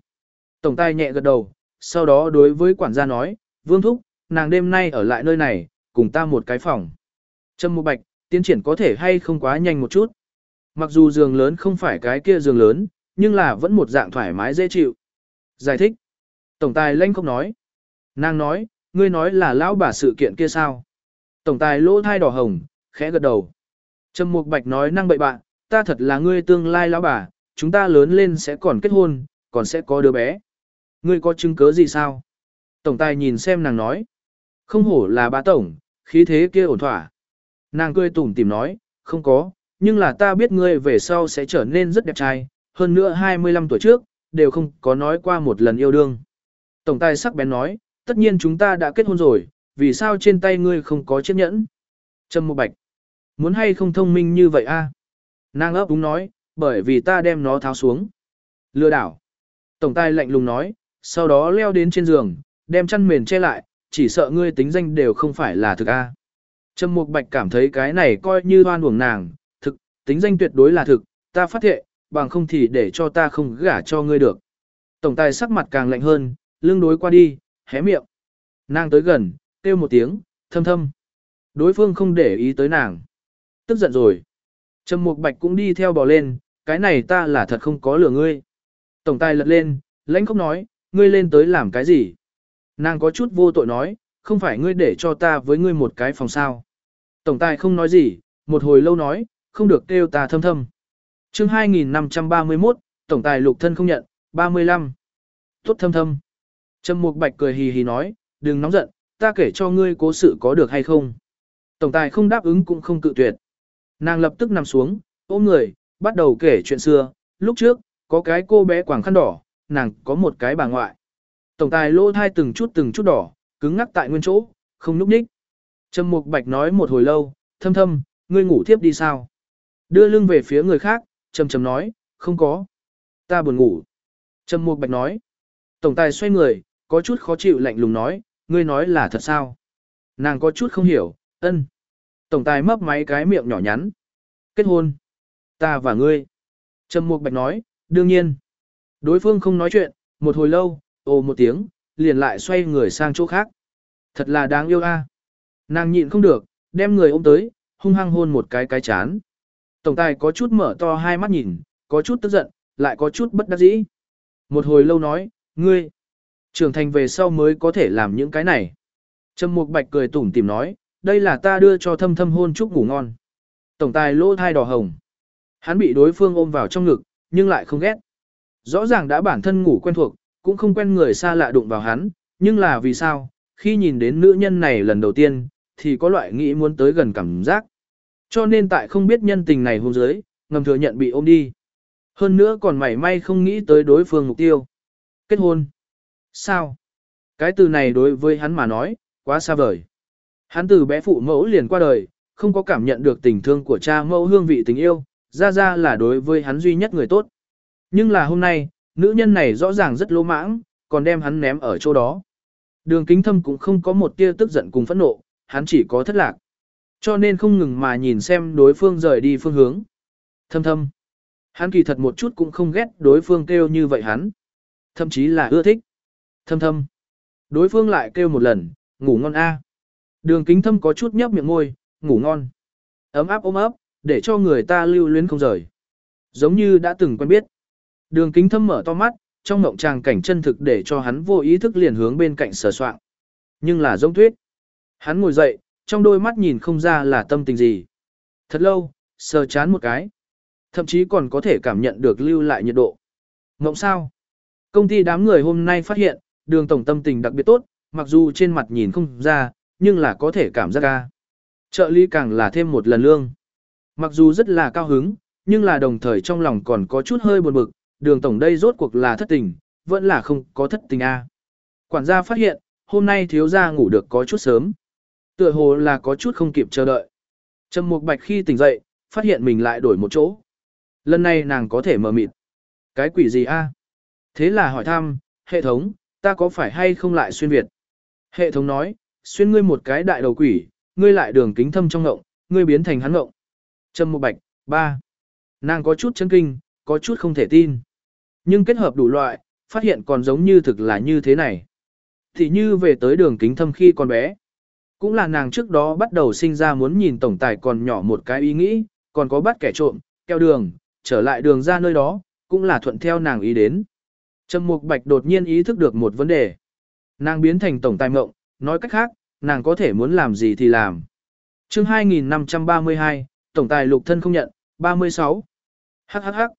Tổng tài nhẹ gật đầu, sau đó đối với quản gia nói, Vương Thúc, nàng đêm nay ở lại nơi này, cùng ta một cái phòng. Trâm Mục Bạch, tiến triển có thể hay không quá nhanh một chút. Mặc dù giường lớn không phải cái kia giường lớn, nhưng là vẫn một dạng thoải mái dễ chịu. Giải thích. Tổng tài lanh không nói. Nàng nói, ngươi nói là lão bà sự kiện kia sao? Tổng tài lỗ thai đỏ hồng, khẽ gật đầu. Trầm Mục Bạch nói năng bậy bạ, ta thật là ngươi tương lai lão bà, chúng ta lớn lên sẽ còn kết hôn, còn sẽ có đứa bé. Ngươi có chứng cứ gì sao? Tổng tài nhìn xem nàng nói. Không hổ là bá tổng, khí thế kia ổn thỏa. Nàng cười tủm tìm nói, không có, nhưng là ta biết ngươi về sau sẽ trở nên rất đẹp trai, hơn nữa 25 tuổi trước, đều không có nói qua một lần yêu đương. Tổng tài sắc bén nói, tất nhiên chúng ta đã kết hôn rồi, vì sao trên tay ngươi không có chiếc nhẫn? Trâm Mộ Bạch, muốn hay không thông minh như vậy a? Nàng ấp đúng nói, bởi vì ta đem nó tháo xuống. Lừa đảo. Tổng tài lạnh lùng nói, sau đó leo đến trên giường, đem chăn mền che lại, chỉ sợ ngươi tính danh đều không phải là thực a. Trâm Mục Bạch cảm thấy cái này coi như hoan uổng nàng, thực, tính danh tuyệt đối là thực, ta phát thệ, bằng không thì để cho ta không gả cho ngươi được. Tổng tài sắc mặt càng lạnh hơn, lưng đối qua đi, hé miệng. Nàng tới gần, kêu một tiếng, thâm thâm. Đối phương không để ý tới nàng. Tức giận rồi. Trầm Mục Bạch cũng đi theo bò lên, cái này ta là thật không có lừa ngươi. Tổng tài lật lên, lãnh không nói, ngươi lên tới làm cái gì? Nàng có chút vô tội nói, không phải ngươi để cho ta với ngươi một cái phòng sao. Tổng tài không nói gì, một hồi lâu nói, không được kêu ta thâm thâm. chương 2531, tổng tài lục thân không nhận, 35. Tốt thâm thâm. Trầm Mục Bạch cười hì hì nói, đừng nóng giận, ta kể cho ngươi cố sự có được hay không. Tổng tài không đáp ứng cũng không cự tuyệt. Nàng lập tức nằm xuống, ôm người, bắt đầu kể chuyện xưa, lúc trước, có cái cô bé quàng khăn đỏ, nàng có một cái bà ngoại. Tổng tài lỗ thai từng chút từng chút đỏ, cứng ngắc tại nguyên chỗ, không núp ních. Trầm Mục Bạch nói một hồi lâu, thâm thâm, ngươi ngủ thiếp đi sao? Đưa lưng về phía người khác, trầm trầm nói, không có. Ta buồn ngủ. Trầm Mục Bạch nói. Tổng tài xoay người, có chút khó chịu lạnh lùng nói, ngươi nói là thật sao? Nàng có chút không hiểu, ân. Tổng tài mấp máy cái miệng nhỏ nhắn. Kết hôn. Ta và ngươi. Trầm Mục Bạch nói, đương nhiên. Đối phương không nói chuyện, một hồi lâu, ồ một tiếng, liền lại xoay người sang chỗ khác. Thật là đáng yêu a. Nàng nhịn không được, đem người ôm tới, hung hăng hôn một cái cái chán. Tổng tài có chút mở to hai mắt nhìn, có chút tức giận, lại có chút bất đắc dĩ. Một hồi lâu nói, ngươi, trưởng thành về sau mới có thể làm những cái này. Trầm Mục Bạch cười tủm tỉm nói, đây là ta đưa cho thâm thâm hôn chúc ngủ ngon. Tổng tài lỗ thai đỏ hồng. Hắn bị đối phương ôm vào trong ngực, nhưng lại không ghét. Rõ ràng đã bản thân ngủ quen thuộc, cũng không quen người xa lạ đụng vào hắn, nhưng là vì sao, khi nhìn đến nữ nhân này lần đầu tiên, thì có loại nghĩ muốn tới gần cảm giác. Cho nên tại không biết nhân tình này hôm dưới, ngầm thừa nhận bị ôm đi. Hơn nữa còn mảy may không nghĩ tới đối phương mục tiêu. Kết hôn. Sao? Cái từ này đối với hắn mà nói, quá xa vời. Hắn từ bé phụ mẫu liền qua đời, không có cảm nhận được tình thương của cha mẫu hương vị tình yêu, ra ra là đối với hắn duy nhất người tốt. Nhưng là hôm nay, nữ nhân này rõ ràng rất lỗ mãng, còn đem hắn ném ở chỗ đó. Đường kính thâm cũng không có một tia tức giận cùng phẫn nộ, hắn chỉ có thất lạc. Cho nên không ngừng mà nhìn xem đối phương rời đi phương hướng. Thâm thâm. Hắn kỳ thật một chút cũng không ghét đối phương kêu như vậy hắn. Thậm chí là ưa thích. Thâm thâm. Đối phương lại kêu một lần, ngủ ngon a. Đường kính thâm có chút nhấp miệng môi, ngủ ngon. Ấm áp ôm ấp, để cho người ta lưu luyến không rời. Giống như đã từng quen biết. Đường kính thâm mở to mắt, trong mộng tràng cảnh chân thực để cho hắn vô ý thức liền hướng bên cạnh sờ soạn. Nhưng là giống tuyết. Hắn ngồi dậy, trong đôi mắt nhìn không ra là tâm tình gì. Thật lâu, sờ chán một cái. Thậm chí còn có thể cảm nhận được lưu lại nhiệt độ. Ngộng sao? Công ty đám người hôm nay phát hiện, đường tổng tâm tình đặc biệt tốt, mặc dù trên mặt nhìn không ra, nhưng là có thể cảm giác ra. Trợ lý càng là thêm một lần lương. Mặc dù rất là cao hứng, nhưng là đồng thời trong lòng còn có chút hơi buồn bực, đường tổng đây rốt cuộc là thất tình, vẫn là không có thất tình a. Quản gia phát hiện, hôm nay thiếu gia ngủ được có chút sớm. Tựa hồ là có chút không kịp chờ đợi. Trầm Mục Bạch khi tỉnh dậy, phát hiện mình lại đổi một chỗ. Lần này nàng có thể mở mịt. Cái quỷ gì a? Thế là hỏi thăm, hệ thống, ta có phải hay không lại xuyên Việt? Hệ thống nói, xuyên ngươi một cái đại đầu quỷ, ngươi lại đường kính thâm trong ngộng, ngươi biến thành hắn ngộng. Trầm Mộ Bạch, ba. Nàng có chút chấn kinh, có chút không thể tin. Nhưng kết hợp đủ loại, phát hiện còn giống như thực là như thế này. Thì như về tới đường kính thâm khi còn bé. Cũng là nàng trước đó bắt đầu sinh ra muốn nhìn tổng tài còn nhỏ một cái ý nghĩ, còn có bắt kẻ trộm, Keo đường, trở lại đường ra nơi đó, cũng là thuận theo nàng ý đến. Trầm Mục Bạch đột nhiên ý thức được một vấn đề. Nàng biến thành tổng tài mộng, nói cách khác, nàng có thể muốn làm gì thì làm. chương 2532, tổng tài lục thân không nhận, 36. Hắc hắc.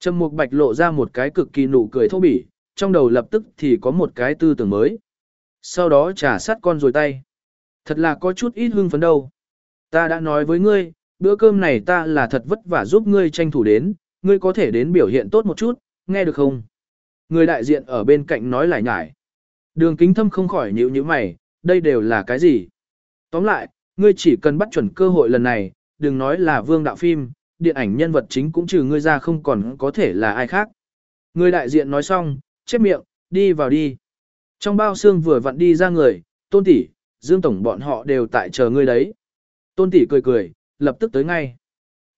Trầm Mục Bạch lộ ra một cái cực kỳ nụ cười thô bỉ, trong đầu lập tức thì có một cái tư tưởng mới. Sau đó trả sát con rồi tay. Thật là có chút ít hưng phấn đâu. Ta đã nói với ngươi, bữa cơm này ta là thật vất vả giúp ngươi tranh thủ đến, ngươi có thể đến biểu hiện tốt một chút, nghe được không? Người đại diện ở bên cạnh nói lại nhải. Đường kính thâm không khỏi nhíu nhíu mày, đây đều là cái gì? Tóm lại, ngươi chỉ cần bắt chuẩn cơ hội lần này, đừng nói là vương đạo phim, điện ảnh nhân vật chính cũng trừ ngươi ra không còn có thể là ai khác. Người đại diện nói xong, chép miệng, đi vào đi. Trong bao xương vừa vặn đi ra người, tôn tỷ, dương tổng bọn họ đều tại chờ ngươi đấy. Tôn tỷ cười cười, lập tức tới ngay.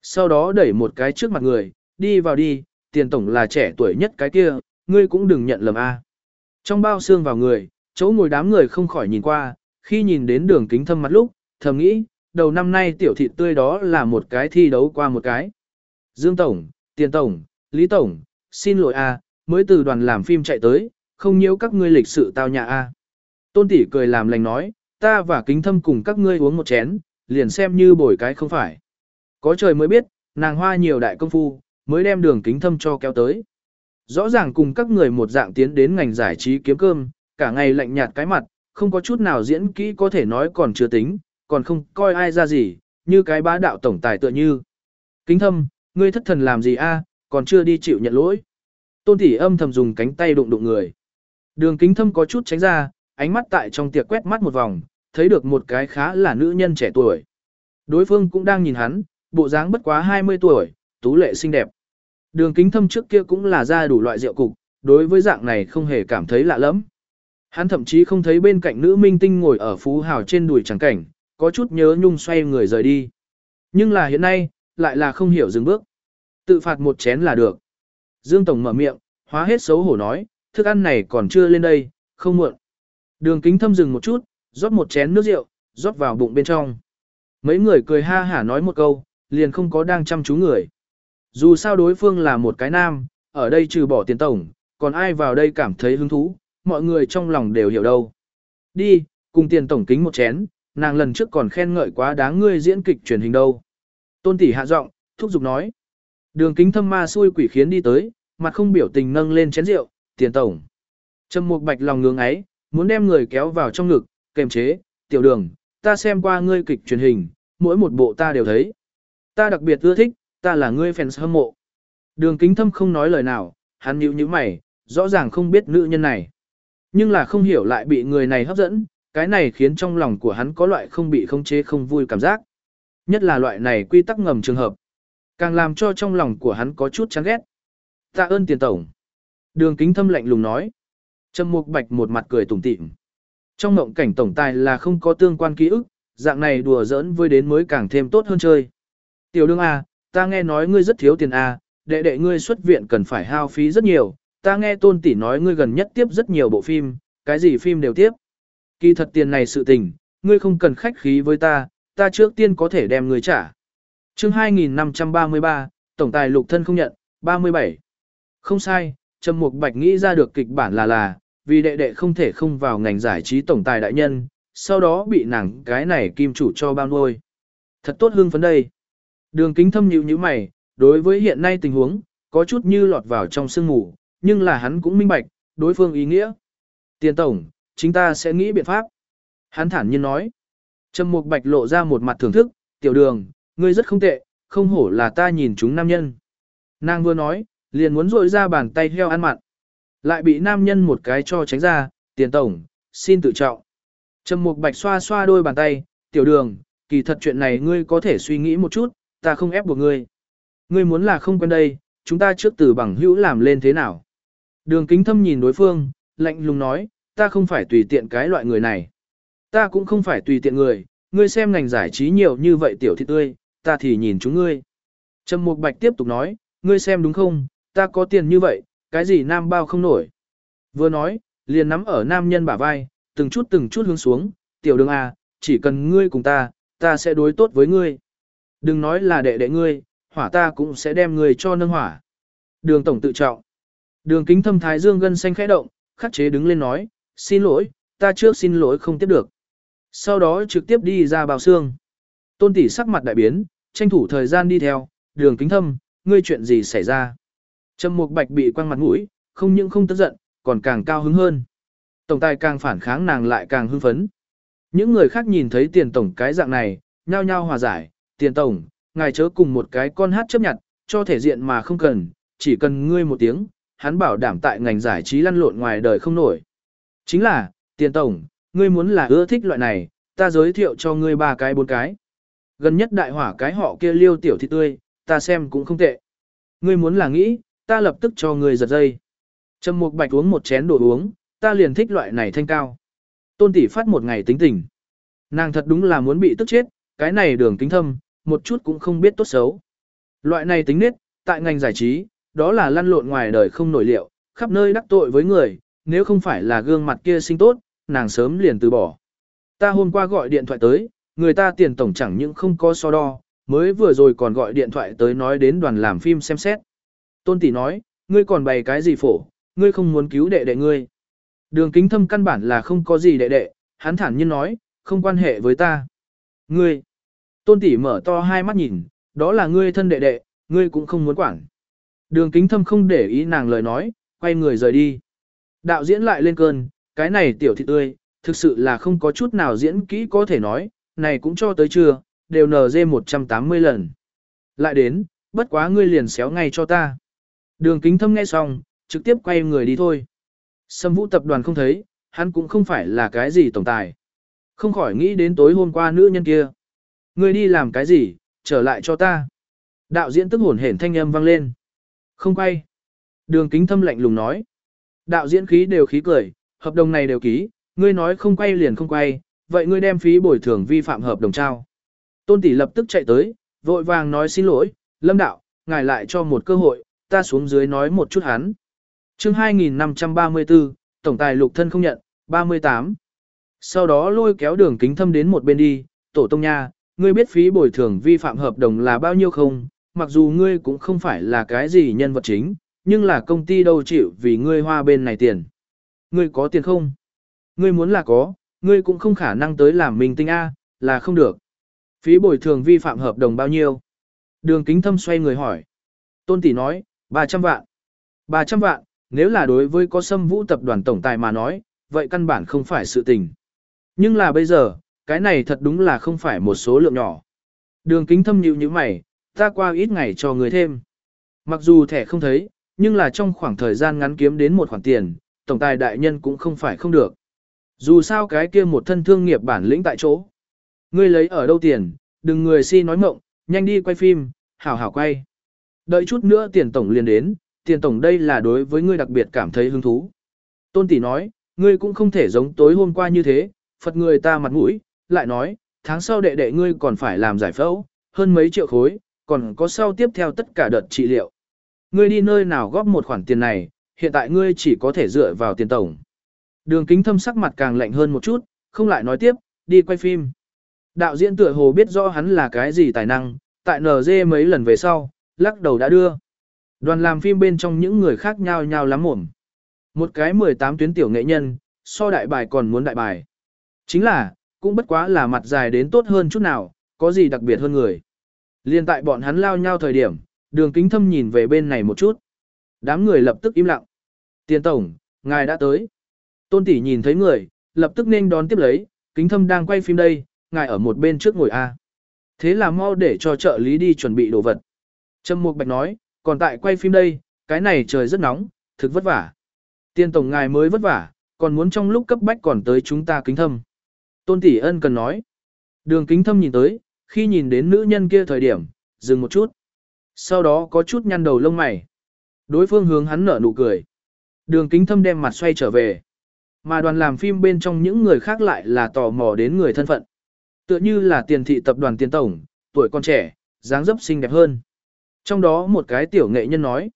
Sau đó đẩy một cái trước mặt người, đi vào đi, tiền tổng là trẻ tuổi nhất cái kia, ngươi cũng đừng nhận lầm a. Trong bao xương vào người, chỗ ngồi đám người không khỏi nhìn qua, khi nhìn đến đường kính thâm mặt lúc, thầm nghĩ, đầu năm nay tiểu thị tươi đó là một cái thi đấu qua một cái. Dương Tổng, Tiền Tổng, Lý Tổng, xin lỗi a, mới từ đoàn làm phim chạy tới, không nhiễu các ngươi lịch sự tao nhã a. Tôn tỷ cười làm lành nói, ta và kính thâm cùng các ngươi uống một chén, liền xem như bồi cái không phải. Có trời mới biết, nàng hoa nhiều đại công phu, mới đem đường kính thâm cho kéo tới. Rõ ràng cùng các người một dạng tiến đến ngành giải trí kiếm cơm, cả ngày lạnh nhạt cái mặt, không có chút nào diễn kỹ có thể nói còn chưa tính, còn không coi ai ra gì, như cái bá đạo tổng tài tựa như. Kính thâm, ngươi thất thần làm gì a, còn chưa đi chịu nhận lỗi. Tôn tỷ âm thầm dùng cánh tay đụng đụng người. Đường kính thâm có chút tránh ra, ánh mắt tại trong tiệc quét mắt một vòng, thấy được một cái khá là nữ nhân trẻ tuổi. Đối phương cũng đang nhìn hắn, bộ dáng bất quá 20 tuổi, tú lệ xinh đẹp. Đường kính thâm trước kia cũng là ra đủ loại rượu cục, đối với dạng này không hề cảm thấy lạ lắm. Hắn thậm chí không thấy bên cạnh nữ minh tinh ngồi ở phú hào trên đùi chẳng cảnh, có chút nhớ nhung xoay người rời đi. Nhưng là hiện nay, lại là không hiểu dừng bước. Tự phạt một chén là được. Dương Tổng mở miệng, hóa hết xấu hổ nói, thức ăn này còn chưa lên đây, không muộn. Đường kính thâm dừng một chút, rót một chén nước rượu, rót vào bụng bên trong. Mấy người cười ha hả nói một câu, liền không có đang chăm chú người. Dù sao đối phương là một cái nam, ở đây trừ bỏ tiền tổng, còn ai vào đây cảm thấy hứng thú, mọi người trong lòng đều hiểu đâu. Đi, cùng tiền tổng kính một chén, nàng lần trước còn khen ngợi quá đáng ngươi diễn kịch truyền hình đâu. Tôn tỷ hạ giọng, thúc giục nói. Đường kính thâm ma xui quỷ khiến đi tới, mặt không biểu tình nâng lên chén rượu, tiền tổng. Trầm mục bạch lòng ngưỡng ấy, muốn đem người kéo vào trong ngực, kềm chế, tiểu đường, ta xem qua ngươi kịch truyền hình, mỗi một bộ ta đều thấy. Ta đặc biệt ưa thích, ta là ngươi fans hâm mộ. Đường kính thâm không nói lời nào, hắn nhíu nhíu mày, rõ ràng không biết nữ nhân này. Nhưng là không hiểu lại bị người này hấp dẫn, cái này khiến trong lòng của hắn có loại không bị khống chế không vui cảm giác. Nhất là loại này quy tắc ngầm trường hợp. Càng làm cho trong lòng của hắn có chút chán ghét. Tạ ơn tiền tổng. Đường kính thâm lạnh lùng nói. Trầm mục bạch một mặt cười tủm tỉm. Trong mộng cảnh tổng tài là không có tương quan ký ức, dạng này đùa giỡn với đến mới càng thêm tốt hơn chơi. Tiểu đương A, à, ta nghe nói ngươi rất thiếu tiền A, đệ đệ ngươi xuất viện cần phải hao phí rất nhiều, ta nghe tôn tỷ nói ngươi gần nhất tiếp rất nhiều bộ phim, cái gì phim đều tiếp. Kỳ thật tiền này sự tình, ngươi không cần khách khí với ta, ta trước tiên có thể đem ngươi trả. chương 2533, tổng tài lục thân không nhận, 37. Không sai, Trầm Mục Bạch nghĩ ra được kịch bản là là, vì đệ đệ không thể không vào ngành giải trí tổng tài đại nhân, sau đó bị nàng cái này kim chủ cho bao nuôi. Thật tốt hương phấn đây. Đường kính thâm nhíu như mày, đối với hiện nay tình huống, có chút như lọt vào trong sương mù, nhưng là hắn cũng minh bạch, đối phương ý nghĩa. Tiền tổng, chúng ta sẽ nghĩ biện pháp. Hắn thản nhiên nói. Trầm Mục Bạch lộ ra một mặt thưởng thức, tiểu đường, ngươi rất không tệ, không hổ là ta nhìn chúng nam nhân. Nàng vừa nói, liền muốn rội ra bàn tay heo ăn mặn. Lại bị nam nhân một cái cho tránh ra, tiền tổng, xin tự trọng. Trầm Mục Bạch xoa xoa đôi bàn tay, tiểu đường, kỳ thật chuyện này ngươi có thể suy nghĩ một chút, ta không ép buộc ngươi. Ngươi muốn là không quen đây, chúng ta trước từ bằng hữu làm lên thế nào. Đường kính thâm nhìn đối phương, lạnh lùng nói, ta không phải tùy tiện cái loại người này. Ta cũng không phải tùy tiện người, ngươi xem ngành giải trí nhiều như vậy tiểu thị tươi, ta thì nhìn chúng ngươi. Trầm Mục Bạch tiếp tục nói, ngươi xem đúng không, ta có tiền như vậy, cái gì nam bao không nổi. Vừa nói, liền nắm ở nam nhân bả vai, từng chút từng chút hướng xuống, tiểu đường à, chỉ cần ngươi cùng ta, ta sẽ đối tốt với ngươi. Đừng nói là đệ đệ ngươi, hỏa ta cũng sẽ đem ngươi cho nâng hỏa. Đường tổng tự trọng. Đường kính thâm thái dương gân xanh khẽ động, khắc chế đứng lên nói, xin lỗi, ta trước xin lỗi không tiếp được. Sau đó trực tiếp đi ra bào xương. Tôn tỷ sắc mặt đại biến, tranh thủ thời gian đi theo, đường kính thâm, ngươi chuyện gì xảy ra. Trầm mục bạch bị quăng mặt mũi, không những không tức giận, còn càng cao hứng hơn. Tổng tài càng phản kháng nàng lại càng hưng phấn. Những người khác nhìn thấy tiền tổng cái dạng này, nhao nhao hòa giải, tiền tổng, ngài chớ cùng một cái con hát chấp nhận, cho thể diện mà không cần, chỉ cần ngươi một tiếng, hắn bảo đảm tại ngành giải trí lăn lộn ngoài đời không nổi. Chính là, tiền tổng, ngươi muốn là ưa thích loại này, ta giới thiệu cho ngươi ba cái bốn cái. Gần nhất đại hỏa cái họ kia liêu tiểu thị tươi, ta xem cũng không tệ. Ngươi muốn là nghĩ, ta lập tức cho ngươi giật dây. Trầm Mục Bạch uống một chén đồ uống, ta liền thích loại này thanh cao. Tôn tỷ phát một ngày tính tình. Nàng thật đúng là muốn bị tức chết, cái này đường kính thâm, một chút cũng không biết tốt xấu. Loại này tính nết, tại ngành giải trí, đó là lăn lộn ngoài đời không nổi liệu, khắp nơi đắc tội với người, nếu không phải là gương mặt kia sinh tốt, nàng sớm liền từ bỏ. Ta hôm qua gọi điện thoại tới, người ta tiền tổng chẳng những không có so đo, mới vừa rồi còn gọi điện thoại tới nói đến đoàn làm phim xem xét. Tôn tỷ nói, ngươi còn bày cái gì phổ, ngươi không muốn cứu đệ đệ ngươi. Đường kính thâm căn bản là không có gì đệ đệ, hắn thản nhiên nói, không quan hệ với ta. Ngươi, tôn tỷ mở to hai mắt nhìn, đó là ngươi thân đệ đệ, ngươi cũng không muốn quản. Đường kính thâm không để ý nàng lời nói, quay người rời đi. Đạo diễn lại lên cơn, cái này tiểu thị tươi, thực sự là không có chút nào diễn kỹ có thể nói, này cũng cho tới chưa, đều NG 180 lần. Lại đến, bất quá ngươi liền xéo ngay cho ta. Đường kính thâm nghe xong, trực tiếp quay người đi thôi. Sâm vũ tập đoàn không thấy, hắn cũng không phải là cái gì tổng tài. Không khỏi nghĩ đến tối hôm qua nữ nhân kia. Ngươi đi làm cái gì, trở lại cho ta. Đạo diễn tức hồn hển thanh âm vang lên. Không quay. Đường kính thâm lạnh lùng nói. Đạo diễn khí đều khí cười, hợp đồng này đều ký, ngươi nói không quay liền không quay, vậy ngươi đem phí bồi thường vi phạm hợp đồng trao. Tôn tỷ lập tức chạy tới, vội vàng nói xin lỗi, lâm đạo, ngài lại cho một cơ hội, ta xuống dưới nói một chút hắn. chương 2534, tổng tài lục thân không nhận, 38. Sau đó lôi kéo đường kính thâm đến một bên đi, tổ tông nha, ngươi biết phí bồi thường vi phạm hợp đồng là bao nhiêu không, mặc dù ngươi cũng không phải là cái gì nhân vật chính, nhưng là công ty đâu chịu vì ngươi hoa bên này tiền. Ngươi có tiền không? Ngươi muốn là có, ngươi cũng không khả năng tới làm mình tinh A, là không được. Phí bồi thường vi phạm hợp đồng bao nhiêu? Đường kính thâm xoay người hỏi. Tôn tỷ nói, 300 vạn. 300 vạn, nếu là đối với có sâm vũ tập đoàn tổng tài mà nói, vậy căn bản không phải sự tình. Nhưng là bây giờ, cái này thật đúng là không phải một số lượng nhỏ. Đường kính thâm nhịu như mày, ta qua ít ngày cho người thêm. Mặc dù thẻ không thấy, nhưng là trong khoảng thời gian ngắn kiếm đến một khoản tiền, tổng tài đại nhân cũng không phải không được. Dù sao cái kia một thân thương nghiệp bản lĩnh tại chỗ. Ngươi lấy ở đâu tiền, đừng người si nói mộng, nhanh đi quay phim, hảo hảo quay. Đợi chút nữa tiền tổng liền đến, tiền tổng đây là đối với ngươi đặc biệt cảm thấy hứng thú. Tôn tỷ nói, ngươi cũng không thể giống tối hôm qua như thế, phật người ta mặt mũi, lại nói, tháng sau đệ đệ ngươi còn phải làm giải phẫu, hơn mấy triệu khối, còn có sau tiếp theo tất cả đợt trị liệu. Ngươi đi nơi nào góp một khoản tiền này, hiện tại ngươi chỉ có thể dựa vào tiền tổng. Đường kính thâm sắc mặt càng lạnh hơn một chút, không lại nói tiếp, đi quay phim. Đạo diễn tựa hồ biết rõ hắn là cái gì tài năng, tại NG mấy lần về sau, lắc đầu đã đưa. Đoàn làm phim bên trong những người khác nhau nhau lắm mồm. Một cái 18 tuyến tiểu nghệ nhân, so đại bài còn muốn đại bài. Chính là, cũng bất quá là mặt dài đến tốt hơn chút nào, có gì đặc biệt hơn người. Liên tại bọn hắn lao nhau thời điểm, đường kính thâm nhìn về bên này một chút. Đám người lập tức im lặng. Tiền tổng, ngài đã tới. Tôn tỷ nhìn thấy người, lập tức nên đón tiếp lấy, kính thâm đang quay phim đây, ngài ở một bên trước ngồi A. Thế là mau để cho trợ lý đi chuẩn bị đồ vật. Trâm Mục Bạch nói, còn tại quay phim đây, cái này trời rất nóng, thực vất vả. Tiên tổng ngài mới vất vả, còn muốn trong lúc cấp bách còn tới chúng ta kính thâm. Tôn tỷ ân cần nói. Đường kính thâm nhìn tới, khi nhìn đến nữ nhân kia thời điểm, dừng một chút. Sau đó có chút nhăn đầu lông mày. Đối phương hướng hắn nở nụ cười. Đường kính thâm đem mặt xoay trở về. Mà đoàn làm phim bên trong những người khác lại là tò mò đến người thân phận. Tựa như là tiền thị tập đoàn tiền tổng, tuổi còn trẻ, dáng dấp xinh đẹp hơn. Trong đó một cái tiểu nghệ nhân nói.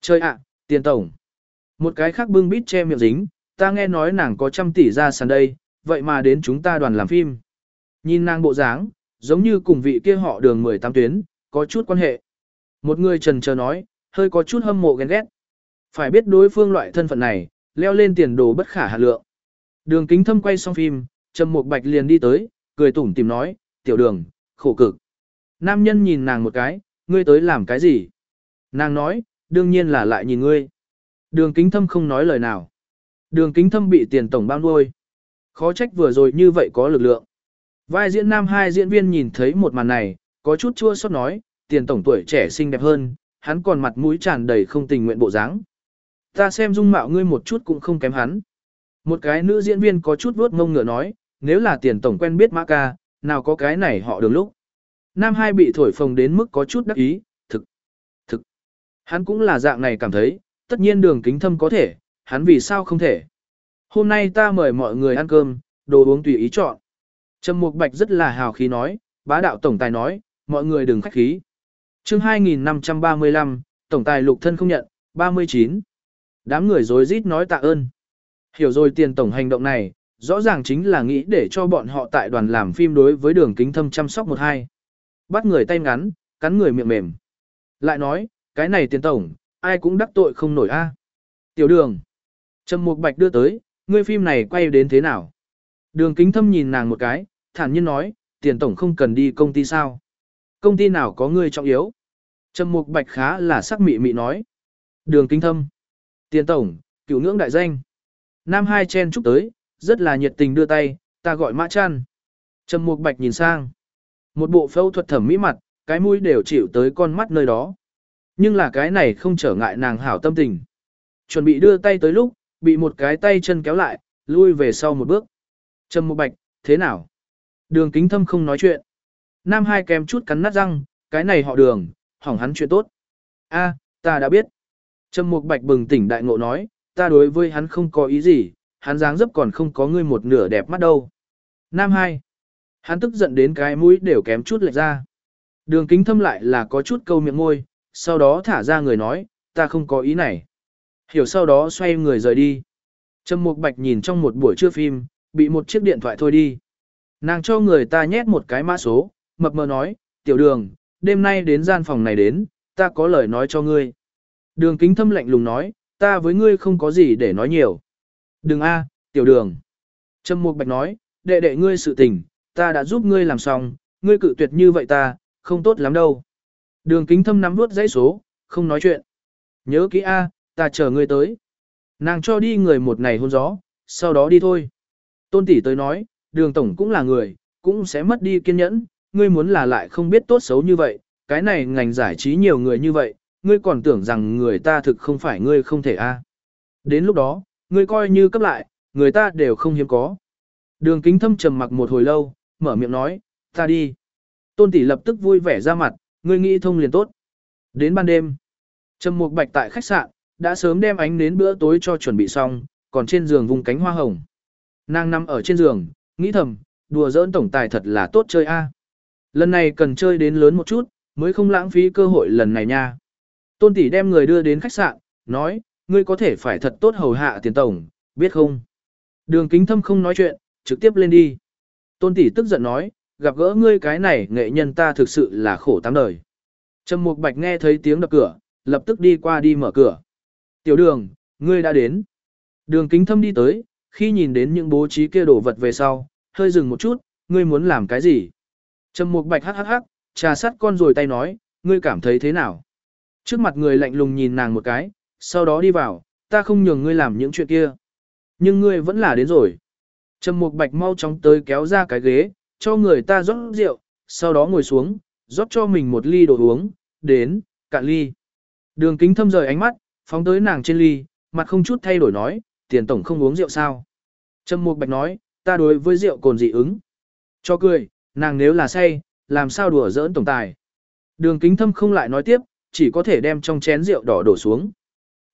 trời ạ, tiền tổng. Một cái khác bưng bít che miệng dính, ta nghe nói nàng có trăm tỷ ra sàn đây, vậy mà đến chúng ta đoàn làm phim. Nhìn nàng bộ dáng, giống như cùng vị kia họ đường 18 tuyến, có chút quan hệ. Một người trần chờ nói, hơi có chút hâm mộ ghen ghét. Phải biết đối phương loại thân phận này, leo lên tiền đồ bất khả hạ lượng. Đường kính thâm quay xong phim, Trầm Mục Bạch liền đi tới, cười tủm tìm nói, tiểu đường, khổ cực. Nam nhân nhìn nàng một cái, ngươi tới làm cái gì? Nàng nói, đương nhiên là lại nhìn ngươi. Đường kính thâm không nói lời nào. Đường kính thâm bị tiền tổng bao nuôi. Khó trách vừa rồi như vậy có lực lượng. Vai diễn nam hai diễn viên nhìn thấy một màn này, có chút chua xót nói, tiền tổng tuổi trẻ xinh đẹp hơn, hắn còn mặt mũi tràn đầy không tình nguyện bộ dáng. Ta xem dung mạo ngươi một chút cũng không kém hắn. Một cái nữ diễn viên có chút vuốt ngông ngựa nói, nếu là tiền tổng quen biết mã ca, nào có cái này họ đường lúc. Nam hai bị thổi phồng đến mức có chút đắc ý, thực, thực. Hắn cũng là dạng này cảm thấy, tất nhiên đường kính thâm có thể, hắn vì sao không thể. Hôm nay ta mời mọi người ăn cơm, đồ uống tùy ý chọn. Trầm Mục Bạch rất là hào khí nói, bá đạo tổng tài nói, mọi người đừng khách khí. Chương 2535, tổng tài lục thân không nhận, 39. Đám người rối rít nói tạ ơn. Hiểu rồi tiền tổng hành động này, rõ ràng chính là nghĩ để cho bọn họ tại đoàn làm phim đối với đường kính thâm chăm sóc một hai. Bắt người tay ngắn, cắn người miệng mềm. Lại nói, cái này tiền tổng, ai cũng đắc tội không nổi a. Tiểu đường. Trầm Mục Bạch đưa tới, ngươi phim này quay đến thế nào? Đường kính thâm nhìn nàng một cái, thản nhiên nói, tiền tổng không cần đi công ty sao? Công ty nào có ngươi trọng yếu? Trầm Mục Bạch khá là sắc mị mị nói. Đường kính thâm. Tiền tổng, cựu ngưỡng đại danh. Nam hai chen chúc tới, rất là nhiệt tình đưa tay, ta gọi mã chăn. Trầm Mục Bạch nhìn sang. Một bộ phẫu thuật thẩm mỹ mặt, cái mũi đều chịu tới con mắt nơi đó. Nhưng là cái này không trở ngại nàng hảo tâm tình. Chuẩn bị đưa tay tới lúc, bị một cái tay chân kéo lại, lui về sau một bước. Trầm Mục Bạch, thế nào? Đường kính thâm không nói chuyện. Nam hai kèm chút cắn nát răng, cái này họ đường, hỏng hắn chuyện tốt. a ta đã biết. Trầm Mục Bạch bừng tỉnh đại ngộ nói, ta đối với hắn không có ý gì, hắn dáng dấp còn không có ngươi một nửa đẹp mắt đâu. Nam hai. Hắn tức giận đến cái mũi đều kém chút lệch ra. Đường kính thâm lại là có chút câu miệng môi, sau đó thả ra người nói, ta không có ý này. Hiểu sau đó xoay người rời đi. Trầm Mục Bạch nhìn trong một buổi trưa phim, bị một chiếc điện thoại thôi đi. Nàng cho người ta nhét một cái mã số, mập mờ nói, tiểu đường, đêm nay đến gian phòng này đến, ta có lời nói cho ngươi. Đường kính thâm lạnh lùng nói, ta với ngươi không có gì để nói nhiều. Đừng a, tiểu đường. Trầm Mục Bạch nói, đệ đệ ngươi sự tình, ta đã giúp ngươi làm xong, ngươi cự tuyệt như vậy ta, không tốt lắm đâu. Đường kính thâm nắm vuốt dãy số, không nói chuyện. Nhớ kỹ a, ta chờ ngươi tới. Nàng cho đi người một ngày hôn gió, sau đó đi thôi. Tôn tỷ tới nói, đường tổng cũng là người, cũng sẽ mất đi kiên nhẫn, ngươi muốn là lại không biết tốt xấu như vậy, cái này ngành giải trí nhiều người như vậy, ngươi còn tưởng rằng người ta thực không phải ngươi không thể a. Đến lúc đó, ngươi coi như cấp lại, người ta đều không hiếm có. Đường kính thâm trầm mặc một hồi lâu, mở miệng nói, ta đi. Tôn tỷ lập tức vui vẻ ra mặt, ngươi nghĩ thông liền tốt. Đến ban đêm, Trầm Mục Bạch tại khách sạn, đã sớm đem ánh đến bữa tối cho chuẩn bị xong, còn trên giường vùng cánh hoa hồng. Nàng nằm ở trên giường, nghĩ thầm, đùa giỡn tổng tài thật là tốt chơi a. Lần này cần chơi đến lớn một chút, mới không lãng phí cơ hội lần này nha. Tôn tỷ đem người đưa đến khách sạn, nói, ngươi có thể phải thật tốt hầu hạ tiền tổng, biết không? Đường kính thâm không nói chuyện, trực tiếp lên đi. Tôn tỷ tức giận nói, gặp gỡ ngươi cái này nghệ nhân ta thực sự là khổ tám đời. Trầm Mục Bạch nghe thấy tiếng đập cửa, lập tức đi qua đi mở cửa. Tiểu đường, ngươi đã đến. Đường kính thâm đi tới, khi nhìn đến những bố trí kia đồ vật về sau, hơi dừng một chút, ngươi muốn làm cái gì? Trầm Mục Bạch hắc hắc hắc, trà sát con rồi tay nói, ngươi cảm thấy thế nào? Trước mặt người lạnh lùng nhìn nàng một cái, sau đó đi vào, ta không nhường ngươi làm những chuyện kia. Nhưng ngươi vẫn là đến rồi. Trầm Mục Bạch mau chóng tới kéo ra cái ghế, cho người ta rót rượu, sau đó ngồi xuống, rót cho mình một ly đồ uống, đến, cạn ly. Đường kính thâm rời ánh mắt, phóng tới nàng trên ly, mặt không chút thay đổi nói, tiền tổng không uống rượu sao. Trầm Mục Bạch nói, ta đối với rượu còn dị ứng. Cho cười, nàng nếu là say, làm sao đùa giỡn tổng tài. Đường kính thâm không lại nói tiếp, chỉ có thể đem trong chén rượu đỏ đổ xuống.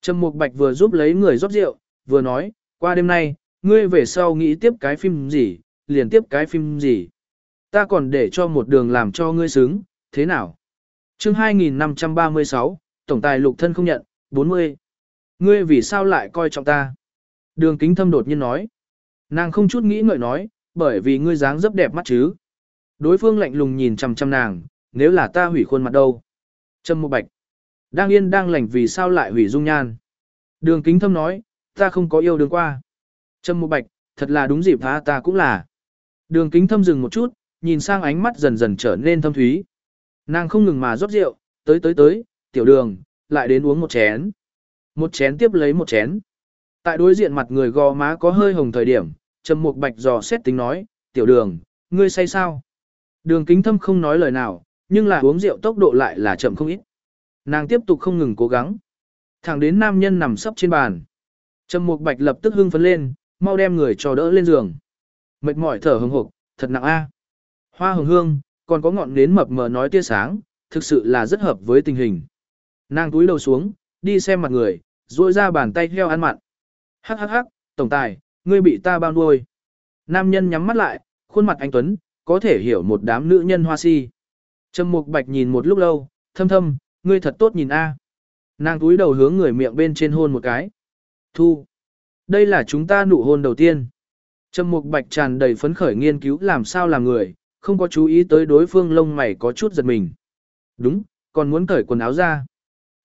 Trầm Mục Bạch vừa giúp lấy người rót rượu, vừa nói, qua đêm nay, ngươi về sau nghĩ tiếp cái phim gì, liền tiếp cái phim gì. Ta còn để cho một đường làm cho ngươi xứng, thế nào? chương 2536, Tổng tài lục thân không nhận, 40. Ngươi vì sao lại coi trọng ta? Đường kính thâm đột nhiên nói. Nàng không chút nghĩ ngợi nói, bởi vì ngươi dáng dấp đẹp mắt chứ. Đối phương lạnh lùng nhìn chằm chằm nàng, nếu là ta hủy khuôn mặt đâu. Trâm Mộ Bạch. Đang yên đang lành vì sao lại hủy dung nhan. Đường kính thâm nói, ta không có yêu đường qua. Trâm Mục Bạch, thật là đúng dịp hả ta cũng là. Đường kính thâm dừng một chút, nhìn sang ánh mắt dần dần trở nên thâm thúy. Nàng không ngừng mà rót rượu, tới tới tới, tiểu đường, lại đến uống một chén. Một chén tiếp lấy một chén. Tại đối diện mặt người gò má có hơi hồng thời điểm, Trầm Mục Bạch dò xét tính nói, tiểu đường, ngươi say sao? Đường kính thâm không nói lời nào, nhưng là uống rượu tốc độ lại là chậm không ít. Nàng tiếp tục không ngừng cố gắng. Thẳng đến nam nhân nằm sấp trên bàn. Trầm Mục Bạch lập tức hưng phấn lên, mau đem người cho đỡ lên giường. Mệt mỏi thở hừng hực, thật nặng a. Hoa hồng hương, còn có ngọn nến mập mờ nói tia sáng, thực sự là rất hợp với tình hình. Nàng túi đầu xuống, đi xem mặt người, duỗi ra bàn tay heo ăn mặn. Hắc hắc hắc, tổng tài, ngươi bị ta bao nuôi. Nam nhân nhắm mắt lại, khuôn mặt anh Tuấn, có thể hiểu một đám nữ nhân hoa si. Trầm Mục Bạch nhìn một lúc lâu, thâm thâm, ngươi thật tốt nhìn a. Nàng túi đầu hướng người miệng bên trên hôn một cái. Thu. Đây là chúng ta nụ hôn đầu tiên. Trầm Mục Bạch tràn đầy phấn khởi nghiên cứu làm sao làm người, không có chú ý tới đối phương lông mày có chút giật mình. Đúng, còn muốn cởi quần áo ra.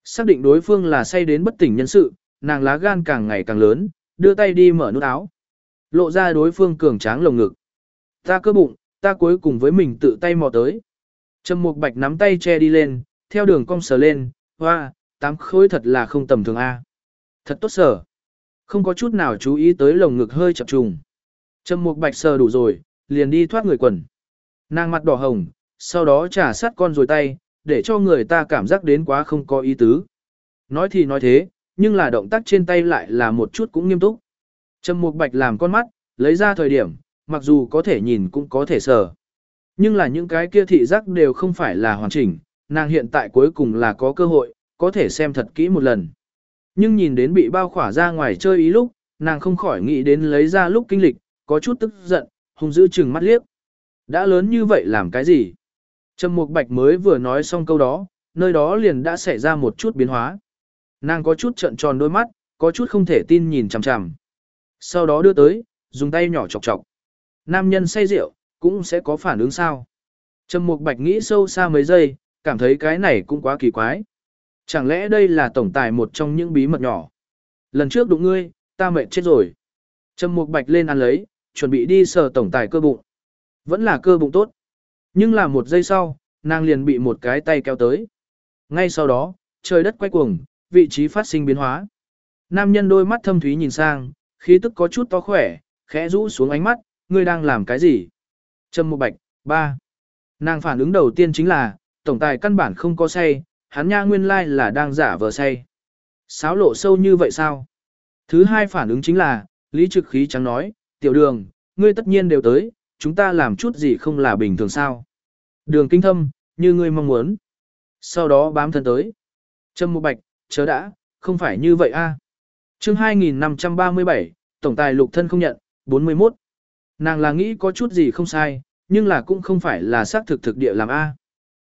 Xác định đối phương là say đến bất tỉnh nhân sự, nàng lá gan càng ngày càng lớn, đưa tay đi mở nút áo. Lộ ra đối phương cường tráng lồng ngực. Ta cơ bụng, ta cuối cùng với mình tự tay mò tới. Trầm Mục Bạch nắm tay che đi lên, theo đường cong sờ lên, hoa, tám khối thật là không tầm thường a. Thật tốt sở. Không có chút nào chú ý tới lồng ngực hơi chập trùng. Trầm Mục Bạch sờ đủ rồi, liền đi thoát người quần. Nàng mặt đỏ hồng, sau đó trả sát con rồi tay, để cho người ta cảm giác đến quá không có ý tứ. Nói thì nói thế, nhưng là động tác trên tay lại là một chút cũng nghiêm túc. Trầm Mục Bạch làm con mắt, lấy ra thời điểm, mặc dù có thể nhìn cũng có thể sờ. Nhưng là những cái kia thị giác đều không phải là hoàn chỉnh, nàng hiện tại cuối cùng là có cơ hội, có thể xem thật kỹ một lần. Nhưng nhìn đến bị bao khỏa ra ngoài chơi ý lúc, nàng không khỏi nghĩ đến lấy ra lúc kinh lịch, có chút tức giận, hung dữ chừng mắt liếc. Đã lớn như vậy làm cái gì? Trầm Mục Bạch mới vừa nói xong câu đó, nơi đó liền đã xảy ra một chút biến hóa. Nàng có chút trợn tròn đôi mắt, có chút không thể tin nhìn chằm chằm. Sau đó đưa tới, dùng tay nhỏ chọc chọc. Nam nhân say rượu, cũng sẽ có phản ứng sao? Trầm Mục Bạch nghĩ sâu xa mấy giây, cảm thấy cái này cũng quá kỳ quái. Chẳng lẽ đây là tổng tài một trong những bí mật nhỏ? Lần trước đụng ngươi, ta mệt chết rồi. Trầm Mục Bạch lên ăn lấy, chuẩn bị đi sờ tổng tài cơ bụng. Vẫn là cơ bụng tốt. Nhưng là một giây sau, nàng liền bị một cái tay kéo tới. Ngay sau đó, trời đất quay cuồng, vị trí phát sinh biến hóa. Nam nhân đôi mắt thâm thúy nhìn sang, khí tức có chút to khỏe, khẽ rũ xuống ánh mắt, ngươi đang làm cái gì? Trầm một Bạch, ba. Nàng phản ứng đầu tiên chính là, tổng tài căn bản không có say, hắn nha nguyên lai là đang giả vờ say. Sáo lộ sâu như vậy sao? Thứ hai phản ứng chính là, Lý Trực Khí trắng nói, tiểu đường, ngươi tất nhiên đều tới, chúng ta làm chút gì không là bình thường sao? Đường kinh thâm, như ngươi mong muốn. Sau đó bám thân tới. Trâm Mục Bạch, chớ đã, không phải như vậy a. À. Chương 2537, tổng tài lục thân không nhận, 41. Nàng là nghĩ có chút gì không sai, nhưng là cũng không phải là xác thực thực địa làm a.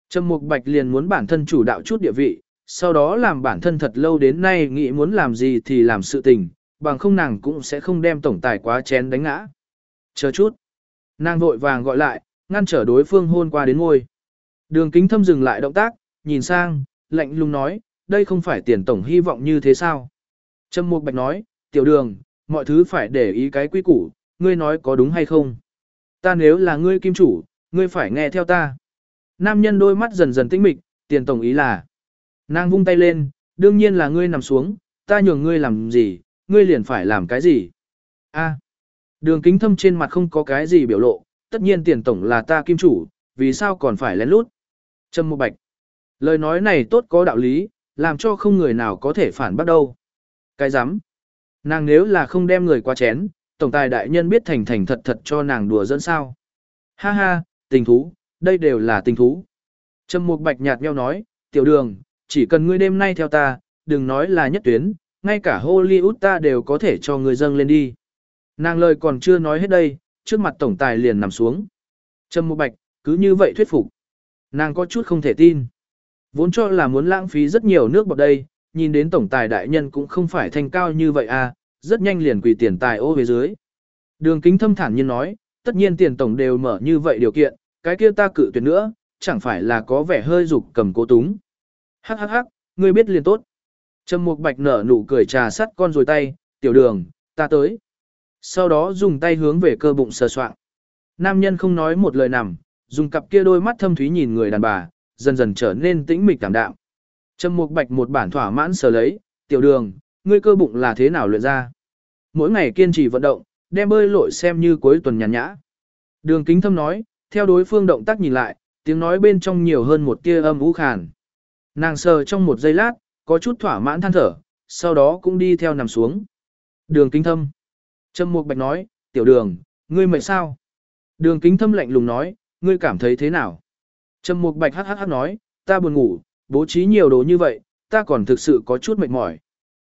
Trâm Mục Bạch liền muốn bản thân chủ đạo chút địa vị, sau đó làm bản thân thật lâu đến nay nghĩ muốn làm gì thì làm sự tình, bằng không nàng cũng sẽ không đem tổng tài quá chén đánh ngã. Chờ chút. Nàng vội vàng gọi lại, ngăn trở đối phương hôn qua đến ngôi. Đường kính thâm dừng lại động tác, nhìn sang, lạnh lùng nói, đây không phải tiền tổng hy vọng như thế sao? Trâm Mục Bạch nói, tiểu đường, mọi thứ phải để ý cái quy củ, ngươi nói có đúng hay không? Ta nếu là ngươi kim chủ, ngươi phải nghe theo ta. Nam nhân đôi mắt dần dần tĩnh mịch, tiền tổng ý là. Nàng vung tay lên, đương nhiên là ngươi nằm xuống, ta nhường ngươi làm gì, ngươi liền phải làm cái gì. A đường kính thâm trên mặt không có cái gì biểu lộ, tất nhiên tiền tổng là ta kim chủ, vì sao còn phải lén lút. Trâm Mộ Bạch. Lời nói này tốt có đạo lý, làm cho không người nào có thể phản bắt đâu. Cái dám. Nàng nếu là không đem người qua chén, tổng tài đại nhân biết thành thành thật thật cho nàng đùa dẫn sao. Ha ha, tình thú, đây đều là tình thú. Trâm Mục Bạch nhạt nheo nói, tiểu đường, chỉ cần ngươi đêm nay theo ta, đừng nói là nhất tuyến, ngay cả Hollywood ta đều có thể cho ngươi dâng lên đi. Nàng lời còn chưa nói hết đây, trước mặt tổng tài liền nằm xuống. Trâm Mục Bạch, cứ như vậy thuyết phục. Nàng có chút không thể tin. Vốn cho là muốn lãng phí rất nhiều nước bọt đây, nhìn đến tổng tài đại nhân cũng không phải thành cao như vậy à, rất nhanh liền quỳ tiền tài ô về dưới. Đường kính thâm thản nhiên nói, tất nhiên tiền tổng đều mở như vậy điều kiện, cái kia ta cự tuyệt nữa, chẳng phải là có vẻ hơi dục cầm cố túng. Hắc hắc hắc, ngươi biết liền tốt. Trầm Mục Bạch nở nụ cười trà sắt con rồi tay, tiểu đường, ta tới. Sau đó dùng tay hướng về cơ bụng sờ soạng. Nam nhân không nói một lời nằm, dùng cặp kia đôi mắt thâm thúy nhìn người đàn bà, dần dần trở nên tĩnh mịch cảm đạm. Trầm Mục Bạch một bản thỏa mãn sờ lấy, tiểu đường, ngươi cơ bụng là thế nào luyện ra? Mỗi ngày kiên trì vận động, đem bơi lội xem như cuối tuần nhàn nhã. Đường kính thâm nói, theo đối phương động tác nhìn lại, tiếng nói bên trong nhiều hơn một tia âm u khàn. Nàng sờ trong một giây lát, có chút thỏa mãn than thở, sau đó cũng đi theo nằm xuống. Đường kính thâm. Trâm Mục Bạch nói, tiểu đường, ngươi mệt sao? Đường kính thâm lạnh lùng nói, ngươi cảm thấy thế nào? Trâm Mục Bạch hắc hắc nói, ta buồn ngủ, bố trí nhiều đồ như vậy, ta còn thực sự có chút mệt mỏi.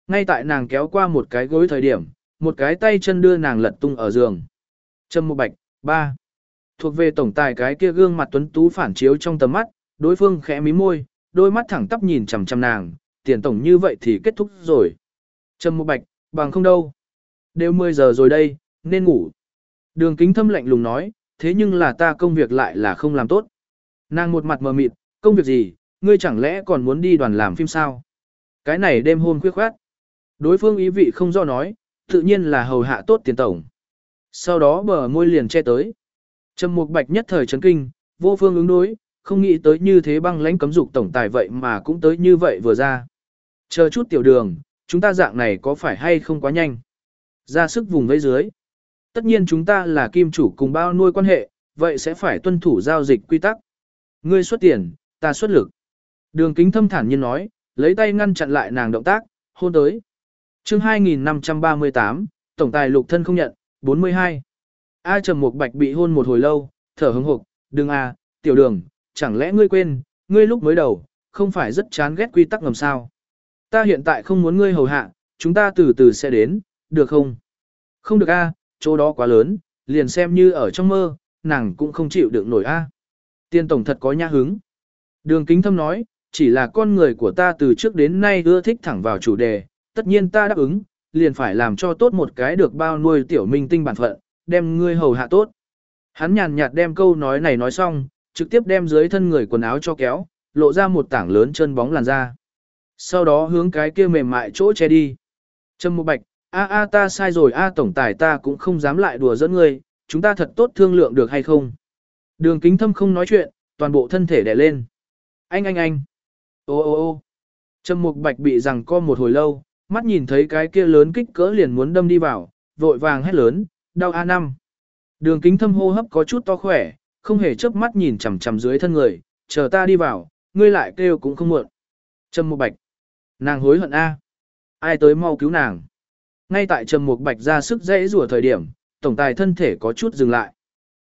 Ngay tại nàng kéo qua một cái gối thời điểm, một cái tay chân đưa nàng lật tung ở giường. Trâm Mục Bạch, ba. Thuộc về tổng tài cái kia gương mặt tuấn tú phản chiếu trong tầm mắt, đối phương khẽ mí môi, đôi mắt thẳng tắp nhìn chằm chằm nàng, tiền tổng như vậy thì kết thúc rồi. Trâm Mục Bạch, bằng không đâu. Đều 10 giờ rồi đây, nên ngủ. Đường kính thâm lạnh lùng nói, thế nhưng là ta công việc lại là không làm tốt. Nàng một mặt mờ mịt, công việc gì, ngươi chẳng lẽ còn muốn đi đoàn làm phim sao? Cái này đêm hôm khuya khoát. Đối phương ý vị không do nói, tự nhiên là hầu hạ tốt tiền tổng. Sau đó bờ môi liền che tới. Trầm Mục Bạch nhất thời chấn kinh, vô phương ứng đối, không nghĩ tới như thế băng lãnh cấm dục tổng tài vậy mà cũng tới như vậy vừa ra. Chờ chút tiểu đường, chúng ta dạng này có phải hay không quá nhanh? Ra sức vùng vẫy dưới. Tất nhiên chúng ta là kim chủ cùng bao nuôi quan hệ, vậy sẽ phải tuân thủ giao dịch quy tắc. Ngươi xuất tiền, ta xuất lực. Đường kính thâm thản nhiên nói, lấy tay ngăn chặn lại nàng động tác, hôn tới. chương 2538, tổng tài lục thân không nhận, 42. A trầm một bạch bị hôn một hồi lâu, thở hứng hộp, đừng à, tiểu đường, chẳng lẽ ngươi quên, ngươi lúc mới đầu, không phải rất chán ghét quy tắc ngầm sao. Ta hiện tại không muốn ngươi hầu hạ, chúng ta từ từ sẽ đến, được không? Không được a, chỗ đó quá lớn, liền xem như ở trong mơ, nàng cũng không chịu được nổi a. Tiên tổng thật có nhã hứng. Đường kính thâm nói, chỉ là con người của ta từ trước đến nay ưa thích thẳng vào chủ đề, tất nhiên ta đáp ứng, liền phải làm cho tốt một cái được bao nuôi tiểu minh tinh bản phận, đem ngươi hầu hạ tốt. Hắn nhàn nhạt đem câu nói này nói xong, trực tiếp đem dưới thân người quần áo cho kéo, lộ ra một tảng lớn chân bóng làn da. Sau đó hướng cái kia mềm mại chỗ che đi. Trâm một bạch, a a ta sai rồi a tổng tài ta cũng không dám lại đùa dẫn ngươi, chúng ta thật tốt thương lượng được hay không. Đường kính thâm không nói chuyện, toàn bộ thân thể đè lên. Anh anh anh. Ô ô ô. Trâm mục bạch bị rằng co một hồi lâu, mắt nhìn thấy cái kia lớn kích cỡ liền muốn đâm đi vào, vội vàng hét lớn, đau a năm. Đường kính thâm hô hấp có chút to khỏe, không hề chớp mắt nhìn chằm chằm dưới thân người, chờ ta đi vào, ngươi lại kêu cũng không muộn. Trâm mục bạch. Nàng hối hận a. Ai tới mau cứu nàng. Ngay tại Trầm Mục Bạch ra sức dễ rủa thời điểm, tổng tài thân thể có chút dừng lại.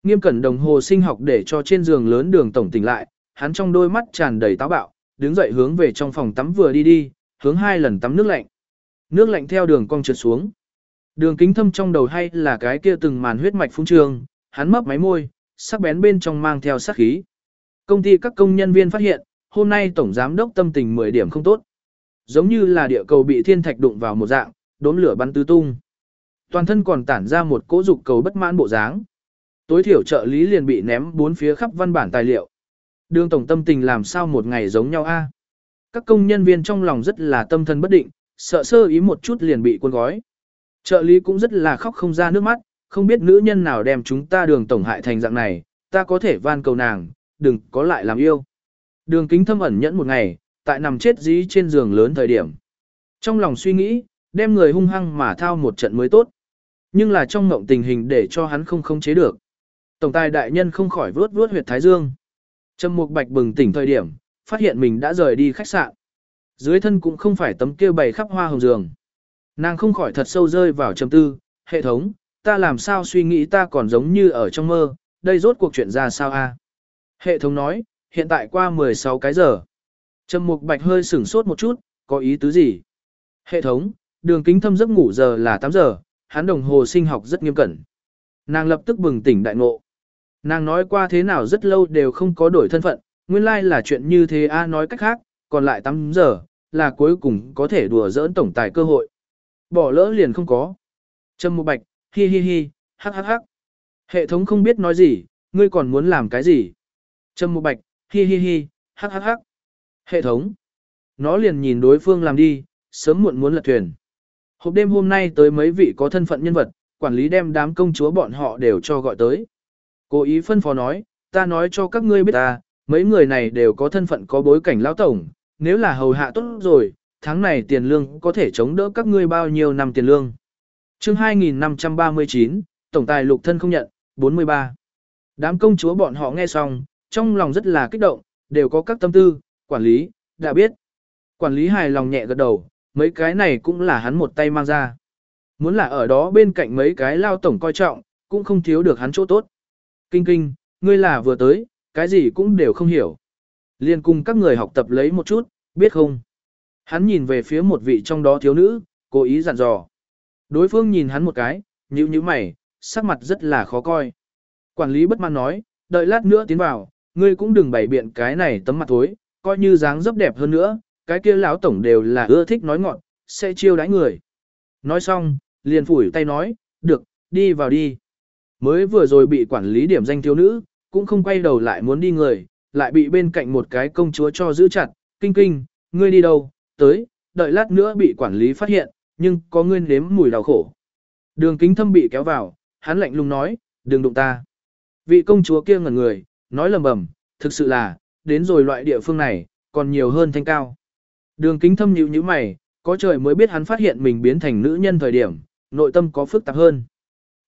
Nghiêm cẩn đồng hồ sinh học để cho trên giường lớn đường tổng tỉnh lại, hắn trong đôi mắt tràn đầy táo bạo, đứng dậy hướng về trong phòng tắm vừa đi đi, hướng hai lần tắm nước lạnh. Nước lạnh theo đường cong trượt xuống. Đường kính thâm trong đầu hay là cái kia từng màn huyết mạch phung trường, hắn mấp máy môi, sắc bén bên trong mang theo sát khí. Công ty các công nhân viên phát hiện, hôm nay tổng giám đốc tâm tình 10 điểm không tốt. Giống như là địa cầu bị thiên thạch đụng vào một dạng, đốm lửa bắn tứ tung. Toàn thân còn tản ra một cỗ dục cầu bất mãn bộ dáng. Tối thiểu trợ lý liền bị ném bốn phía khắp văn bản tài liệu. Đường tổng tâm tình làm sao một ngày giống nhau a? Các công nhân viên trong lòng rất là tâm thần bất định, sợ sơ ý một chút liền bị cuốn gói. Trợ lý cũng rất là khóc không ra nước mắt, không biết nữ nhân nào đem chúng ta đường tổng hại thành dạng này, ta có thể van cầu nàng, đừng có lại làm yêu. Đường kính thâm ẩn nhẫn một ngày, tại nằm chết dí trên giường lớn thời điểm. Trong lòng suy nghĩ, đem người hung hăng mà thao một trận mới tốt. Nhưng là trong ngộng tình hình để cho hắn không khống chế được. Tổng tài đại nhân không khỏi vuốt vuốt huyệt thái dương. Trầm Mục Bạch bừng tỉnh thời điểm, phát hiện mình đã rời đi khách sạn. Dưới thân cũng không phải tấm kia bày khắp hoa hồng giường. Nàng không khỏi thật sâu rơi vào trầm tư, hệ thống, ta làm sao suy nghĩ ta còn giống như ở trong mơ, đây rốt cuộc chuyện ra sao a? Hệ thống nói, hiện tại qua 16 cái giờ. Trầm Mục Bạch hơi sửng sốt một chút, có ý tứ gì? Hệ thống, đường kính thâm giấc ngủ giờ là 8 giờ, hắn đồng hồ sinh học rất nghiêm cẩn. Nàng lập tức bừng tỉnh đại ngộ. Nàng nói qua thế nào rất lâu đều không có đổi thân phận, nguyên lai like là chuyện như thế a nói cách khác, còn lại 8 giờ, là cuối cùng có thể đùa giỡn tổng tài cơ hội. Bỏ lỡ liền không có. Trâm một bạch, hi hi hi, hắc hắc hắc. Hệ thống không biết nói gì, ngươi còn muốn làm cái gì? Trâm một bạch, hi hi hi, hắc hắc hắc. Hệ thống. nó liền nhìn đối phương làm đi, sớm muộn muốn lật thuyền. Hộp đêm hôm nay tới mấy vị có thân phận nhân vật, quản lý đem đám công chúa bọn họ đều cho gọi tới. Cố ý phân phó nói, ta nói cho các ngươi biết ta, mấy người này đều có thân phận có bối cảnh lão tổng, nếu là hầu hạ tốt rồi, tháng này tiền lương có thể chống đỡ các ngươi bao nhiêu năm tiền lương. chương 2539, Tổng tài lục thân không nhận, 43. Đám công chúa bọn họ nghe xong, trong lòng rất là kích động, đều có các tâm tư, quản lý, đã biết. Quản lý hài lòng nhẹ gật đầu, mấy cái này cũng là hắn một tay mang ra. Muốn là ở đó bên cạnh mấy cái lao tổng coi trọng, cũng không thiếu được hắn chỗ tốt. Kinh kinh, ngươi là vừa tới, cái gì cũng đều không hiểu. Liên cùng các người học tập lấy một chút, biết không? Hắn nhìn về phía một vị trong đó thiếu nữ, cố ý dặn dò. Đối phương nhìn hắn một cái, nhíu nhíu mày, sắc mặt rất là khó coi. Quản lý bất mãn nói, đợi lát nữa tiến vào, ngươi cũng đừng bày biện cái này tấm mặt thối, coi như dáng dấp đẹp hơn nữa, cái kia lão tổng đều là ưa thích nói ngọn, sẽ chiêu đãi người. Nói xong, liền phủi tay nói, được, đi vào đi. Mới vừa rồi bị quản lý điểm danh thiếu nữ, cũng không quay đầu lại muốn đi người, lại bị bên cạnh một cái công chúa cho giữ chặt, kinh kinh, ngươi đi đâu, tới, đợi lát nữa bị quản lý phát hiện, nhưng có ngươi nếm mùi đau khổ. Đường kính thâm bị kéo vào, hắn lạnh lùng nói, đừng đụng ta. Vị công chúa kia ngẩn người, nói lầm bầm, thực sự là, đến rồi loại địa phương này, còn nhiều hơn thanh cao. Đường kính thâm nhíu như mày, có trời mới biết hắn phát hiện mình biến thành nữ nhân thời điểm, nội tâm có phức tạp hơn.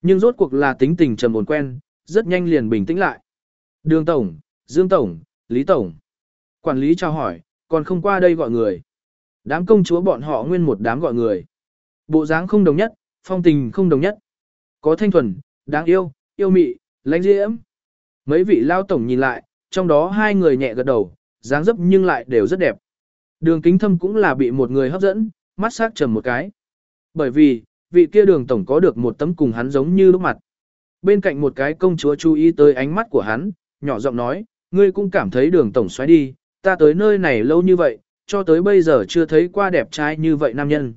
Nhưng rốt cuộc là tính tình trầm ổn quen, rất nhanh liền bình tĩnh lại. Đường Tổng, Dương Tổng, Lý Tổng. Quản lý chào hỏi, còn không qua đây gọi người. Đám công chúa bọn họ nguyên một đám gọi người. Bộ dáng không đồng nhất, phong tình không đồng nhất. Có thanh thuần, đáng yêu, yêu mị, lãnh diễm. Mấy vị lao tổng nhìn lại, trong đó hai người nhẹ gật đầu, dáng dấp nhưng lại đều rất đẹp. Đường kính thâm cũng là bị một người hấp dẫn, mắt sắc trầm một cái. Bởi vì, vị kia đường tổng có được một tấm cùng hắn giống như lúc mặt. Bên cạnh một cái công chúa chú ý tới ánh mắt của hắn, nhỏ giọng nói, ngươi cũng cảm thấy đường tổng xoáy đi, ta tới nơi này lâu như vậy, cho tới bây giờ chưa thấy qua đẹp trai như vậy nam nhân.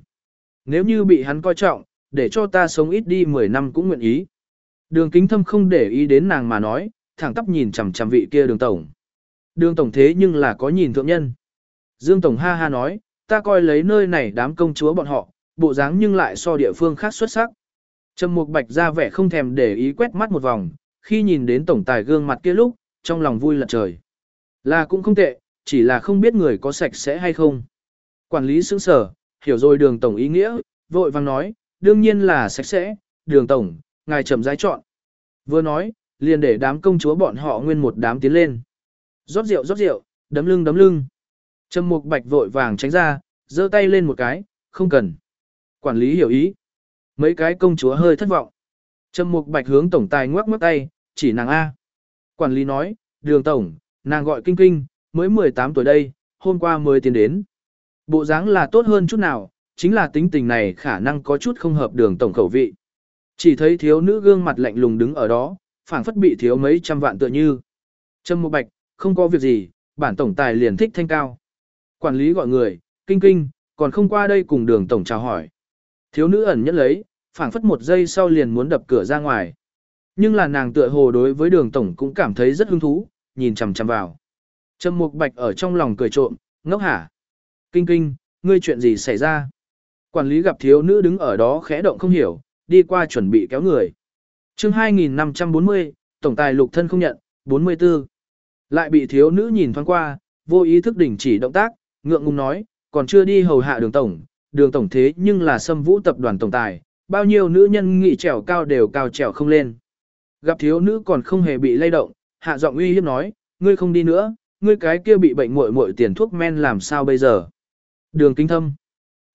Nếu như bị hắn coi trọng, để cho ta sống ít đi 10 năm cũng nguyện ý. Đường kính thâm không để ý đến nàng mà nói, thẳng tắp nhìn chằm chằm vị kia đường tổng. Đường tổng thế nhưng là có nhìn thượng nhân. Dương tổng ha ha nói, ta coi lấy nơi này đám công chúa bọn họ, bộ dáng nhưng lại so địa phương khác xuất sắc. Trầm Mục Bạch ra vẻ không thèm để ý quét mắt một vòng, khi nhìn đến tổng tài gương mặt kia lúc, trong lòng vui lật trời. Là cũng không tệ, chỉ là không biết người có sạch sẽ hay không. Quản lý sững sở, hiểu rồi đường tổng ý nghĩa, vội vang nói, đương nhiên là sạch sẽ, đường tổng, ngài chậm rãi chọn. Vừa nói, liền để đám công chúa bọn họ nguyên một đám tiến lên. Rót rượu rót rượu, đấm lưng đấm lưng. Trầm Mục Bạch vội vàng tránh ra, giơ tay lên một cái, không cần. Quản lý hiểu ý. Mấy cái công chúa hơi thất vọng. Trầm Mục Bạch hướng tổng tài ngoắc ngoắc tay, chỉ nàng A. Quản lý nói, đường tổng, nàng gọi kinh kinh, mới 18 tuổi đây, hôm qua mới tiến đến. Bộ dáng là tốt hơn chút nào, chính là tính tình này khả năng có chút không hợp đường tổng khẩu vị. Chỉ thấy thiếu nữ gương mặt lạnh lùng đứng ở đó, phảng phất bị thiếu mấy trăm vạn tựa như. Trâm Mục Bạch, không có việc gì, bản tổng tài liền thích thanh cao. Quản lý gọi người, kinh kinh, còn không qua đây cùng đường tổng chào hỏi. Thiếu nữ ẩn nhẫn lấy, phảng phất một giây sau liền muốn đập cửa ra ngoài. Nhưng là nàng tựa hồ đối với đường tổng cũng cảm thấy rất hứng thú, nhìn chằm chằm vào. Trầm Mục Bạch ở trong lòng cười trộm, ngốc hả? Kinh kinh, ngươi chuyện gì xảy ra? Quản lý gặp thiếu nữ đứng ở đó khẽ động không hiểu, đi qua chuẩn bị kéo người. chương 2540, tổng tài lục thân không nhận, 44. Lại bị thiếu nữ nhìn thoáng qua, vô ý thức đỉnh chỉ động tác, ngượng ngùng nói, còn chưa đi hầu hạ đường tổng, đường tổng thế nhưng là xâm vũ tập đoàn tổng tài, bao nhiêu nữ nhân nghị trèo cao đều cao trèo không lên. Gặp thiếu nữ còn không hề bị lay động, hạ giọng uy hiếp nói, ngươi không đi nữa, ngươi cái kia bị bệnh muội muội tiền thuốc men làm sao bây giờ. Đường kinh thâm.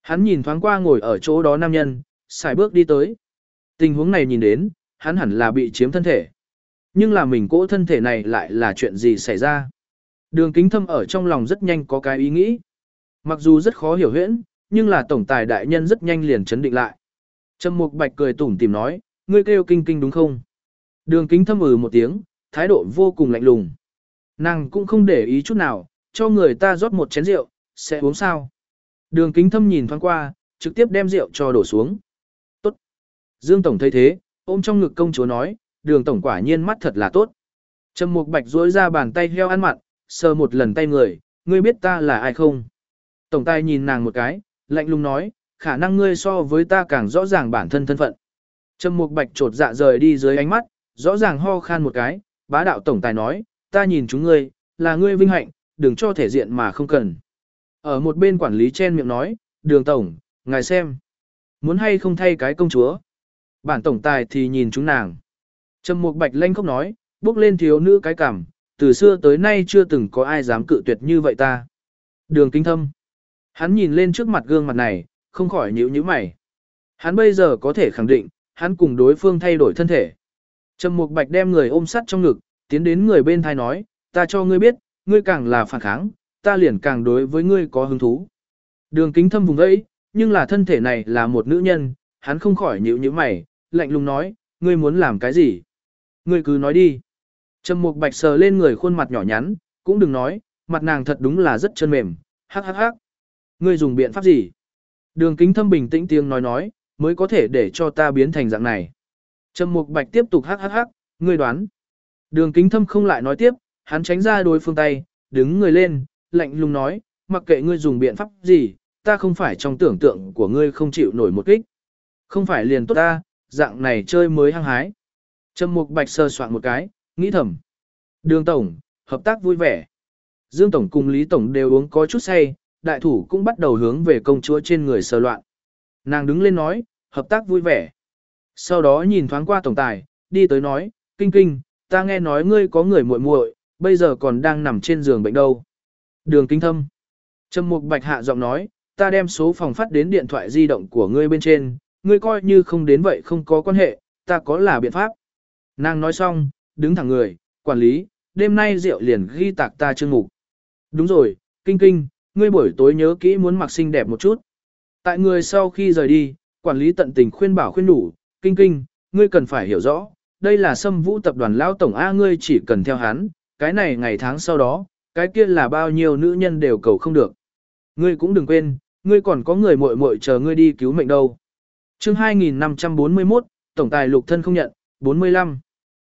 Hắn nhìn thoáng qua ngồi ở chỗ đó nam nhân, xài bước đi tới. Tình huống này nhìn đến, hắn hẳn là bị chiếm thân thể. Nhưng là mình cỗ thân thể này lại là chuyện gì xảy ra. Đường kính thâm ở trong lòng rất nhanh có cái ý nghĩ. Mặc dù rất khó hiểu huyễn, nhưng là tổng tài đại nhân rất nhanh liền chấn định lại. Trầm Mục Bạch cười tủm tìm nói, ngươi kêu kinh kinh đúng không? Đường kính thâm ừ một tiếng, thái độ vô cùng lạnh lùng. Nàng cũng không để ý chút nào, cho người ta rót một chén rượu, sẽ uống sao? Đường kính thâm nhìn thoáng qua, trực tiếp đem rượu cho đổ xuống. Tốt. Dương Tổng thấy thế, ôm trong ngực công chúa nói, đường Tổng quả nhiên mắt thật là tốt. Trầm Mục Bạch duỗi ra bàn tay heo ăn mặn, sờ một lần tay người, ngươi biết ta là ai không? Tổng tài nhìn nàng một cái, lạnh lùng nói, khả năng ngươi so với ta càng rõ ràng bản thân thân phận. Trầm Mục Bạch trột dạ rời đi dưới ánh mắt, rõ ràng ho khan một cái, bá đạo tổng tài nói, ta nhìn chúng ngươi, là ngươi vinh hạnh, đừng cho thể diện mà không cần. Ở một bên quản lý chen miệng nói, đường tổng, ngài xem. Muốn hay không thay cái công chúa. Bản tổng tài thì nhìn chúng nàng. Trầm Mục Bạch lanh khóc nói, bước lên thiếu nữ cái cảm, từ xưa tới nay chưa từng có ai dám cự tuyệt như vậy ta. Đường kinh thâm. Hắn nhìn lên trước mặt gương mặt này, không khỏi nhíu nhíu mày. Hắn bây giờ có thể khẳng định, hắn cùng đối phương thay đổi thân thể. Trầm Mục Bạch đem người ôm sát trong ngực, tiến đến người bên thai nói, ta cho ngươi biết, ngươi càng là phản kháng, ta liền càng đối với ngươi có hứng thú. Đường kính thâm vùng vẫy, nhưng là thân thể này là một nữ nhân, hắn không khỏi nhíu nhíu mày, lạnh lùng nói, ngươi muốn làm cái gì? Ngươi cứ nói đi. Trầm Mục Bạch sờ lên người khuôn mặt nhỏ nhắn, cũng đừng nói, mặt nàng thật đúng là rất chân mềm, hắc hắc hắc. Ngươi dùng biện pháp gì? Đường kính thâm bình tĩnh tiếng nói nói, mới có thể để cho ta biến thành dạng này. Trầm Mục Bạch tiếp tục hắc hắc hắc, ngươi đoán. Đường kính thâm không lại nói tiếp, hắn tránh ra đối phương tay, đứng người lên, lạnh lùng nói, mặc kệ ngươi dùng biện pháp gì, ta không phải trong tưởng tượng của ngươi không chịu nổi một kích. Không phải liền tốt ta, dạng này chơi mới hăng hái. Trầm Mục Bạch sơ soạn một cái, nghĩ thầm. Đường Tổng, hợp tác vui vẻ. Dương Tổng cùng Lý Tổng đều uống có chút say, đại thủ cũng bắt đầu hướng về công chúa trên người sờ loạn. Nàng đứng lên nói, hợp tác vui vẻ. Sau đó nhìn thoáng qua tổng tài, đi tới nói, kinh kinh, ta nghe nói ngươi có người muội muội, bây giờ còn đang nằm trên giường bệnh đâu. Đường kinh thâm. Trầm mục bạch hạ giọng nói, ta đem số phòng phát đến điện thoại di động của ngươi bên trên, ngươi coi như không đến vậy không có quan hệ, ta có là biện pháp. Nàng nói xong, đứng thẳng người, quản lý, đêm nay rượu liền ghi tạc ta chương mục. Đúng rồi, kinh kinh, ngươi buổi tối nhớ kỹ muốn mặc xinh đẹp một chút. Tại người sau khi rời đi, quản lý tận tình khuyên bảo khuyên đủ, kinh kinh, ngươi cần phải hiểu rõ, đây là xâm vũ tập đoàn lão tổng A ngươi chỉ cần theo hắn, cái này ngày tháng sau đó, cái kia là bao nhiêu nữ nhân đều cầu không được. Ngươi cũng đừng quên, ngươi còn có người muội muội chờ ngươi đi cứu mệnh đâu. chương 2541, tổng tài lục thân không nhận, 45.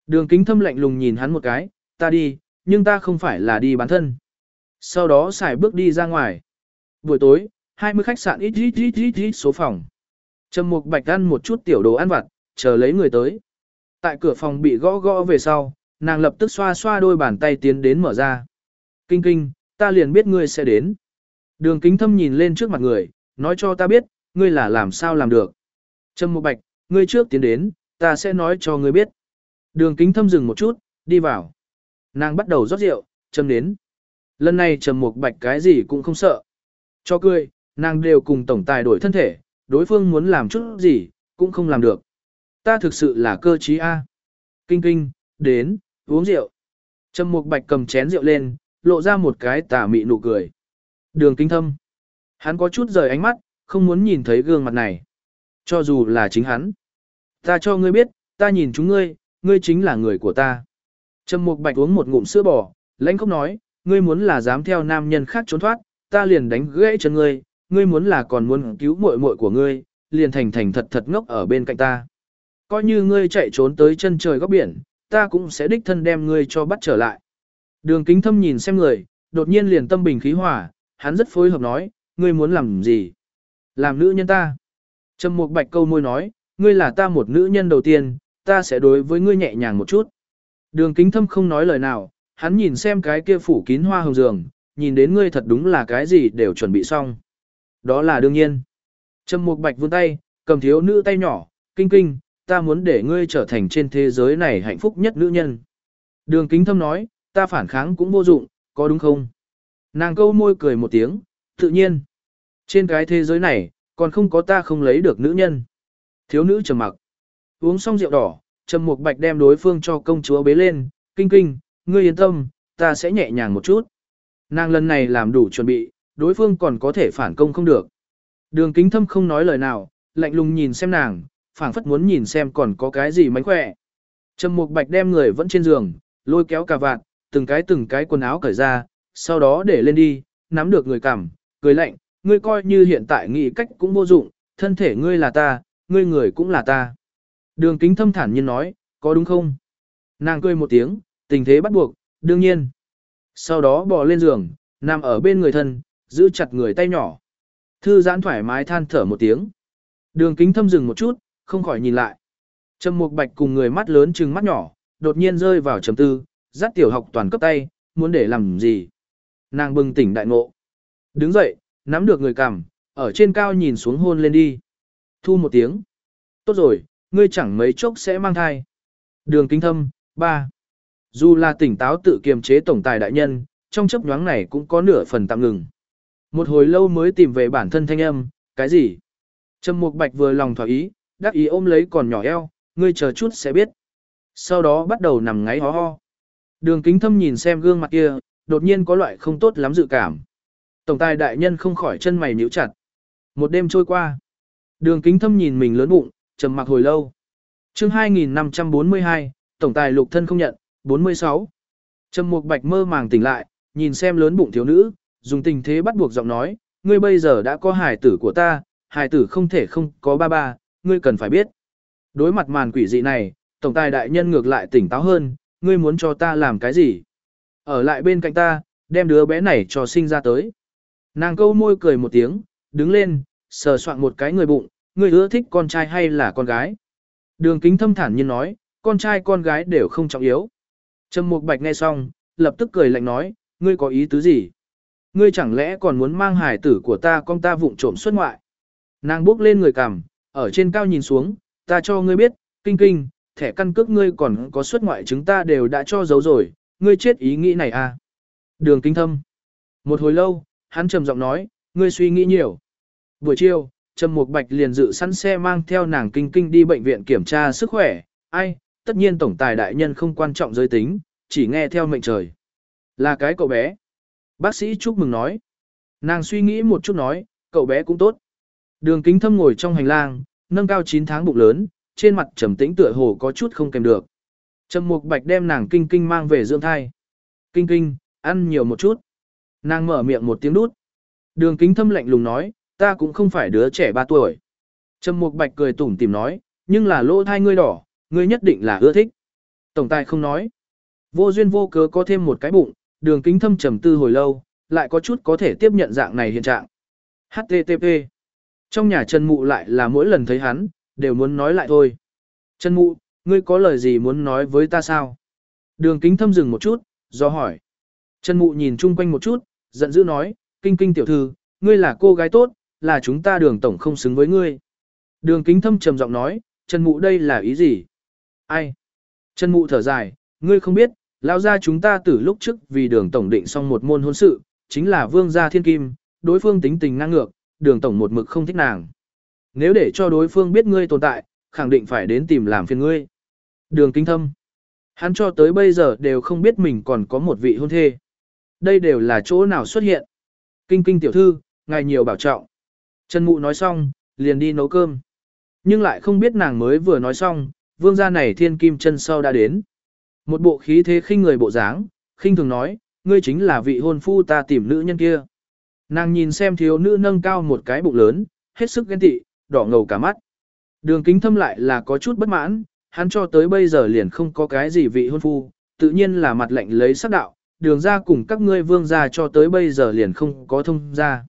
Đường kính thâm lạnh lùng nhìn hắn một cái, ta đi, nhưng ta không phải là đi bán thân. Sau đó xài bước đi ra ngoài. Buổi tối, 20 khách sạn ít ít ít ít ít số phòng. Trầm Mục Bạch ăn một chút tiểu đồ ăn vặt, chờ lấy người tới. Tại cửa phòng bị gõ gõ về sau, nàng lập tức xoa xoa đôi bàn tay tiến đến mở ra. Kinh kinh, ta liền biết ngươi sẽ đến. Đường kính thâm nhìn lên trước mặt người, nói cho ta biết, ngươi là làm sao làm được. Trầm Mục Bạch, ngươi trước tiến đến, ta sẽ nói cho ngươi biết. Đường kính thâm dừng một chút, đi vào. Nàng bắt đầu rót rượu, châm đến. Lần này Trầm Mục Bạch cái gì cũng không sợ. Cho cười, nàng đều cùng tổng tài đổi thân thể, đối phương muốn làm chút gì, cũng không làm được. Ta thực sự là cơ trí A. Kinh kinh, đến, uống rượu. Trầm Mục Bạch cầm chén rượu lên, lộ ra một cái tà mị nụ cười. Đường kính thâm. Hắn có chút rời ánh mắt, không muốn nhìn thấy gương mặt này. Cho dù là chính hắn. Ta cho ngươi biết, ta nhìn chúng ngươi, ngươi chính là người của ta. Trầm Mục Bạch uống một ngụm sữa bò, lãnh không nói, ngươi muốn là dám theo nam nhân khác trốn thoát, ta liền đánh gãy chân ngươi, ngươi muốn là còn muốn cứu muội muội của ngươi, liền thành thành thật thật ngốc ở bên cạnh ta. Coi như ngươi chạy trốn tới chân trời góc biển, ta cũng sẽ đích thân đem ngươi cho bắt trở lại. Đường kính thâm nhìn xem người, đột nhiên liền tâm bình khí hòa, hắn rất phối hợp nói, ngươi muốn làm gì? Làm nữ nhân ta. Trầm Mục Bạch câu môi nói, ngươi là ta một nữ nhân đầu tiên, ta sẽ đối với ngươi nhẹ nhàng một chút. Đường kính thâm không nói lời nào, hắn nhìn xem cái kia phủ kín hoa hồng giường, nhìn đến ngươi thật đúng là cái gì đều chuẩn bị xong. Đó là đương nhiên. Trầm Mục Bạch vươn tay, cầm thiếu nữ tay nhỏ, kinh kinh, ta muốn để ngươi trở thành trên thế giới này hạnh phúc nhất nữ nhân. Đường kính thâm nói, ta phản kháng cũng vô dụng, có đúng không? Nàng câu môi cười một tiếng, tự nhiên. Trên cái thế giới này, còn không có ta không lấy được nữ nhân. Thiếu nữ trầm mặc. Uống xong rượu đỏ, Trầm Mục Bạch đem đối phương cho công chúa bế lên, kinh kinh, ngươi yên tâm, ta sẽ nhẹ nhàng một chút. Nàng lần này làm đủ chuẩn bị, đối phương còn có thể phản công không được. Đường kính thâm không nói lời nào, lạnh lùng nhìn xem nàng, phảng phất muốn nhìn xem còn có cái gì mánh khỏe. Trầm Mục Bạch đem người vẫn trên giường, lôi kéo cà vạt, từng cái từng cái quần áo cởi ra, sau đó để lên đi, nắm được người cảm, cười lạnh, ngươi coi như hiện tại nghĩ cách cũng vô dụng, thân thể ngươi là ta, ngươi người cũng là ta. Đường kính thâm thản nhiên nói, có đúng không? Nàng cười một tiếng, tình thế bắt buộc, đương nhiên. Sau đó bò lên giường, nằm ở bên người thân, giữ chặt người tay nhỏ. Thư giãn thoải mái than thở một tiếng. Đường kính thâm dừng một chút, không khỏi nhìn lại. Trầm Mục Bạch cùng người mắt lớn trừng mắt nhỏ, đột nhiên rơi vào trầm tư, dắt tiểu học toàn cấp tay, muốn để làm gì. Nàng bừng tỉnh đại ngộ. Đứng dậy, nắm được người cằm, ở trên cao nhìn xuống hôn lên đi. Thu một tiếng. Tốt rồi, ngươi chẳng mấy chốc sẽ mang thai. Đường kính thâm, ba. Dù là tỉnh táo tự kiềm chế tổng tài đại nhân, trong chấp nhoáng này cũng có nửa phần tạm ngừng. Một hồi lâu mới tìm về bản thân thanh âm, cái gì? Trầm Mục Bạch vừa lòng thỏa ý, đắc ý ôm lấy còn nhỏ eo, ngươi chờ chút sẽ biết. Sau đó bắt đầu nằm ngáy ho ho. Đường kính thâm nhìn xem gương mặt kia, đột nhiên có loại không tốt lắm dự cảm. Tổng tài đại nhân không khỏi chân mày nhíu chặt. Một đêm trôi qua. Đường kính thâm nhìn mình lớn bụng, trầm mặc hồi lâu. chương 2542, tổng tài lục thân không nhận, 46. Trầm mục bạch mơ màng tỉnh lại, nhìn xem lớn bụng thiếu nữ, dùng tình thế bắt buộc giọng nói, ngươi bây giờ đã có hài tử của ta, hài tử không thể không có ba ba, ngươi cần phải biết. Đối mặt màn quỷ dị này, tổng tài đại nhân ngược lại tỉnh táo hơn, ngươi muốn cho ta làm cái gì? Ở lại bên cạnh ta, đem đứa bé này cho sinh ra tới. Nàng câu môi cười một tiếng, đứng lên, sờ soạn một cái người bụng, ngươi ưa thích con trai hay là con gái? Đường kính thâm thản nhiên nói, con trai con gái đều không trọng yếu. Trầm Mục Bạch nghe xong, lập tức cười lạnh nói, ngươi có ý tứ gì? Ngươi chẳng lẽ còn muốn mang hài tử của ta con ta vụng trộm xuất ngoại? Nàng bước lên người cằm, ở trên cao nhìn xuống, ta cho ngươi biết, kinh kinh, thẻ căn cước ngươi còn có xuất ngoại chúng ta đều đã cho giấu rồi, ngươi chết ý nghĩ này à? Đường kính thâm. Một hồi lâu, hắn trầm giọng nói, ngươi suy nghĩ nhiều. Buổi chiều, Trầm Mục Bạch liền dự sẵn xe mang theo nàng kinh kinh đi bệnh viện kiểm tra sức khỏe, ai, tất nhiên tổng tài đại nhân không quan trọng giới tính, chỉ nghe theo mệnh trời. Là cái cậu bé. Bác sĩ chúc mừng nói. Nàng suy nghĩ một chút nói, cậu bé cũng tốt. Đường kính thâm ngồi trong hành lang, nâng cao 9 tháng bụng lớn, trên mặt trầm tĩnh tựa hồ có chút không kèm được. Trầm Mục Bạch đem nàng kinh kinh mang về dưỡng thai. Kinh kinh, ăn nhiều một chút. Nàng mở miệng một tiếng đút. Đường kính thâm lạnh lùng nói, ta cũng không phải đứa trẻ 3 tuổi. Trầm Mục Bạch cười tủm tỉm nói, nhưng là lỗ thai ngươi đỏ, ngươi nhất định là ưa thích. Tổng tài không nói. Vô duyên vô cớ có thêm một cái bụng, đường kính thâm trầm tư hồi lâu, lại có chút có thể tiếp nhận dạng này hiện trạng. HTTP. Trong nhà Trần Mụ lại là mỗi lần thấy hắn, đều muốn nói lại thôi. Trần Mụ, ngươi có lời gì muốn nói với ta sao? Đường kính thâm dừng một chút, do hỏi. Trần Mụ nhìn chung quanh một chút, giận dữ nói, kinh kinh tiểu thư, ngươi là cô gái tốt, là chúng ta đường tổng không xứng với ngươi. Đường kính thâm trầm giọng nói, Trần Mụ đây là ý gì? Ai? Trần Mụ thở dài, ngươi không biết, lão gia chúng ta từ lúc trước vì đường tổng định xong một môn hôn sự, chính là vương gia thiên kim, đối phương tính tình ngang ngược, đường tổng một mực không thích nàng. Nếu để cho đối phương biết ngươi tồn tại, khẳng định phải đến tìm làm phiền ngươi. Đường kính thâm. Hắn cho tới bây giờ đều không biết mình còn có một vị hôn thê. Đây đều là chỗ nào xuất hiện. Kinh kinh tiểu thư, ngài nhiều bảo trọng. Trần Mụ nói xong, liền đi nấu cơm. Nhưng lại không biết nàng mới vừa nói xong, vương gia này thiên kim chân sau đã đến. Một bộ khí thế khinh người bộ dáng, khinh thường nói, ngươi chính là vị hôn phu ta tìm nữ nhân kia. Nàng nhìn xem thiếu nữ nâng cao một cái bụng lớn, hết sức ghen tị, đỏ ngầu cả mắt. Đường kính thâm lại là có chút bất mãn, hắn cho tới bây giờ liền không có cái gì vị hôn phu, tự nhiên là mặt lạnh lấy sắc đạo, đường ra cùng các ngươi vương gia cho tới bây giờ liền không có thông ra.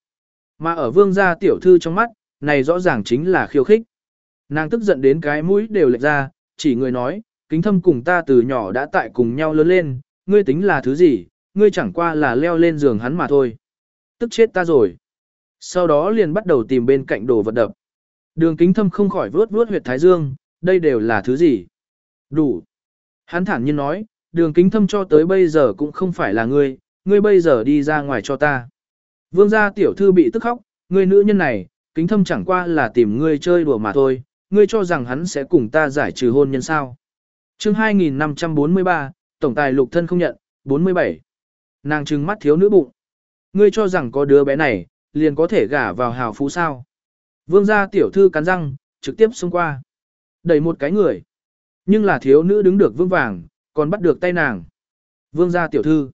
Mà ở vương gia tiểu thư trong mắt, này rõ ràng chính là khiêu khích. Nàng tức giận đến cái mũi đều lệch ra, chỉ người nói, kính thâm cùng ta từ nhỏ đã tại cùng nhau lớn lên, ngươi tính là thứ gì, ngươi chẳng qua là leo lên giường hắn mà thôi. Tức chết ta rồi. Sau đó liền bắt đầu tìm bên cạnh đồ vật đập. Đường kính thâm không khỏi vướt vướt huyệt thái dương, đây đều là thứ gì. Đủ. Hắn thản nhiên nói, đường kính thâm cho tới bây giờ cũng không phải là ngươi, ngươi bây giờ đi ra ngoài cho ta. Vương gia tiểu thư bị tức khóc, người nữ nhân này, kính thâm chẳng qua là tìm ngươi chơi đùa mà thôi, ngươi cho rằng hắn sẽ cùng ta giải trừ hôn nhân sao. chương 2543, Tổng tài lục thân không nhận, 47. Nàng trừng mắt thiếu nữ bụng. Ngươi cho rằng có đứa bé này, liền có thể gả vào hào phú sao. Vương gia tiểu thư cắn răng, trực tiếp xông qua. Đẩy một cái người. Nhưng là thiếu nữ đứng được vững vàng, còn bắt được tay nàng. Vương gia tiểu thư.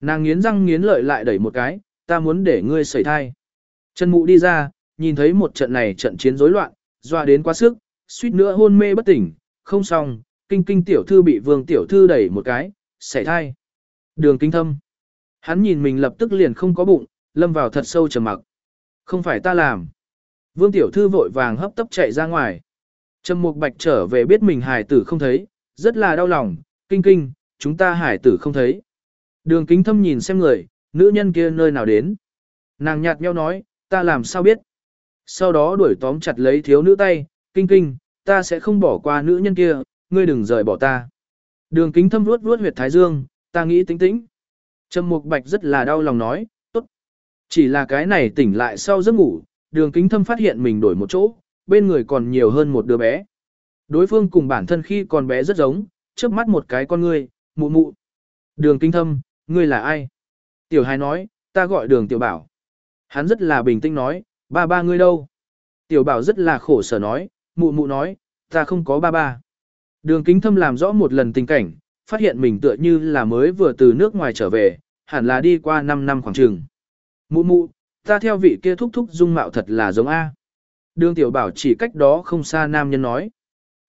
Nàng nghiến răng nghiến lợi lại đẩy một cái, ta muốn để ngươi sẩy thai. Trần mụ đi ra, nhìn thấy một trận này trận chiến rối loạn, doa đến quá sức, suýt nữa hôn mê bất tỉnh, không xong, kinh kinh tiểu thư bị vương tiểu thư đẩy một cái, sẩy thai. Đường kinh thâm. Hắn nhìn mình lập tức liền không có bụng, lâm vào thật sâu trầm mặc. Không phải ta làm. Vương Tiểu Thư vội vàng hấp tấp chạy ra ngoài. Trầm Mục Bạch trở về biết mình hải tử không thấy, rất là đau lòng, kinh kinh, chúng ta hải tử không thấy. Đường kính thâm nhìn xem người, nữ nhân kia nơi nào đến. Nàng nhạt nhau nói, ta làm sao biết. Sau đó đuổi tóm chặt lấy thiếu nữ tay, kinh kinh, ta sẽ không bỏ qua nữ nhân kia, ngươi đừng rời bỏ ta. Đường kính thâm vuốt vuốt huyệt thái dương, ta nghĩ tính tĩnh. Trầm Mục Bạch rất là đau lòng nói, tốt. Chỉ là cái này tỉnh lại sau giấc ngủ, đường kính thâm phát hiện mình đổi một chỗ, bên người còn nhiều hơn một đứa bé. Đối phương cùng bản thân khi còn bé rất giống, trước mắt một cái con ngươi, mụ mụ. Đường kính thâm, ngươi là ai? Tiểu hài nói, ta gọi đường tiểu bảo. Hắn rất là bình tĩnh nói, ba ba ngươi đâu? Tiểu bảo rất là khổ sở nói, mụ mụ nói, ta không có ba ba. Đường kính thâm làm rõ một lần tình cảnh, phát hiện mình tựa như là mới vừa từ nước ngoài trở về, hẳn là đi qua 5 năm khoảng trường. Mụ mụ, ta theo vị kia thúc thúc dung mạo thật là giống A. Đường tiểu bảo chỉ cách đó không xa nam nhân nói.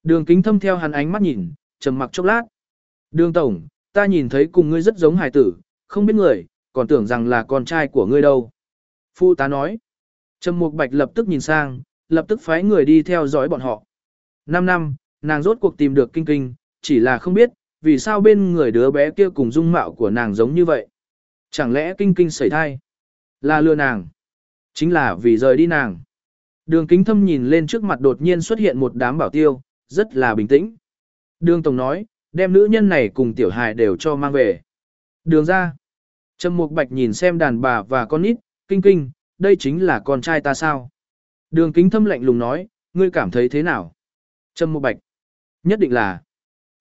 Đường kính thâm theo hắn ánh mắt nhìn, trầm mặc chốc lát. Đường tổng, ta nhìn thấy cùng ngươi rất giống hài tử, không biết người, còn tưởng rằng là con trai của ngươi đâu. Phu tá nói. Trầm mục bạch lập tức nhìn sang, lập tức phái người đi theo dõi bọn họ. Năm năm, nàng rốt cuộc tìm được kinh kinh, chỉ là không biết, vì sao bên người đứa bé kia cùng dung mạo của nàng giống như vậy. Chẳng lẽ kinh kinh xảy thai? Là lừa nàng. Chính là vì rời đi nàng. Đường kính thâm nhìn lên trước mặt đột nhiên xuất hiện một đám bảo tiêu, rất là bình tĩnh. Đường Tổng nói, đem nữ nhân này cùng tiểu hài đều cho mang về. Đường ra. Trầm Mục Bạch nhìn xem đàn bà và con nít, kinh kinh, đây chính là con trai ta sao? Đường kính thâm lạnh lùng nói, ngươi cảm thấy thế nào? Trầm Mục Bạch. Nhất định là.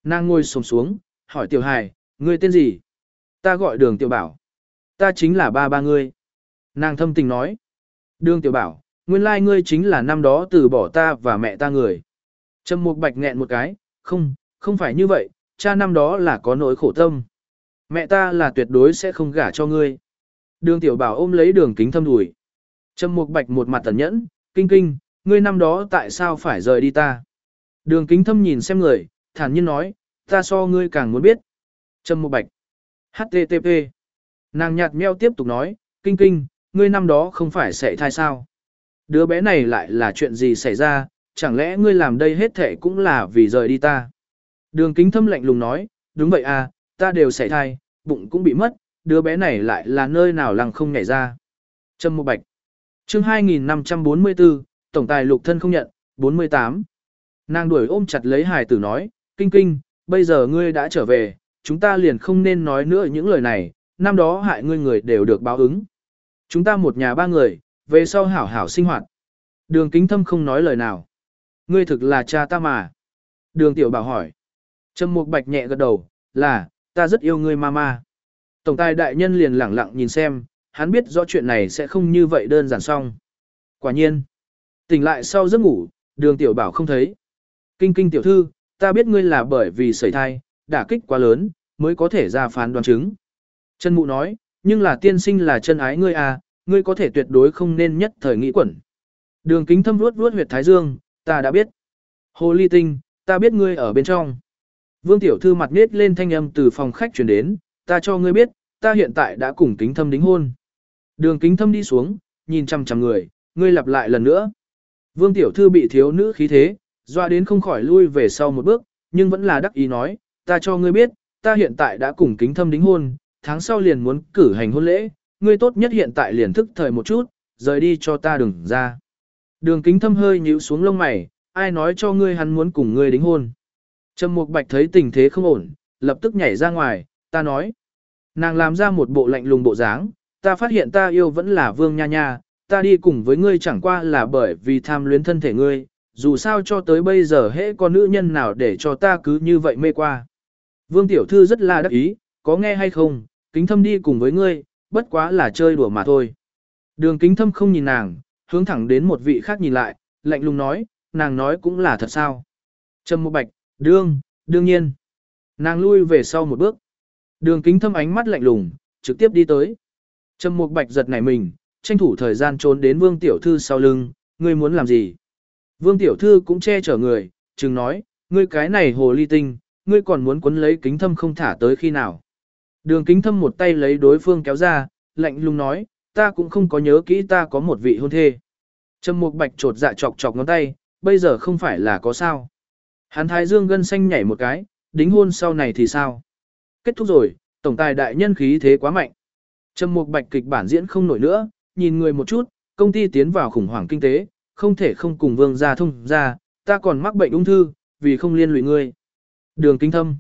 Nàng ngồi xổm xuống, hỏi tiểu Hải, ngươi tên gì? Ta gọi đường tiểu bảo. Ta chính là ba ba ngươi. Nàng thâm tình nói. Đường tiểu bảo, nguyên lai ngươi chính là năm đó từ bỏ ta và mẹ ta người. Trầm Mục Bạch nghẹn một cái, không, không phải như vậy, cha năm đó là có nỗi khổ tâm. Mẹ ta là tuyệt đối sẽ không gả cho ngươi. Đường tiểu bảo ôm lấy đường kính thâm đùi. Trầm Mục Bạch một mặt tẩn nhẫn, kinh kinh, ngươi năm đó tại sao phải rời đi ta? Đường kính thâm nhìn xem người, thản nhiên nói, ta so ngươi càng muốn biết. Trầm Mục Bạch. HTTP. Nàng nhạt meo tiếp tục nói, kinh kinh, ngươi năm đó không phải sẽ thai sao? Đứa bé này lại là chuyện gì xảy ra, chẳng lẽ ngươi làm đây hết thể cũng là vì rời đi ta? Đường kính thâm lạnh lùng nói, đúng vậy à, ta đều sẽ thai, bụng cũng bị mất, đứa bé này lại là nơi nào lằng không nhảy ra. Trâm Mộ Bạch chương 2544, Tổng tài lục thân không nhận, 48. Nàng đuổi ôm chặt lấy hài tử nói, kinh kinh, bây giờ ngươi đã trở về, chúng ta liền không nên nói nữa những lời này, năm đó hại ngươi người đều được báo ứng. Chúng ta một nhà ba người, về sau hảo hảo sinh hoạt. Đường kính thâm không nói lời nào. Ngươi thực là cha ta mà. Đường tiểu bảo hỏi. Trâm Mục Bạch nhẹ gật đầu, là, ta rất yêu ngươi mama. Tổng tài đại nhân liền lẳng lặng nhìn xem, hắn biết rõ chuyện này sẽ không như vậy đơn giản xong. Quả nhiên, tỉnh lại sau giấc ngủ, đường tiểu bảo không thấy. Kinh kinh tiểu thư, ta biết ngươi là bởi vì sẩy thai, đả kích quá lớn, mới có thể ra phán đoán chứng. Chân mụ nói, nhưng là tiên sinh là chân ái ngươi à, ngươi có thể tuyệt đối không nên nhất thời nghĩ quẩn. Đường kính thâm vuốt vuốt huyệt thái dương, ta đã biết. Hồ ly tinh, ta biết ngươi ở bên trong. Vương tiểu thư mặt nết lên thanh âm từ phòng khách truyền đến, ta cho ngươi biết, ta hiện tại đã cùng kính thâm đính hôn. Đường kính thâm đi xuống, nhìn chăm chăm người, ngươi lặp lại lần nữa. Vương tiểu thư bị thiếu nữ khí thế, doa đến không khỏi lui về sau một bước, nhưng vẫn là đắc ý nói, ta cho ngươi biết, ta hiện tại đã cùng kính thâm đính hôn, tháng sau liền muốn cử hành hôn lễ, ngươi tốt nhất hiện tại liền thức thời một chút, rời đi cho ta đừng ra. Đường kính thâm hơi nhíu xuống lông mày, ai nói cho ngươi hắn muốn cùng ngươi đính hôn. Trầm Mục Bạch thấy tình thế không ổn, lập tức nhảy ra ngoài, ta nói. Nàng làm ra một bộ lạnh lùng bộ dáng, ta phát hiện ta yêu vẫn là vương nha nha, ta đi cùng với ngươi chẳng qua là bởi vì tham luyến thân thể ngươi, dù sao cho tới bây giờ hễ có nữ nhân nào để cho ta cứ như vậy mê qua. Vương Tiểu Thư rất là đắc ý, có nghe hay không, kính thâm đi cùng với ngươi, bất quá là chơi đùa mà thôi. Đường kính thâm không nhìn nàng, hướng thẳng đến một vị khác nhìn lại, lạnh lùng nói, nàng nói cũng là thật sao. Trầm Mục Bạch, đương, đương nhiên. Nàng lui về sau một bước. Đường kính thâm ánh mắt lạnh lùng, trực tiếp đi tới. Trầm Mục Bạch giật nảy mình, tranh thủ thời gian trốn đến Vương Tiểu Thư sau lưng, ngươi muốn làm gì? Vương Tiểu Thư cũng che chở người, chừng nói, ngươi cái này hồ ly tinh, ngươi còn muốn quấn lấy kính thâm không thả tới khi nào? Đường kính thâm một tay lấy đối phương kéo ra, lạnh lùng nói, ta cũng không có nhớ kỹ ta có một vị hôn thê. Trầm Mục Bạch trột dạ chọc chọc ngón tay, bây giờ không phải là có sao. Hắn thái dương gân xanh nhảy một cái, đính hôn sau này thì sao? Kết thúc rồi, tổng tài đại nhân khí thế quá mạnh. Trầm Mục Bạch kịch bản diễn không nổi nữa, nhìn người một chút, công ty tiến vào khủng hoảng kinh tế, không thể không cùng vương gia thông ra, ta còn mắc bệnh ung thư, vì không liên lụy ngươi. Đường kinh thâm.